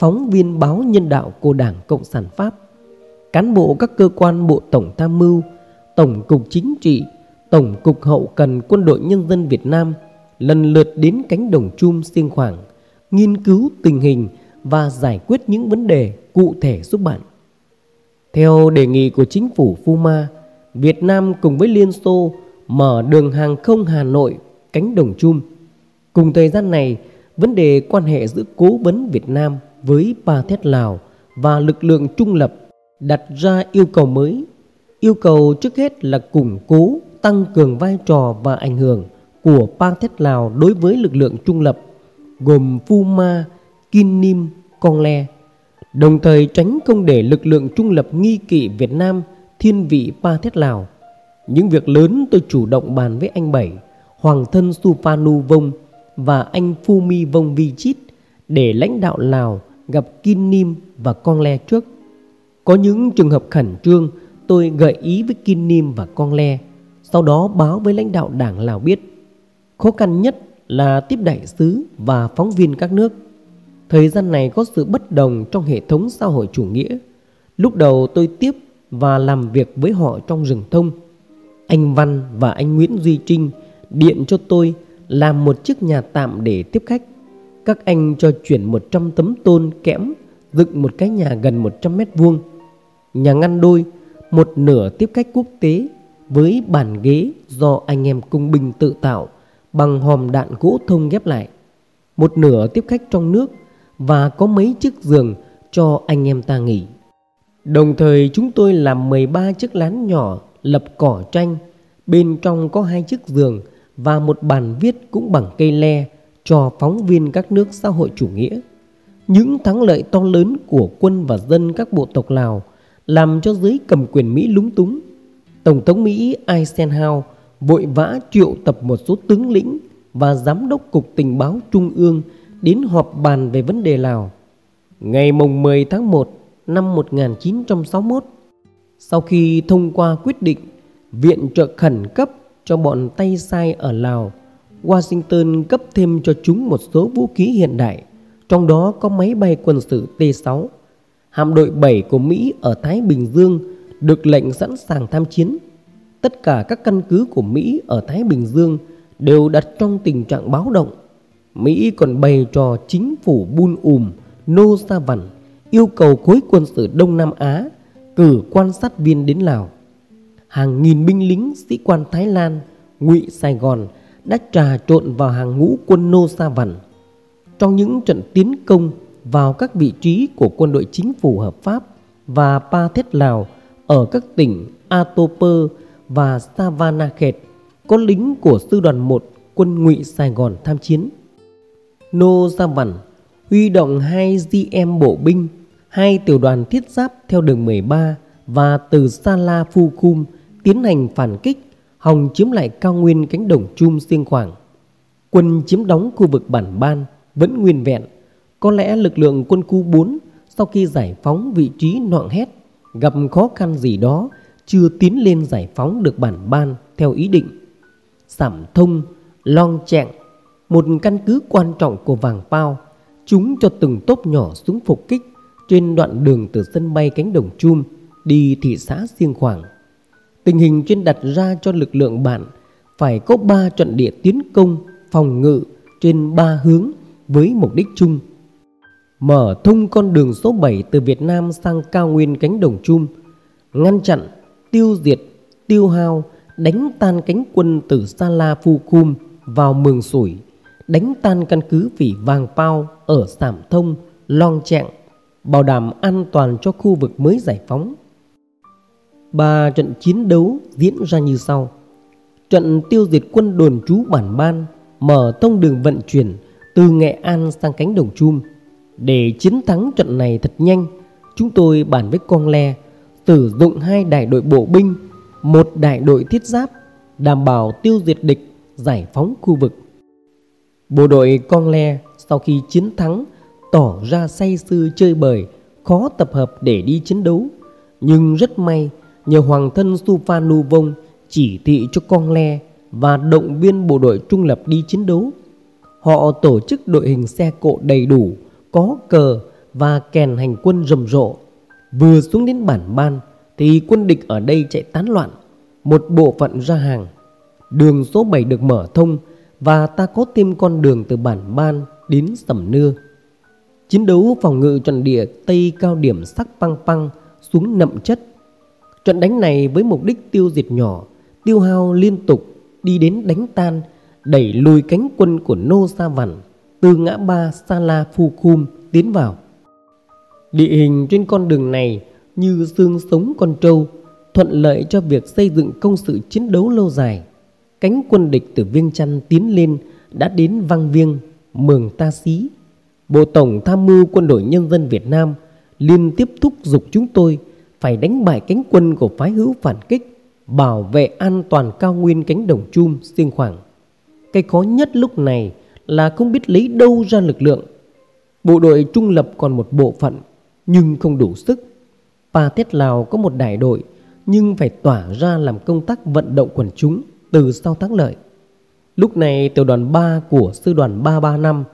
phóng viên báo nhân đạo của Đảng Cộng sản Pháp, cán bộ các cơ quan Bộ Tổng Tham mưu, Tổng cục Chính trị, Tổng cục Hậu cần Quân đội Nhân dân Việt Nam – lần lượt đến cánh đồng chum Siêng khoảng, nghiên cứu tình hình và giải quyết những vấn đề cụ thể giúp bạn. Theo đề nghị của chính phủ Puma, Việt Nam cùng với Liên Xô mở đường hàng không Hà Nội cánh đồng chum. Cùng thời gian này, vấn đề quan hệ giữa cố vấn Việt Nam với Pathet Thét Lào và lực lượng trung lập đặt ra yêu cầu mới. Yêu cầu trước hết là củng cố, tăng cường vai trò và ảnh hưởng của Pa Thét Lào đối với lực lượng trung lập gồm Phu Ma, Kin Nim, Con Le, đồng thời tránh không để lực lượng trung lập nghi kỵ Việt Nam thiên vị Pa Thét Lào. Những việc lớn tôi chủ động bàn với anh Bảy, Hoàng thân Supanu Vong và anh Phu Mi Vong Vi Chít để lãnh đạo Lào gặp Kin Nim và Con Le trước. Có những trường hợp khẩn trương tôi gợi ý với Kim Nim và Con Le, sau đó báo với lãnh đạo đảng Lào biết Khó khăn nhất là tiếp đại sứ và phóng viên các nước. Thời gian này có sự bất đồng trong hệ thống xã hội chủ nghĩa. Lúc đầu tôi tiếp và làm việc với họ trong rừng thông. Anh Văn và anh Nguyễn Duy Trinh điện cho tôi làm một chiếc nhà tạm để tiếp khách. Các anh cho chuyển 100 tấm tôn kẽm dựng một cái nhà gần 100 mét vuông. Nhà ngăn đôi, một nửa tiếp khách quốc tế với bàn ghế do anh em cung binh tự tạo bằng hòm đạn gỗ thông ghép lại. Một nửa tiếp khách trong nước và có mấy chiếc giường cho anh em ta nghỉ. Đồng thời chúng tôi làm 13 chiếc lán nhỏ lập cỏ tranh, bên trong có hai chiếc giường và một bàn viết cũng bằng cây le cho phóng viên các nước xã hội chủ nghĩa. Những thắng lợi to lớn của quân và dân các bộ tộc Lào làm cho giới cầm quyền Mỹ lúng túng. Tổng thống Mỹ Eisenhower vội vã triệu tập một số tướng lĩnh và giám đốc cục tình báo trung ương đến họp bàn về vấn đề Lào. Ngày mùng 10 tháng 1 năm 1961, sau khi thông qua quyết định viện trợ khẩn cấp cho bọn tay sai ở Lào, Washington cấp thêm cho chúng một số vũ khí hiện đại, trong đó có máy bay quân sự T-6. Hạm đội 7 của Mỹ ở Thái Bình Dương được lệnh sẵn sàng tham chiến. Tất cả các căn cứ của Mỹ ở Thái Bình Dương đều đặt trong tình trạng báo động. Mỹ còn bày trò chính phủ Bun ùm Nô Sa Văn yêu cầu khối quân sự Đông Nam Á cử quan sát viên đến Lào. Hàng nghìn binh lính sĩ quan Thái Lan, ngụy Sài Gòn đã trà trộn vào hàng ngũ quân Nô Sa Văn. Trong những trận tiến công vào các vị trí của quân đội chính phủ hợp pháp và Pa Thiết Lào ở các tỉnh Atoper và Savanakhet có lính của sư đoàn 1 quân ngụy Sài Gòn tham chiến. Nô Gia Văn huy động hai GM bộ binh, hai tiểu đoàn thiết giáp theo đường 13 và từ Sala Phukum tiến hành phản kích, hòng chiếm lại cao nguyên cánh đồng chum xiên khoảng. Quân chiếm đóng khu vực bản ban vẫn nguyên vẹn. Có lẽ lực lượng quân khu 4 sau khi giải phóng vị trí nọng hét gặp khó khăn gì đó chưa tiến lên giải phóng được bản ban theo ý định. Sảm thông, long chẹn, một căn cứ quan trọng của vàng bao chúng cho từng tốp nhỏ xuống phục kích trên đoạn đường từ sân bay cánh đồng chum đi thị xã Siêng Khoảng. Tình hình trên đặt ra cho lực lượng bạn phải có 3 trận địa tiến công, phòng ngự trên 3 hướng với mục đích chung. Mở thông con đường số 7 từ Việt Nam sang cao nguyên cánh đồng chum, ngăn chặn, tiêu diệt, tiêu hao, đánh tan cánh quân từ Sa La Phu Khum vào mường sủi đánh tan căn cứ vị vàng pao ở Sảm Thông, Long Trạng, bảo đảm an toàn cho khu vực mới giải phóng. Ba trận chiến đấu diễn ra như sau. Trận tiêu diệt quân đồn trú bản ban mở thông đường vận chuyển từ Nghệ An sang cánh đồng chum. Để chiến thắng trận này thật nhanh, chúng tôi bàn với con le sử dụng hai đại đội bộ binh, một đại đội thiết giáp đảm bảo tiêu diệt địch, giải phóng khu vực. Bộ đội con le sau khi chiến thắng tỏ ra say sưa chơi bời, khó tập hợp để đi chiến đấu. Nhưng rất may nhờ hoàng thân Supanu Vong chỉ thị cho con le và động viên bộ đội trung lập đi chiến đấu. Họ tổ chức đội hình xe cộ đầy đủ, có cờ và kèn hành quân rầm rộ. Vừa xuống đến bản ban thì quân địch ở đây chạy tán loạn, một bộ phận ra hàng. Đường số 7 được mở thông và ta có thêm con đường từ bản ban đến sầm nưa. Chiến đấu phòng ngự trận địa Tây cao điểm sắc băng băng xuống nậm chất. Trận đánh này với mục đích tiêu diệt nhỏ, tiêu hao liên tục đi đến đánh tan, đẩy lùi cánh quân của Nô Sa Vằn từ ngã ba Sala Phu Khum tiến vào. Địa hình trên con đường này như xương sống con trâu, thuận lợi cho việc xây dựng công sự chiến đấu lâu dài cánh quân địch từ Viêng Chăn tiến lên đã đến Vang Viêng, Mường Ta Xí. Bộ Tổng Tham mưu Quân đội Nhân dân Việt Nam liên tiếp thúc giục chúng tôi phải đánh bại cánh quân của phái hữu phản kích, bảo vệ an toàn cao nguyên cánh đồng chum siêng khoảng. Cái khó nhất lúc này là không biết lấy đâu ra lực lượng. Bộ đội trung lập còn một bộ phận nhưng không đủ sức. Pa Tết Lào có một đại đội nhưng phải tỏa ra làm công tác vận động quần chúng từ sau thắng lợi. Lúc này tiểu đoàn 3 của sư đoàn 335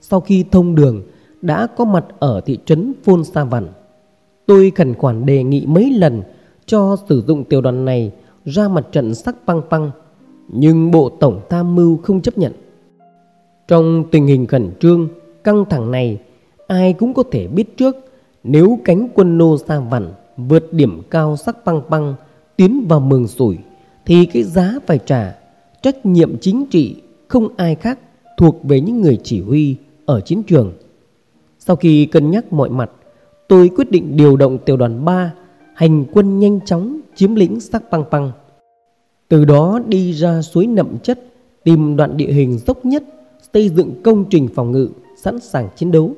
sau khi thông đường đã có mặt ở thị trấn Phôn Sa Văn. Tôi khẩn khoản đề nghị mấy lần cho sử dụng tiểu đoàn này ra mặt trận sắc băng băng, nhưng Bộ Tổng Tham mưu không chấp nhận. Trong tình hình khẩn trương, căng thẳng này, ai cũng có thể biết trước nếu cánh quân nô sa vằn vượt điểm cao sắc băng băng tiến vào mường sủi thì cái giá phải trả trách nhiệm chính trị không ai khác thuộc về những người chỉ huy ở chiến trường. Sau khi cân nhắc mọi mặt, tôi quyết định điều động tiểu đoàn 3 hành quân nhanh chóng chiếm lĩnh sắc băng băng. Từ đó đi ra suối nậm chất, tìm đoạn địa hình dốc nhất, xây dựng công trình phòng ngự, sẵn sàng chiến đấu.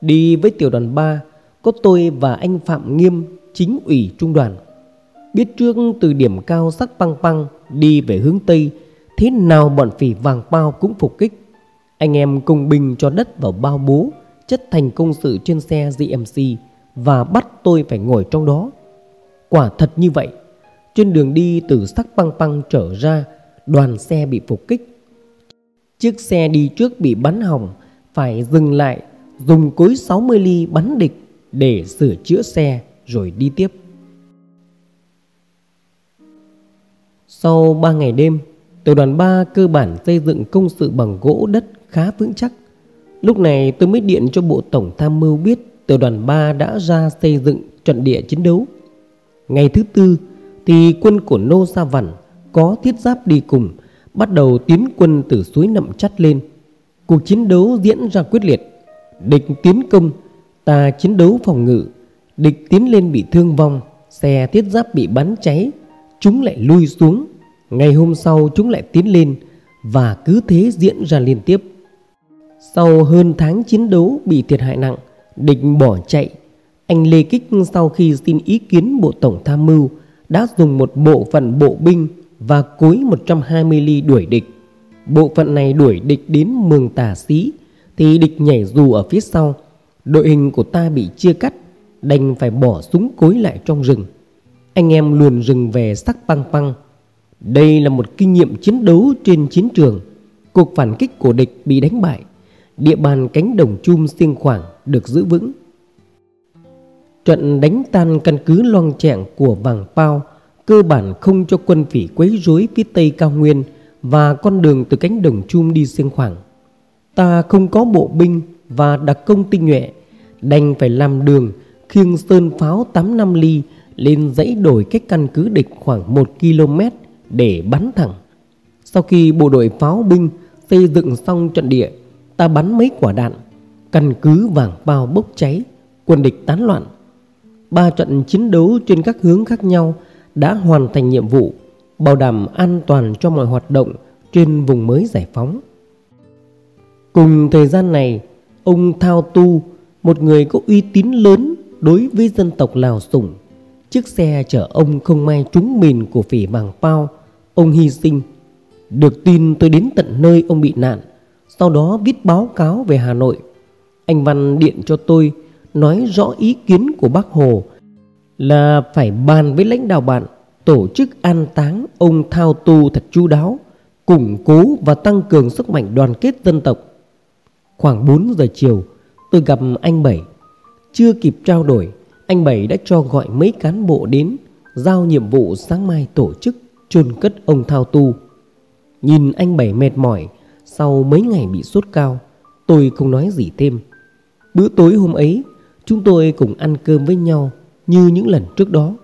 Đi với tiểu đoàn 3 có tôi và anh Phạm Nghiêm, chính ủy trung đoàn. Biết trước từ điểm cao sắc băng băng đi về hướng Tây, thế nào bọn phỉ vàng bao cũng phục kích. Anh em cùng bình cho đất vào bao bố, chất thành công sự trên xe GMC và bắt tôi phải ngồi trong đó. Quả thật như vậy, trên đường đi từ sắc băng băng trở ra, đoàn xe bị phục kích. Chiếc xe đi trước bị bắn hỏng, phải dừng lại, dùng cối 60 ly bắn địch để sửa chữa xe rồi đi tiếp. Sau 3 ngày đêm, tiểu đoàn 3 cơ bản xây dựng công sự bằng gỗ đất khá vững chắc. Lúc này tôi mới điện cho Bộ Tổng Tham mưu biết tiểu đoàn 3 đã ra xây dựng trận địa chiến đấu. Ngày thứ tư thì quân của Nô Sa Vằn có thiết giáp đi cùng bắt đầu tiến quân từ suối nậm chắt lên. Cuộc chiến đấu diễn ra quyết liệt. Địch tiến công, ta chiến đấu phòng ngự. Địch tiến lên bị thương vong, xe thiết giáp bị bắn cháy, chúng lại lui xuống. Ngày hôm sau chúng lại tiến lên và cứ thế diễn ra liên tiếp. Sau hơn tháng chiến đấu bị thiệt hại nặng, địch bỏ chạy. Anh Lê Kích sau khi xin ý kiến Bộ Tổng Tham mưu đã dùng một bộ phận bộ binh và cuối 120 ly đuổi địch. Bộ phận này đuổi địch đến mường tà xí thì địch nhảy dù ở phía sau. Đội hình của ta bị chia cắt, đành phải bỏ súng cối lại trong rừng. Anh em luồn rừng về sắc băng băng. Đây là một kinh nghiệm chiến đấu trên chiến trường. Cuộc phản kích của địch bị đánh bại. Địa bàn cánh đồng chum xiên khoảng được giữ vững. Trận đánh tan căn cứ loang trạng của Vàng Pao cơ bản không cho quân phỉ quấy rối phía tây cao nguyên và con đường từ cánh đồng chum đi xuyên khoảng. Ta không có bộ binh và đặc công tinh nhuệ, đành phải làm đường khiêng sơn pháo 8 năm ly lên dãy đồi cách căn cứ địch khoảng 1 km để bắn thẳng. Sau khi bộ đội pháo binh xây dựng xong trận địa, ta bắn mấy quả đạn, căn cứ vàng bao bốc cháy, quân địch tán loạn. Ba trận chiến đấu trên các hướng khác nhau đã hoàn thành nhiệm vụ bảo đảm an toàn cho mọi hoạt động trên vùng mới giải phóng. Cùng thời gian này, ông Thao Tu, một người có uy tín lớn đối với dân tộc Lào Sủng, chiếc xe chở ông không may trúng mìn của phỉ Màng Pao, ông hy sinh. Được tin tôi đến tận nơi ông bị nạn, sau đó viết báo cáo về Hà Nội. Anh Văn điện cho tôi nói rõ ý kiến của bác Hồ là phải bàn với lãnh đạo bạn tổ chức an táng ông Thao Tu thật chu đáo, củng cố và tăng cường sức mạnh đoàn kết dân tộc. Khoảng 4 giờ chiều, tôi gặp anh Bảy. Chưa kịp trao đổi, anh Bảy đã cho gọi mấy cán bộ đến giao nhiệm vụ sáng mai tổ chức chôn cất ông Thao Tu. Nhìn anh Bảy mệt mỏi, sau mấy ngày bị sốt cao, tôi không nói gì thêm. Bữa tối hôm ấy, chúng tôi cùng ăn cơm với nhau như những lần trước đó.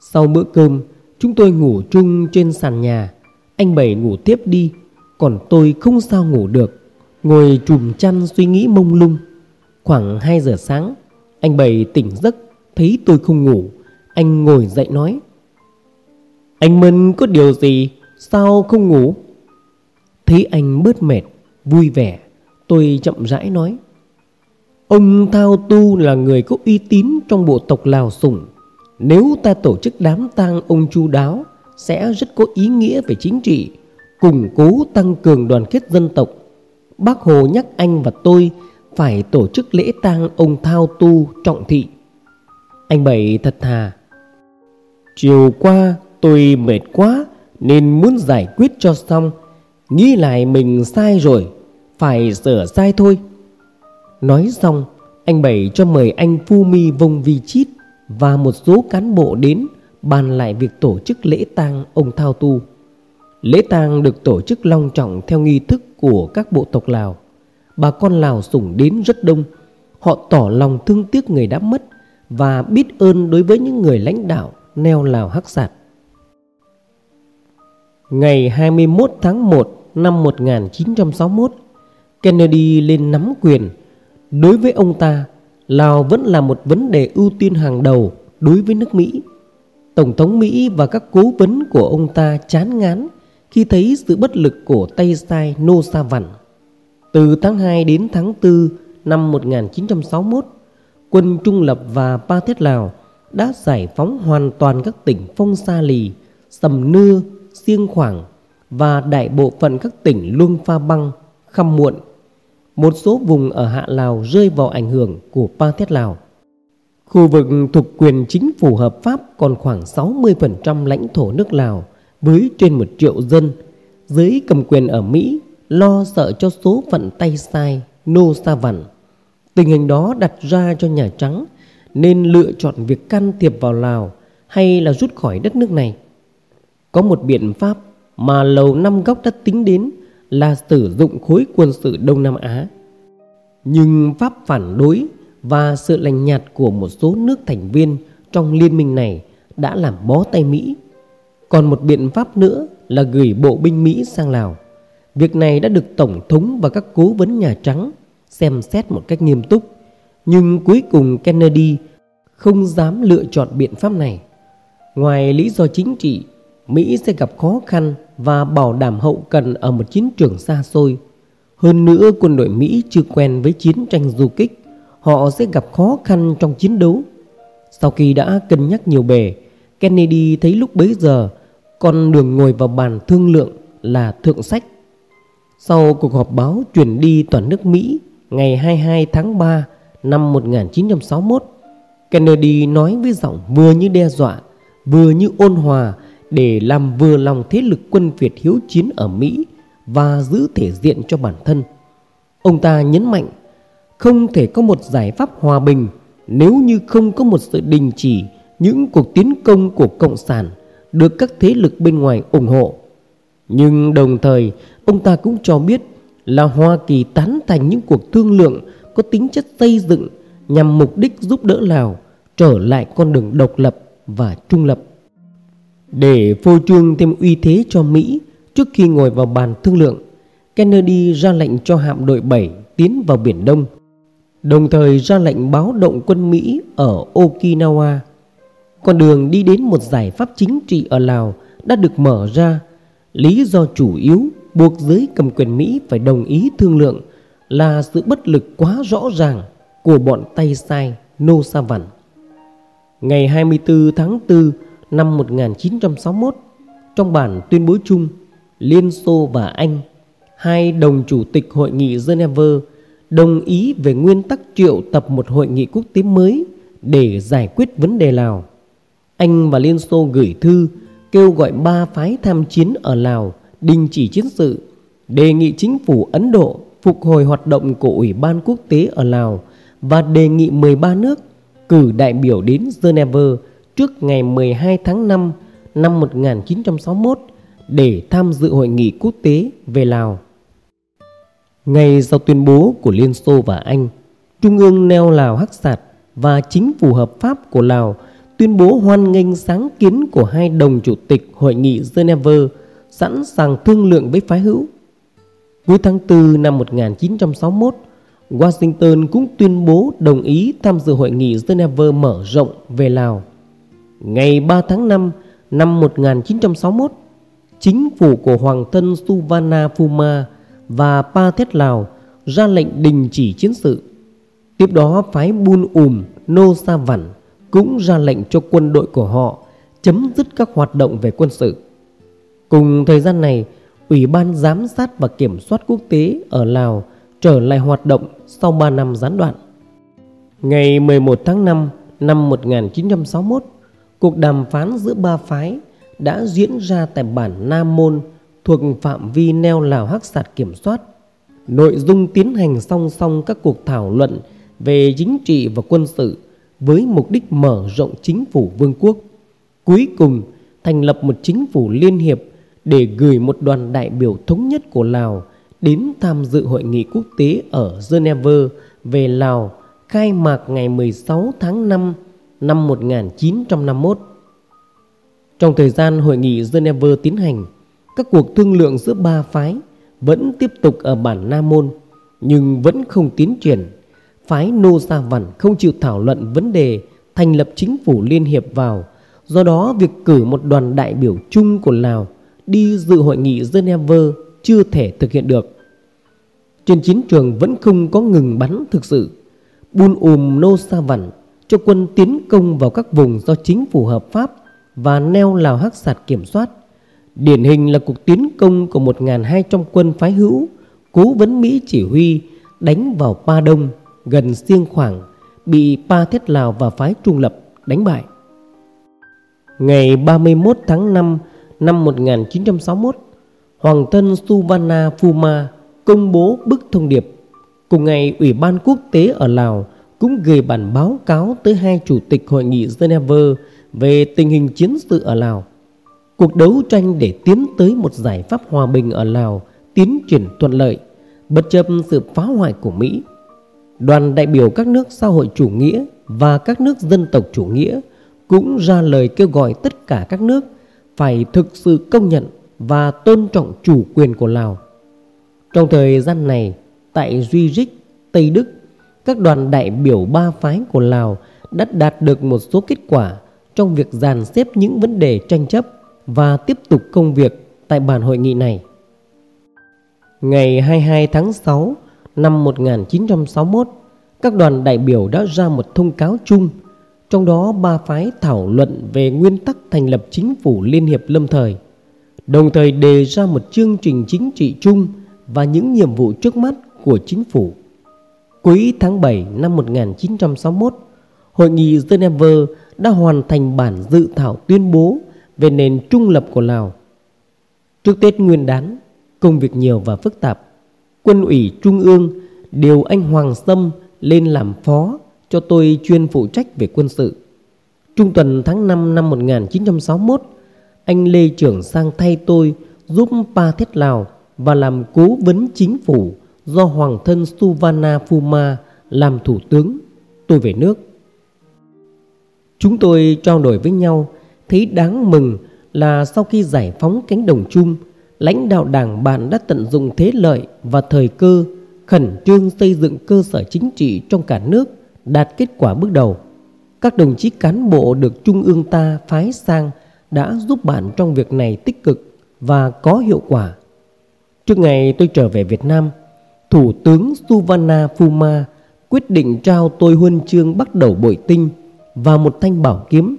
Sau bữa cơm, chúng tôi ngủ chung trên sàn nhà. Anh Bảy ngủ tiếp đi, còn tôi không sao ngủ được. Ngồi trùm chăn suy nghĩ mông lung. Khoảng 2 giờ sáng, anh Bảy tỉnh giấc, thấy tôi không ngủ. Anh ngồi dậy nói. Anh Mân có điều gì, sao không ngủ? Thấy anh bớt mệt, vui vẻ, tôi chậm rãi nói. Ông Thao Tu là người có uy tín trong bộ tộc Lào Sủng. Nếu ta tổ chức đám tang ông chu đáo sẽ rất có ý nghĩa về chính trị, củng cố tăng cường đoàn kết dân tộc. Bác Hồ nhắc anh và tôi phải tổ chức lễ tang ông Thao Tu trọng thị. Anh Bảy thật thà. Chiều qua tôi mệt quá nên muốn giải quyết cho xong. Nghĩ lại mình sai rồi, phải sửa sai thôi. Nói xong, anh Bảy cho mời anh Phu Mi Vông Vi Chít và một số cán bộ đến bàn lại việc tổ chức lễ tang ông Thao Tu. Lễ tang được tổ chức long trọng theo nghi thức của các bộ tộc Lào. Bà con Lào sủng đến rất đông. Họ tỏ lòng thương tiếc người đã mất và biết ơn đối với những người lãnh đạo neo Lào Hắc Sạt. Ngày 21 tháng 1 năm 1961, Kennedy lên nắm quyền. Đối với ông ta, Lào vẫn là một vấn đề ưu tiên hàng đầu đối với nước Mỹ. Tổng thống Mỹ và các cố vấn của ông ta chán ngán khi thấy sự bất lực của Tây Sai Nô Sa Văn. Từ tháng 2 đến tháng 4 năm 1961, quân Trung Lập và Pa Thiết Lào đã giải phóng hoàn toàn các tỉnh Phong Sa Lì, Sầm Nưa, Siêng Khoảng và đại bộ phận các tỉnh Luông Pha Băng, Khăm Muộn. Một số vùng ở Hạ Lào rơi vào ảnh hưởng của Pa Thiết Lào. Khu vực thuộc quyền chính phủ hợp pháp còn khoảng 60% lãnh thổ nước Lào với trên một triệu dân. Giới cầm quyền ở Mỹ, lo sợ cho số phận tay sai Nô Sa Văn. Tình hình đó đặt ra cho Nhà Trắng nên lựa chọn việc can thiệp vào Lào hay là rút khỏi đất nước này. Có một biện pháp mà Lầu Năm Góc đã tính đến là sử dụng khối quân sự Đông Nam Á. Nhưng Pháp phản đối và sự lành nhạt của một số nước thành viên trong liên minh này đã làm bó tay Mỹ. Còn một biện pháp nữa là gửi bộ binh Mỹ sang Lào. Việc này đã được Tổng thống và các cố vấn Nhà Trắng xem xét một cách nghiêm túc. Nhưng cuối cùng Kennedy không dám lựa chọn biện pháp này. Ngoài lý do chính trị, Mỹ sẽ gặp khó khăn và bảo đảm hậu cần ở một chiến trường xa xôi. Hơn nữa quân đội Mỹ chưa quen với chiến tranh du kích, họ sẽ gặp khó khăn trong chiến đấu. Sau khi đã cân nhắc nhiều bề, Kennedy thấy lúc bấy giờ con đường ngồi vào bàn thương lượng là thượng sách. Sau cuộc họp báo truyền đi toàn nước Mỹ ngày 22 tháng 3 năm 1961, Kennedy nói với giọng vừa như đe dọa, vừa như ôn hòa để làm vừa lòng thế lực quân Việt hiếu chiến ở Mỹ và giữ thể diện cho bản thân. Ông ta nhấn mạnh, không thể có một giải pháp hòa bình nếu như không có một sự đình chỉ những cuộc tiến công của Cộng sản được các thế lực bên ngoài ủng hộ. Nhưng đồng thời, ông ta cũng cho biết là Hoa Kỳ tán thành những cuộc thương lượng có tính chất xây dựng nhằm mục đích giúp đỡ Lào trở lại con đường độc lập và trung lập. Để phô trương thêm uy thế cho Mỹ trước khi ngồi vào bàn thương lượng, Kennedy ra lệnh cho hạm đội 7 tiến vào Biển Đông, đồng thời ra lệnh báo động quân Mỹ ở Okinawa. Con đường đi đến một giải pháp chính trị ở Lào đã được mở ra. Lý do chủ yếu buộc giới cầm quyền Mỹ phải đồng ý thương lượng là sự bất lực quá rõ ràng của bọn tay sai Nô Sa Văn. Ngày 24 tháng 4 năm 1961, trong bản tuyên bố chung, Liên Xô và Anh, hai đồng chủ tịch hội nghị Geneva đồng ý về nguyên tắc triệu tập một hội nghị quốc tế mới để giải quyết vấn đề Lào. Anh và Liên Xô gửi thư kêu gọi ba phái tham chiến ở Lào đình chỉ chiến sự, đề nghị chính phủ Ấn Độ phục hồi hoạt động của Ủy ban quốc tế ở Lào và đề nghị 13 nước cử đại biểu đến Geneva trước ngày 12 tháng 5 năm 1961 để tham dự hội nghị quốc tế về Lào. Ngay sau tuyên bố của Liên Xô và Anh, Trung ương neo Lào Hắc Sạt và chính phủ hợp pháp của Lào tuyên bố hoan nghênh sáng kiến của hai đồng chủ tịch hội nghị Geneva sẵn sàng thương lượng với phái hữu. Cuối tháng 4 năm 1961, Washington cũng tuyên bố đồng ý tham dự hội nghị Geneva mở rộng về Lào. Ngày 3 tháng 5 năm 1961, chính phủ của Hoàng thân Suvana Phuma và Pa Thết Lào ra lệnh đình chỉ chiến sự. Tiếp đó phái Bun Ùm Nô Sa Văn cũng ra lệnh cho quân đội của họ chấm dứt các hoạt động về quân sự. Cùng thời gian này, Ủy ban Giám sát và Kiểm soát Quốc tế ở Lào trở lại hoạt động sau 3 năm gián đoạn. Ngày 11 tháng 5 năm 1961, cuộc đàm phán giữa ba phái đã diễn ra tại bản Nam Môn thuộc phạm vi neo Lào Hắc Sạt kiểm soát. Nội dung tiến hành song song các cuộc thảo luận về chính trị và quân sự với mục đích mở rộng chính phủ vương quốc. Cuối cùng, thành lập một chính phủ liên hiệp để gửi một đoàn đại biểu thống nhất của Lào đến tham dự hội nghị quốc tế ở Geneva về Lào, khai mạc ngày 16 tháng 5 năm 1951. Trong thời gian hội nghị Geneva tiến hành, các cuộc thương lượng giữa ba phái vẫn tiếp tục ở bản Nam Môn nhưng vẫn không tiến triển. Phái Nô Gia Văn không chịu thảo luận vấn đề thành lập chính phủ liên hiệp vào. Do đó việc cử một đoàn đại biểu chung của Lào đi dự hội nghị Geneva chưa thể thực hiện được. Trên chiến trường vẫn không có ngừng bắn thực sự. Bun ùm Nô Sa Văn cho quân tiến công vào các vùng do chính phủ hợp pháp và neo Lào Hắc Sạt kiểm soát. Điển hình là cuộc tiến công của 1.200 quân phái hữu cố vấn Mỹ chỉ huy đánh vào Pa Đông gần Siêng Khoảng bị Pa Thiết Lào và phái Trung Lập đánh bại. Ngày 31 tháng 5 năm 1961, Hoàng thân Suvanna Phuma công bố bức thông điệp. Cùng ngày, Ủy ban quốc tế ở Lào cũng gửi bản báo cáo tới hai chủ tịch hội nghị Geneva về tình hình chiến sự ở Lào. Cuộc đấu tranh để tiến tới một giải pháp hòa bình ở Lào tiến triển thuận lợi, bất chấp sự phá hoại của Mỹ. Đoàn đại biểu các nước xã hội chủ nghĩa và các nước dân tộc chủ nghĩa cũng ra lời kêu gọi tất cả các nước phải thực sự công nhận và tôn trọng chủ quyền của Lào. Trong thời gian này, tại Duy Rích, Tây Đức, các đoàn đại biểu ba phái của Lào đã đạt được một số kết quả trong việc dàn xếp những vấn đề tranh chấp và tiếp tục công việc tại bàn hội nghị này. Ngày 22 tháng 6 năm 1961, các đoàn đại biểu đã ra một thông cáo chung, trong đó ba phái thảo luận về nguyên tắc thành lập chính phủ liên hiệp lâm thời, đồng thời đề ra một chương trình chính trị chung và những nhiệm vụ trước mắt của chính phủ. Cuối tháng 7 năm 1961, Hội nghị Geneva đã hoàn thành bản dự thảo tuyên bố về nền trung lập của Lào. Trước Tết Nguyên đán, công việc nhiều và phức tạp. Quân ủy Trung ương điều anh Hoàng Sâm lên làm phó cho tôi chuyên phụ trách về quân sự. Trung tuần tháng 5 năm 1961, anh Lê Trưởng sang thay tôi giúp Pa Thiết Lào và làm cố vấn chính phủ do Hoàng thân Suvana Phuma làm thủ tướng. Tôi về nước. Chúng tôi trao đổi với nhau thấy đáng mừng là sau khi giải phóng cánh đồng chung, lãnh đạo đảng bạn đã tận dụng thế lợi và thời cơ khẩn trương xây dựng cơ sở chính trị trong cả nước đạt kết quả bước đầu. Các đồng chí cán bộ được Trung ương ta phái sang đã giúp bạn trong việc này tích cực và có hiệu quả. Trước ngày tôi trở về Việt Nam, Thủ tướng suvanna Phuma quyết định trao tôi huân chương bắt đầu bội tinh và một thanh bảo kiếm.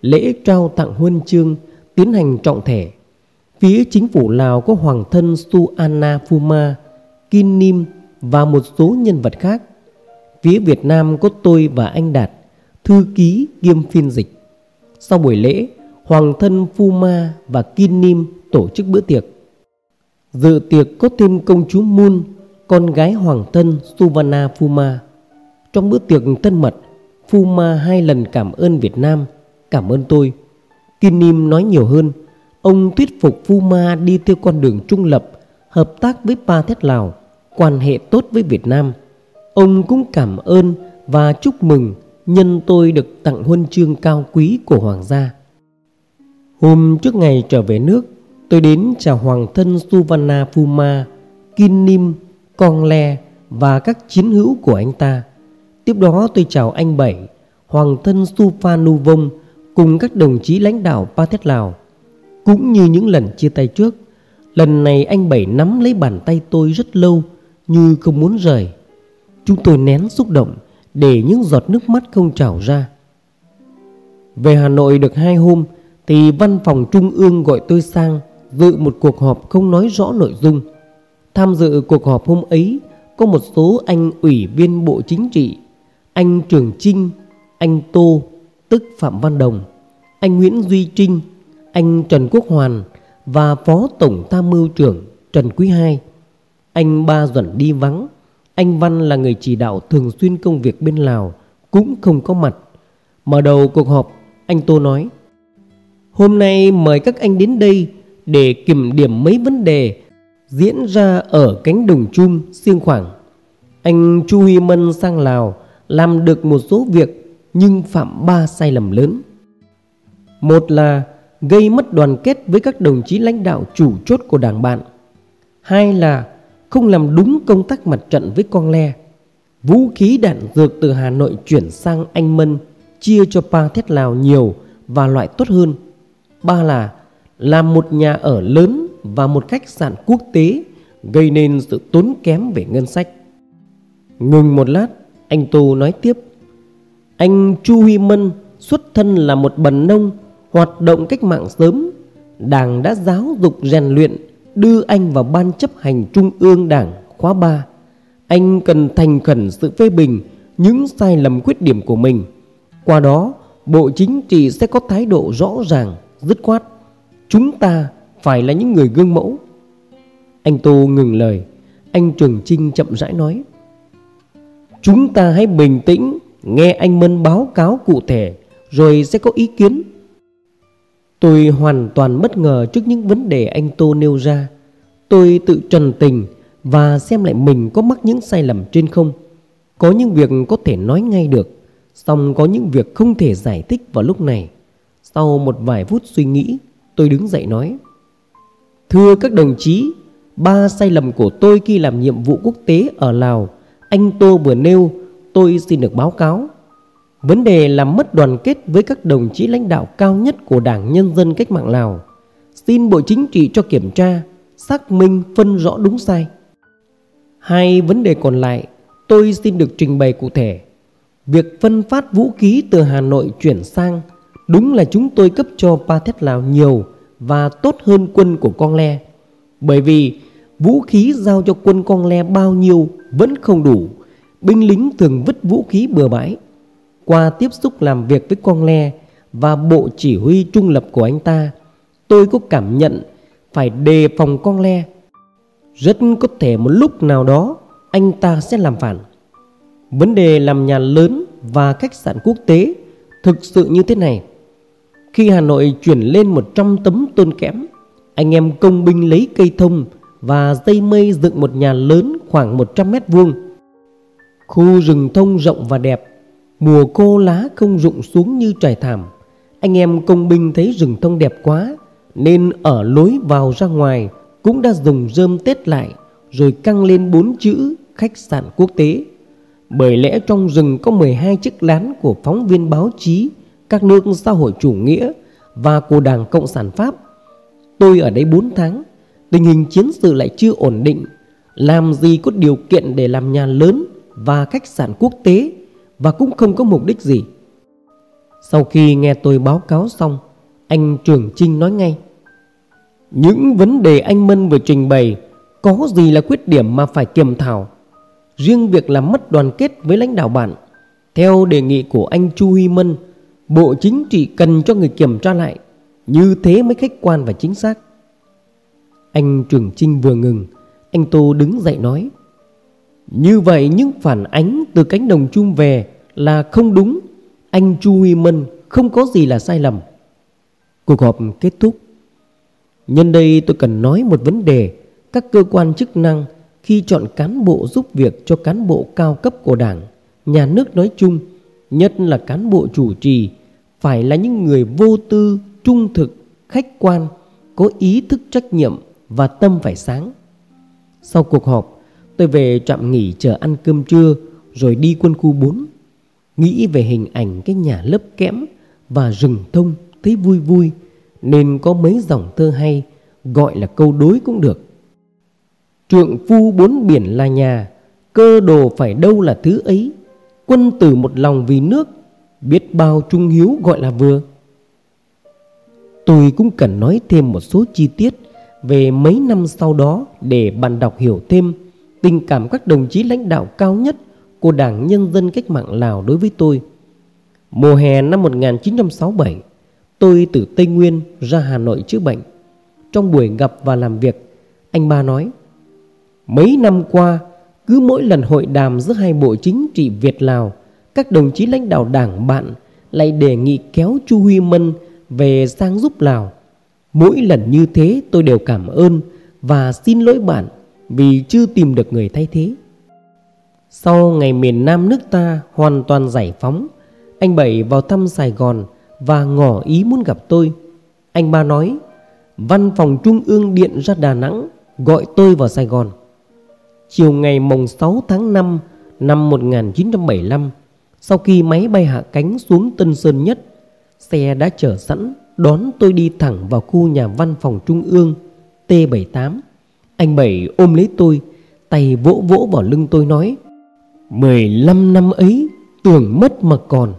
Lễ trao tặng huân chương tiến hành trọng thể. Phía chính phủ Lào có hoàng thân Suanna Phuma, Kim Nim và một số nhân vật khác. Phía Việt Nam có tôi và anh Đạt, thư ký kiêm phiên dịch. Sau buổi lễ, hoàng thân Phuma và Kim Nim tổ chức bữa tiệc. Dự tiệc có thêm công chúa Moon, con gái hoàng thân Suvana Phuma. Trong bữa tiệc thân mật, Phuma hai lần cảm ơn Việt Nam, cảm ơn tôi. kinim nói nhiều hơn, ông thuyết phục Phuma đi theo con đường trung lập, hợp tác với Pa Thét Lào, quan hệ tốt với Việt Nam. Ông cũng cảm ơn và chúc mừng nhân tôi được tặng huân chương cao quý của Hoàng gia. Hôm trước ngày trở về nước, tôi đến chào Hoàng thân suvanna Phuma, kinim con Le và các chiến hữu của anh ta. Tiếp đó tôi chào anh Bảy, Hoàng thân Supha Vông cùng các đồng chí lãnh đạo Pa Pathet Lào. Cũng như những lần chia tay trước, lần này anh Bảy nắm lấy bàn tay tôi rất lâu như không muốn rời. Chúng tôi nén xúc động để những giọt nước mắt không trào ra. Về Hà Nội được hai hôm thì văn phòng trung ương gọi tôi sang dự một cuộc họp không nói rõ nội dung. Tham dự cuộc họp hôm ấy có một số anh ủy viên Bộ Chính trị, anh Trường Trinh, anh Tô, tức Phạm Văn Đồng, anh Nguyễn Duy Trinh, anh Trần Quốc Hoàn và Phó Tổng Tham mưu trưởng Trần Quý Hai. Anh Ba Duẩn đi vắng, anh Văn là người chỉ đạo thường xuyên công việc bên Lào cũng không có mặt Mở đầu cuộc họp, anh Tô nói Hôm nay mời các anh đến đây để kiểm điểm mấy vấn đề diễn ra ở cánh đồng chum siêng khoảng. Anh Chu Huy Mân sang Lào làm được một số việc nhưng phạm ba sai lầm lớn. Một là gây mất đoàn kết với các đồng chí lãnh đạo chủ chốt của đảng bạn. Hai là không làm đúng công tác mặt trận với con le. Vũ khí đạn dược từ Hà Nội chuyển sang Anh Mân chia cho Pa Thét Lào nhiều và loại tốt hơn. Ba là làm một nhà ở lớn và một khách sạn quốc tế gây nên sự tốn kém về ngân sách. Ngừng một lát, anh Tô nói tiếp. Anh Chu Huy Mân xuất thân là một bần nông hoạt động cách mạng sớm. Đảng đã giáo dục rèn luyện đưa anh vào ban chấp hành trung ương đảng khóa 3. Anh cần thành khẩn sự phê bình những sai lầm khuyết điểm của mình. Qua đó, Bộ Chính trị sẽ có thái độ rõ ràng, dứt khoát. Chúng ta phải là những người gương mẫu. Anh Tô ngừng lời, anh Trường Trinh chậm rãi nói. Chúng ta hãy bình tĩnh, nghe anh Mân báo cáo cụ thể, rồi sẽ có ý kiến. Tôi hoàn toàn bất ngờ trước những vấn đề anh Tô nêu ra. Tôi tự trần tình và xem lại mình có mắc những sai lầm trên không. Có những việc có thể nói ngay được, song có những việc không thể giải thích vào lúc này. Sau một vài phút suy nghĩ, tôi đứng dậy nói. Thưa các đồng chí, ba sai lầm của tôi khi làm nhiệm vụ quốc tế ở Lào, anh Tô vừa nêu, tôi xin được báo cáo. Vấn đề làm mất đoàn kết với các đồng chí lãnh đạo cao nhất của Đảng Nhân dân Cách mạng Lào. Xin Bộ Chính trị cho kiểm tra, xác minh phân rõ đúng sai. Hai vấn đề còn lại tôi xin được trình bày cụ thể. Việc phân phát vũ khí từ Hà Nội chuyển sang đúng là chúng tôi cấp cho Pathet Lào nhiều và tốt hơn quân của con le. Bởi vì vũ khí giao cho quân con le bao nhiêu vẫn không đủ. Binh lính thường vứt vũ khí bừa bãi. Qua tiếp xúc làm việc với con le và bộ chỉ huy trung lập của anh ta, tôi có cảm nhận phải đề phòng con le. Rất có thể một lúc nào đó anh ta sẽ làm phản. Vấn đề làm nhà lớn và khách sạn quốc tế thực sự như thế này. Khi Hà Nội chuyển lên 100 tấm tôn kẽm, anh em công binh lấy cây thông và dây mây dựng một nhà lớn khoảng 100 mét vuông. Khu rừng thông rộng và đẹp, mùa khô lá không rụng xuống như trải thảm. Anh em công binh thấy rừng thông đẹp quá nên ở lối vào ra ngoài cũng đã dùng rơm tết lại rồi căng lên bốn chữ khách sạn quốc tế. Bởi lẽ trong rừng có 12 chiếc lán của phóng viên báo chí các nước xã hội chủ nghĩa và của Đảng Cộng sản Pháp. Tôi ở đây 4 tháng, tình hình chiến sự lại chưa ổn định, làm gì có điều kiện để làm nhà lớn và khách sạn quốc tế và cũng không có mục đích gì. Sau khi nghe tôi báo cáo xong, anh Trường Trinh nói ngay. Những vấn đề anh Mân vừa trình bày có gì là khuyết điểm mà phải kiểm thảo. Riêng việc làm mất đoàn kết với lãnh đạo bạn, theo đề nghị của anh Chu Huy Mân, Bộ Chính trị cần cho người kiểm tra lại, như thế mới khách quan và chính xác. Anh Trường Trinh vừa ngừng, anh Tô đứng dậy nói. Như vậy những phản ánh từ cánh đồng chung về là không đúng. Anh Chu Huy Mân không có gì là sai lầm. Cuộc họp kết thúc. Nhân đây tôi cần nói một vấn đề các cơ quan chức năng khi chọn cán bộ giúp việc cho cán bộ cao cấp của Đảng, nhà nước nói chung, nhất là cán bộ chủ trì, phải là những người vô tư, trung thực, khách quan, có ý thức trách nhiệm và tâm phải sáng. Sau cuộc họp, tôi về trạm nghỉ chờ ăn cơm trưa rồi đi quân khu 4. Nghĩ về hình ảnh cái nhà lớp kẽm và rừng thông thấy vui vui nên có mấy dòng thơ hay gọi là câu đối cũng được. Trượng phu bốn biển là nhà, cơ đồ phải đâu là thứ ấy. Quân tử một lòng vì nước, biết bao trung hiếu gọi là vừa. Tôi cũng cần nói thêm một số chi tiết về mấy năm sau đó để bạn đọc hiểu thêm tình cảm các đồng chí lãnh đạo cao nhất của Đảng Nhân dân Cách mạng Lào đối với tôi. Mùa hè năm 1967, tôi từ Tây Nguyên ra Hà Nội chữa bệnh. Trong buổi gặp và làm việc, anh ba nói Mấy năm qua, cứ mỗi lần hội đàm giữa hai bộ chính trị Việt-Lào, các đồng chí lãnh đạo đảng bạn lại đề nghị kéo Chu Huy Mân về sang giúp Lào. Mỗi lần như thế tôi đều cảm ơn và xin lỗi bạn vì chưa tìm được người thay thế. Sau ngày miền Nam nước ta hoàn toàn giải phóng, anh Bảy vào thăm Sài Gòn và ngỏ ý muốn gặp tôi. Anh ba nói, văn phòng trung ương điện ra Đà Nẵng gọi tôi vào Sài Gòn. Chiều ngày mùng 6 tháng 5 năm 1975, sau khi máy bay hạ cánh xuống Tân Sơn Nhất, xe đã chở sẵn đón tôi đi thẳng vào khu nhà văn phòng trung ương T78. Anh Bảy ôm lấy tôi, tay vỗ vỗ vào lưng tôi nói 15 năm ấy tưởng mất mà còn.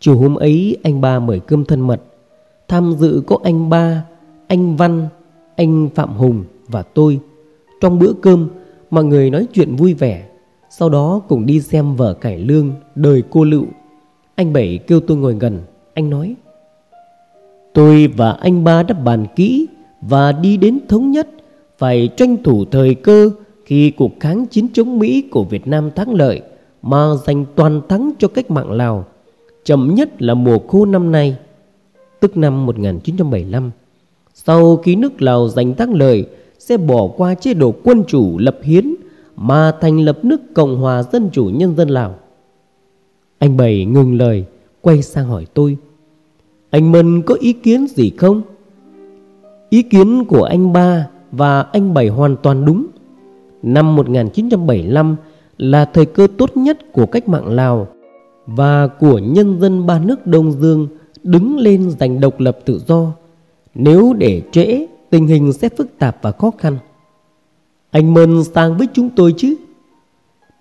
Chiều hôm ấy anh ba mời cơm thân mật. Tham dự có anh ba, anh Văn, anh Phạm Hùng và tôi. Trong bữa cơm, mọi người nói chuyện vui vẻ, Sau đó cùng đi xem vở cải lương, Đời cô lựu. Anh Bảy kêu tôi ngồi gần, Anh nói, Tôi và anh ba đã bàn kỹ Và đi đến thống nhất, Phải tranh thủ thời cơ Khi cuộc kháng chiến chống Mỹ của Việt Nam thắng lợi Mà giành toàn thắng cho cách mạng Lào, Chậm nhất là mùa khô năm nay. Tức năm 1975 Sau khi nước Lào giành thắng lợi sẽ bỏ qua chế độ quân chủ lập hiến Mà thành lập nước Cộng hòa Dân chủ Nhân dân Lào Anh Bảy ngừng lời Quay sang hỏi tôi Anh Mân có ý kiến gì không? Ý kiến của anh ba và anh Bảy hoàn toàn đúng Năm 1975 là thời cơ tốt nhất của cách mạng Lào và của nhân dân ba nước Đông Dương đứng lên giành độc lập tự do. Nếu để trễ, tình hình sẽ phức tạp và khó khăn. Anh Mơn sang với chúng tôi chứ?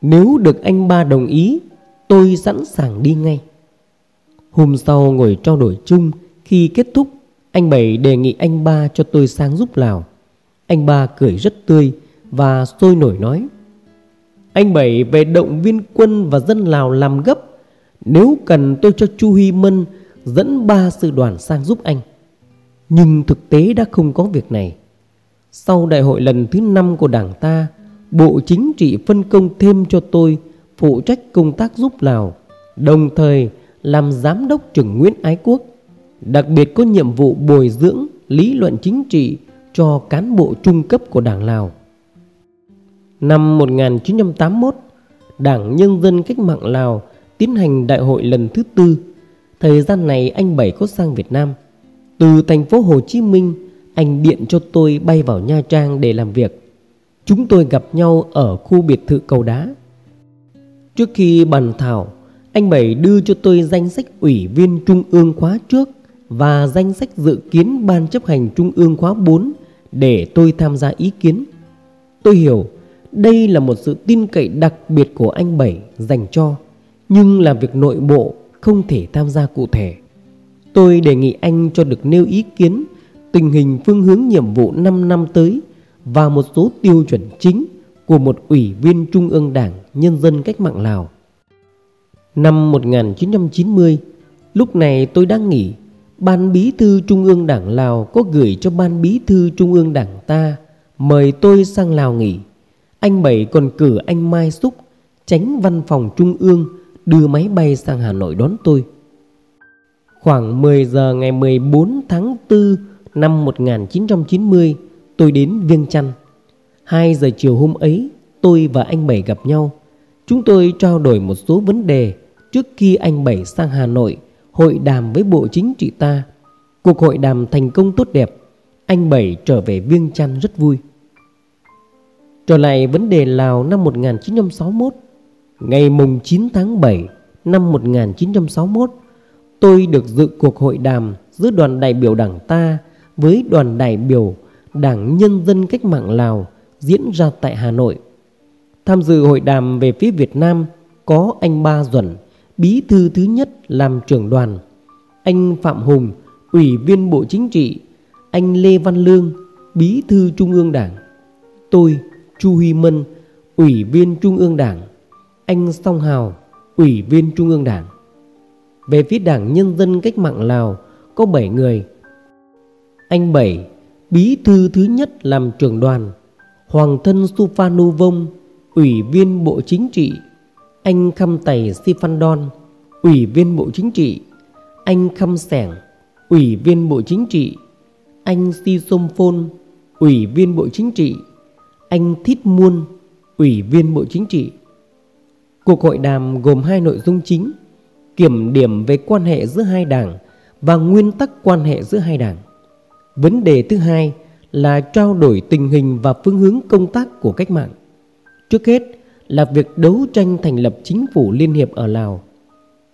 Nếu được anh ba đồng ý, tôi sẵn sàng đi ngay. Hôm sau ngồi trao đổi chung, khi kết thúc, anh Bảy đề nghị anh ba cho tôi sang giúp Lào. Anh ba cười rất tươi và sôi nổi nói Anh Bảy về động viên quân và dân Lào làm gấp nếu cần tôi cho Chu Huy Mân dẫn ba sư đoàn sang giúp anh. Nhưng thực tế đã không có việc này. Sau đại hội lần thứ 5 của đảng ta, Bộ Chính trị phân công thêm cho tôi phụ trách công tác giúp Lào, đồng thời làm giám đốc trưởng Nguyễn Ái Quốc, đặc biệt có nhiệm vụ bồi dưỡng lý luận chính trị cho cán bộ trung cấp của Đảng Lào. Năm 1981, Đảng Nhân dân Cách mạng Lào tiến hành đại hội lần thứ tư. Thời gian này anh Bảy có sang Việt Nam. Từ thành phố Hồ Chí Minh, anh điện cho tôi bay vào Nha Trang để làm việc. Chúng tôi gặp nhau ở khu biệt thự cầu đá. Trước khi bàn thảo, anh Bảy đưa cho tôi danh sách ủy viên trung ương khóa trước và danh sách dự kiến ban chấp hành trung ương khóa 4 để tôi tham gia ý kiến. Tôi hiểu đây là một sự tin cậy đặc biệt của anh Bảy dành cho nhưng làm việc nội bộ không thể tham gia cụ thể. Tôi đề nghị anh cho được nêu ý kiến tình hình phương hướng nhiệm vụ 5 năm tới và một số tiêu chuẩn chính của một ủy viên Trung ương Đảng Nhân dân Cách mạng Lào. Năm 1990, lúc này tôi đang nghỉ, Ban Bí thư Trung ương Đảng Lào có gửi cho Ban Bí thư Trung ương Đảng ta mời tôi sang Lào nghỉ. Anh Bảy còn cử anh Mai Xúc, tránh văn phòng Trung ương đưa máy bay sang Hà Nội đón tôi. Khoảng 10 giờ ngày 14 tháng 4 năm 1990, tôi đến Viêng Chăn. 2 giờ chiều hôm ấy, tôi và anh Bảy gặp nhau. Chúng tôi trao đổi một số vấn đề trước khi anh Bảy sang Hà Nội hội đàm với Bộ Chính trị ta. Cuộc hội đàm thành công tốt đẹp. Anh Bảy trở về Viêng Chăn rất vui. Trở lại vấn đề Lào năm 1961, Ngày mùng 9 tháng 7 năm 1961, tôi được dự cuộc hội đàm giữa đoàn đại biểu đảng ta với đoàn đại biểu Đảng Nhân dân Cách mạng Lào diễn ra tại Hà Nội. Tham dự hội đàm về phía Việt Nam có anh Ba Duẩn, bí thư thứ nhất làm trưởng đoàn, anh Phạm Hùng, ủy viên Bộ Chính trị, anh Lê Văn Lương, bí thư Trung ương Đảng, tôi, Chu Huy Mân, ủy viên Trung ương Đảng, anh Song Hào, Ủy viên Trung ương Đảng. Về phía Đảng Nhân dân Cách mạng Lào có 7 người. Anh Bảy, bí thư thứ nhất làm trưởng đoàn, Hoàng thân Suphanuvong, Ủy viên Bộ Chính trị, anh Khăm Tày Sifandon, Ủy viên Bộ Chính trị. Anh Khăm Sẻng Ủy viên Bộ Chính trị. Anh Si Sôm Phôn Ủy viên Bộ Chính trị. Anh Thít Muôn Ủy viên Bộ Chính trị. Cuộc hội đàm gồm hai nội dung chính. Kiểm điểm về quan hệ giữa hai đảng Và nguyên tắc quan hệ giữa hai đảng. Vấn đề thứ hai là trao đổi tình hình và phương hướng công tác của cách mạng. Trước hết là việc đấu tranh thành lập chính phủ liên hiệp ở Lào,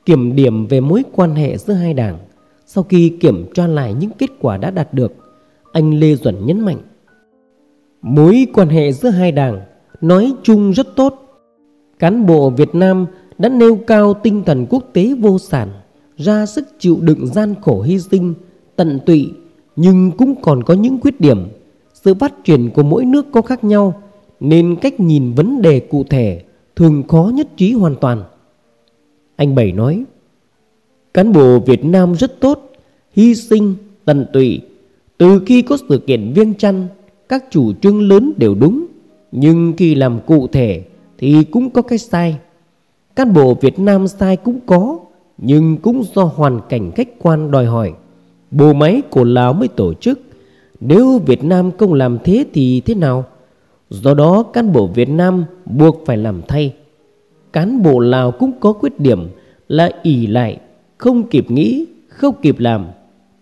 Kiểm điểm về mối quan hệ giữa hai đảng. Sau khi kiểm tra lại những kết quả đã đạt được, Anh Lê Duẩn nhấn mạnh, Mối quan hệ giữa hai đảng nói chung rất tốt. Cán bộ Việt Nam đã nêu cao tinh thần quốc tế vô sản Ra sức chịu đựng gian khổ hy sinh, tận tụy Nhưng cũng còn có những khuyết điểm. Sự phát triển của mỗi nước có khác nhau Nên cách nhìn vấn đề cụ thể thường khó nhất trí hoàn toàn. Anh Bảy nói Cán bộ Việt Nam rất tốt Hy sinh, tận tụy. Từ khi có sự kiện viêng chăn Các chủ trương lớn đều đúng Nhưng khi làm cụ thể Thì cũng có cái sai. Cán bộ Việt Nam sai cũng có Nhưng cũng do hoàn cảnh khách quan đòi hỏi. Bộ máy của Lào mới tổ chức. Nếu Việt Nam không làm thế thì thế nào? Do đó cán bộ Việt Nam buộc phải làm thay. Cán bộ Lào cũng có khuyết điểm là ỉ lại Không kịp nghĩ, không kịp làm.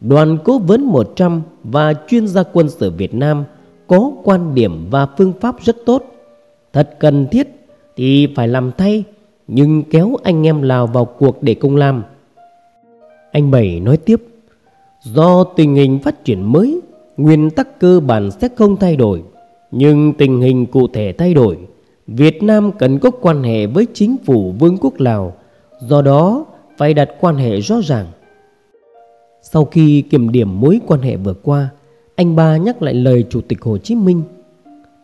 Đoàn cố vấn 100 và chuyên gia quân sự Việt Nam Có quan điểm và phương pháp rất tốt. Thật cần thiết thì phải làm thay. Nhưng kéo anh em Lào vào cuộc để cùng làm. Anh Bảy nói tiếp, Do tình hình phát triển mới, Nguyên tắc cơ bản sẽ không thay đổi, Nhưng tình hình cụ thể thay đổi. Việt Nam cần có quan hệ với chính phủ Vương quốc Lào, Do đó phải đặt quan hệ rõ ràng. Sau khi kiểm điểm mối quan hệ vừa qua, Anh ba nhắc lại lời Chủ tịch Hồ Chí Minh,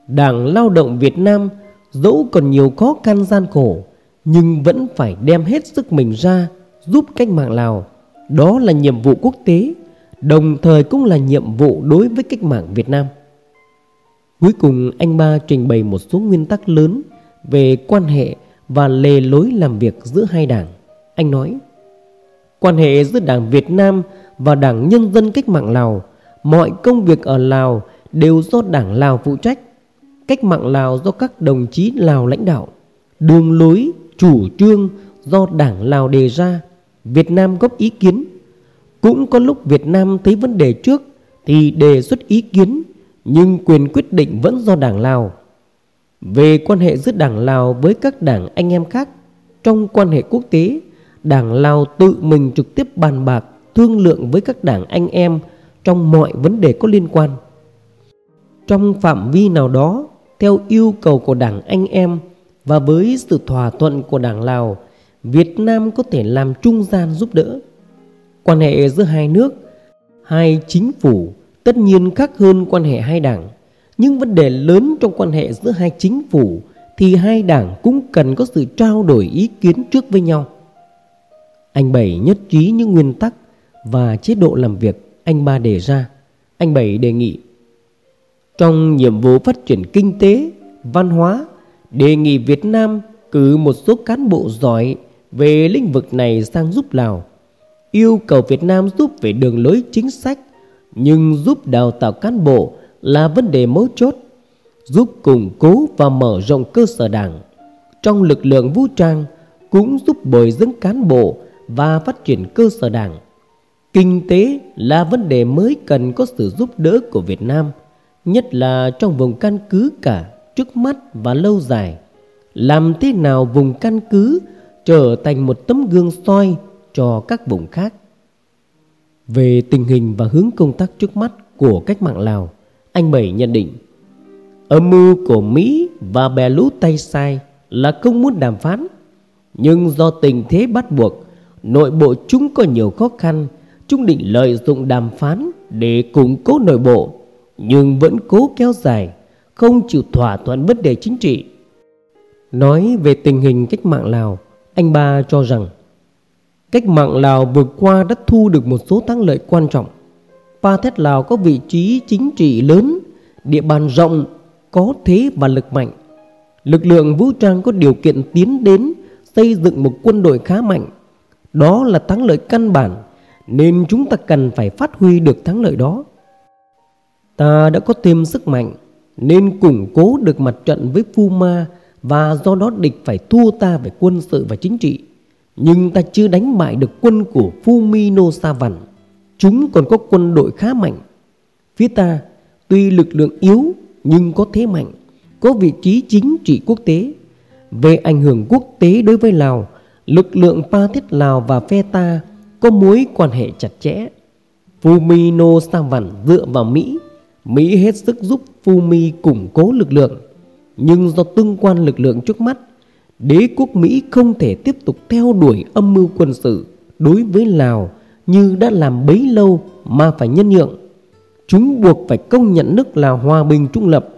Đảng Lao động Việt Nam dẫu còn nhiều khó khăn gian khổ nhưng vẫn phải đem hết sức mình ra giúp cách mạng Lào. Đó là nhiệm vụ quốc tế Đồng thời cũng là nhiệm vụ đối với cách mạng Việt Nam. Cuối cùng anh ba trình bày một số nguyên tắc lớn Về quan hệ và lề lối làm việc giữa hai đảng. Anh nói Quan hệ giữa Đảng Việt Nam và Đảng Nhân dân Cách mạng Lào Mọi công việc ở Lào đều do Đảng Lào phụ trách Cách mạng Lào do các đồng chí Lào lãnh đạo. Đường lối, chủ trương do Đảng Lào đề ra, Việt Nam góp ý kiến. Cũng có lúc Việt Nam thấy vấn đề trước Thì đề xuất ý kiến, Nhưng quyền quyết định vẫn do Đảng Lào. Về quan hệ giữa Đảng Lào với các đảng anh em khác, Trong quan hệ quốc tế, Đảng Lào tự mình trực tiếp bàn bạc, Thương lượng với các đảng anh em Trong mọi vấn đề có liên quan. Trong phạm vi nào đó, Theo yêu cầu của đảng anh em và với sự thỏa thuận của đảng Lào Việt Nam có thể làm trung gian giúp đỡ. Quan hệ giữa hai nước Hai chính phủ tất nhiên khác hơn quan hệ hai đảng. Nhưng vấn đề lớn trong quan hệ giữa hai chính phủ Thì hai đảng cũng cần có sự trao đổi ý kiến trước với nhau. Anh Bảy nhất trí những nguyên tắc và chế độ làm việc anh ba đề ra. Anh Bảy đề nghị Trong nhiệm vụ phát triển kinh tế, văn hóa Đề nghị Việt Nam cử một số cán bộ giỏi về lĩnh vực này sang giúp Lào, Yêu cầu Việt Nam giúp về đường lối chính sách, Nhưng giúp đào tạo cán bộ là vấn đề mấu chốt, Giúp củng cố và mở rộng cơ sở đảng. Trong lực lượng vũ trang cũng giúp bồi dưỡng cán bộ và phát triển cơ sở đảng. Kinh tế là vấn đề mới cần có sự giúp đỡ của Việt Nam, Nhất là trong vùng căn cứ cả trước mắt và lâu dài. Làm thế nào vùng căn cứ trở thành một tấm gương soi cho các vùng khác? Về tình hình và hướng công tác trước mắt của cách mạng Lào, Anh Bảy nhận định, Âm mưu của Mỹ và bè lũ tay sai là không muốn đàm phán, Nhưng do tình thế bắt buộc, Nội bộ chúng có nhiều khó khăn, Chúng định lợi dụng đàm phán để củng cố nội bộ, Nhưng vẫn cố kéo dài không chịu thỏa thuận vấn đề chính trị. Nói về tình hình cách mạng Lào, Anh ba cho rằng Cách mạng Lào vừa qua đã thu được một số thắng lợi quan trọng. Pa Thét Lào có vị trí chính trị lớn, Địa bàn rộng, Có thế và lực mạnh. Lực lượng vũ trang có điều kiện tiến đến Xây dựng một quân đội khá mạnh. Đó là thắng lợi căn bản, nên chúng ta cần phải phát huy được thắng lợi đó. Ta đã có thêm sức mạnh nên củng cố được mặt trận với Phu Ma và do đó địch phải thua ta về quân sự và chính trị. Nhưng ta chưa đánh bại được quân của Fumino Savan. Chúng còn có quân đội khá mạnh. Phía ta tuy lực lượng yếu nhưng có thế mạnh, có vị trí chính trị quốc tế. Về ảnh hưởng quốc tế đối với Lào, lực lượng Pa Thiết Lào và phe ta có mối quan hệ chặt chẽ. Fumino Savan dựa vào Mỹ, Mỹ hết sức giúp Fumi củng cố lực lượng. Nhưng do tương quan lực lượng trước mắt, đế quốc Mỹ không thể tiếp tục theo đuổi âm mưu quân sự đối với Lào như đã làm bấy lâu mà phải nhân nhượng. Chúng buộc phải công nhận nước Lào hòa bình trung lập.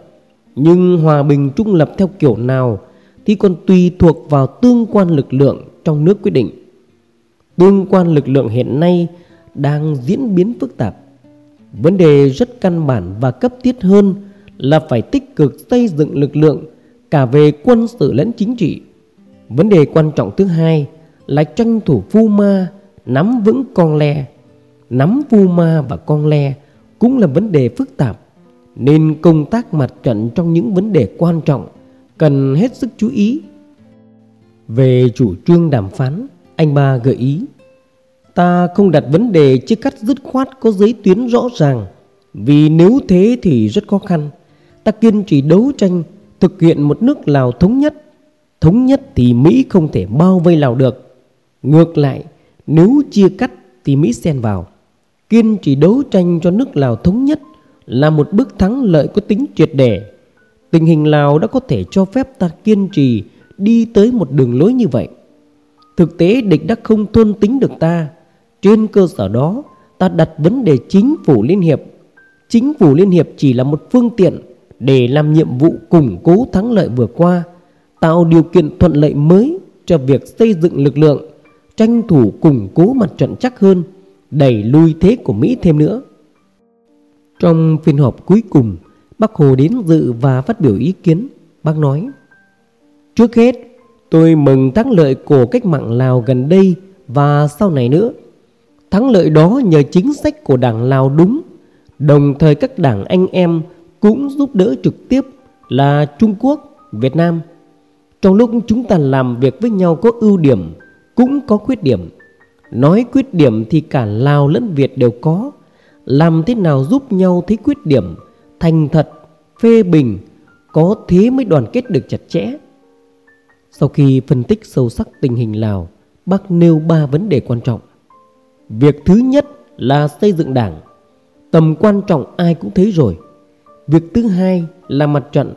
Nhưng hòa bình trung lập theo kiểu nào thì còn tùy thuộc vào tương quan lực lượng trong nước quyết định. Tương quan lực lượng hiện nay đang diễn biến phức tạp. Vấn đề rất căn bản và cấp thiết hơn là phải tích cực xây dựng lực lượng cả về quân sự lẫn chính trị. Vấn đề quan trọng thứ hai là tranh thủ Phu Ma nắm vững con le. Nắm Phu Ma và con le cũng là vấn đề phức tạp nên công tác mặt trận trong những vấn đề quan trọng cần hết sức chú ý. Về chủ trương đàm phán, anh ba gợi ý Ta không đặt vấn đề chia cắt dứt khoát có giới tuyến rõ ràng. Vì nếu thế thì rất khó khăn. Ta kiên trì đấu tranh, thực hiện một nước Lào thống nhất. Thống nhất thì Mỹ không thể bao vây Lào được. Ngược lại, nếu chia cắt thì Mỹ xen vào. Kiên trì đấu tranh cho nước Lào thống nhất Là một bước thắng lợi có tính triệt để. Tình hình Lào đã có thể cho phép ta kiên trì đi tới một đường lối như vậy. Thực tế địch đã không thôn tính được ta. Trên cơ sở đó, ta đặt vấn đề chính phủ liên hiệp. Chính phủ liên hiệp chỉ là một phương tiện Để làm nhiệm vụ củng cố thắng lợi vừa qua, Tạo điều kiện thuận lợi mới cho việc xây dựng lực lượng, Tranh thủ củng cố mặt trận chắc hơn, Đẩy lui thế của Mỹ thêm nữa. Trong phiên họp cuối cùng, Bác Hồ đến dự và phát biểu ý kiến. Bác nói, Trước hết, tôi mừng thắng lợi của cách mạng Lào gần đây và sau này nữa. Thắng lợi đó nhờ chính sách của đảng Lào đúng, đồng thời các đảng anh em cũng giúp đỡ trực tiếp là Trung Quốc, Việt Nam. Trong lúc chúng ta làm việc với nhau có ưu điểm, cũng có khuyết điểm. Nói khuyết điểm thì cả Lào lẫn Việt đều có. Làm thế nào giúp nhau thấy khuyết điểm, thành thật, phê bình, có thế mới đoàn kết được chặt chẽ. Sau khi phân tích sâu sắc tình hình Lào, bác nêu ba vấn đề quan trọng. Việc thứ nhất là xây dựng đảng. Tầm quan trọng ai cũng thấy rồi. Việc thứ hai là mặt trận,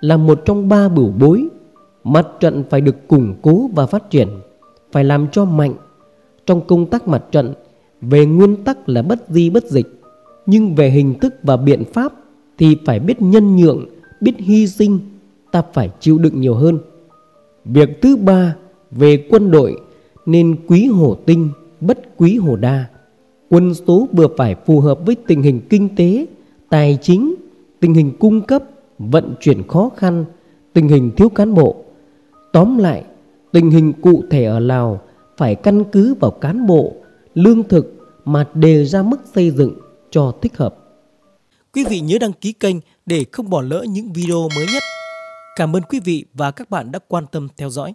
là một trong ba bửu bối. Mặt trận phải được củng cố và phát triển, phải làm cho mạnh. Trong công tác mặt trận, về nguyên tắc là bất di bất dịch, nhưng về hình thức và biện pháp thì phải biết nhân nhượng, biết hy sinh, ta phải chịu đựng nhiều hơn. Việc thứ ba về quân đội nên quý hổ tinh, bất quý hồ đa. Quân số vừa phải phù hợp với tình hình kinh tế, tài chính, tình hình cung cấp, vận chuyển khó khăn, tình hình thiếu cán bộ. Tóm lại, tình hình cụ thể ở Lào phải căn cứ vào cán bộ, lương thực mà đề ra mức xây dựng cho thích hợp. Quý vị nhớ đăng ký kênh để không bỏ lỡ những video mới nhất. Cảm ơn quý vị và các bạn đã quan tâm theo dõi.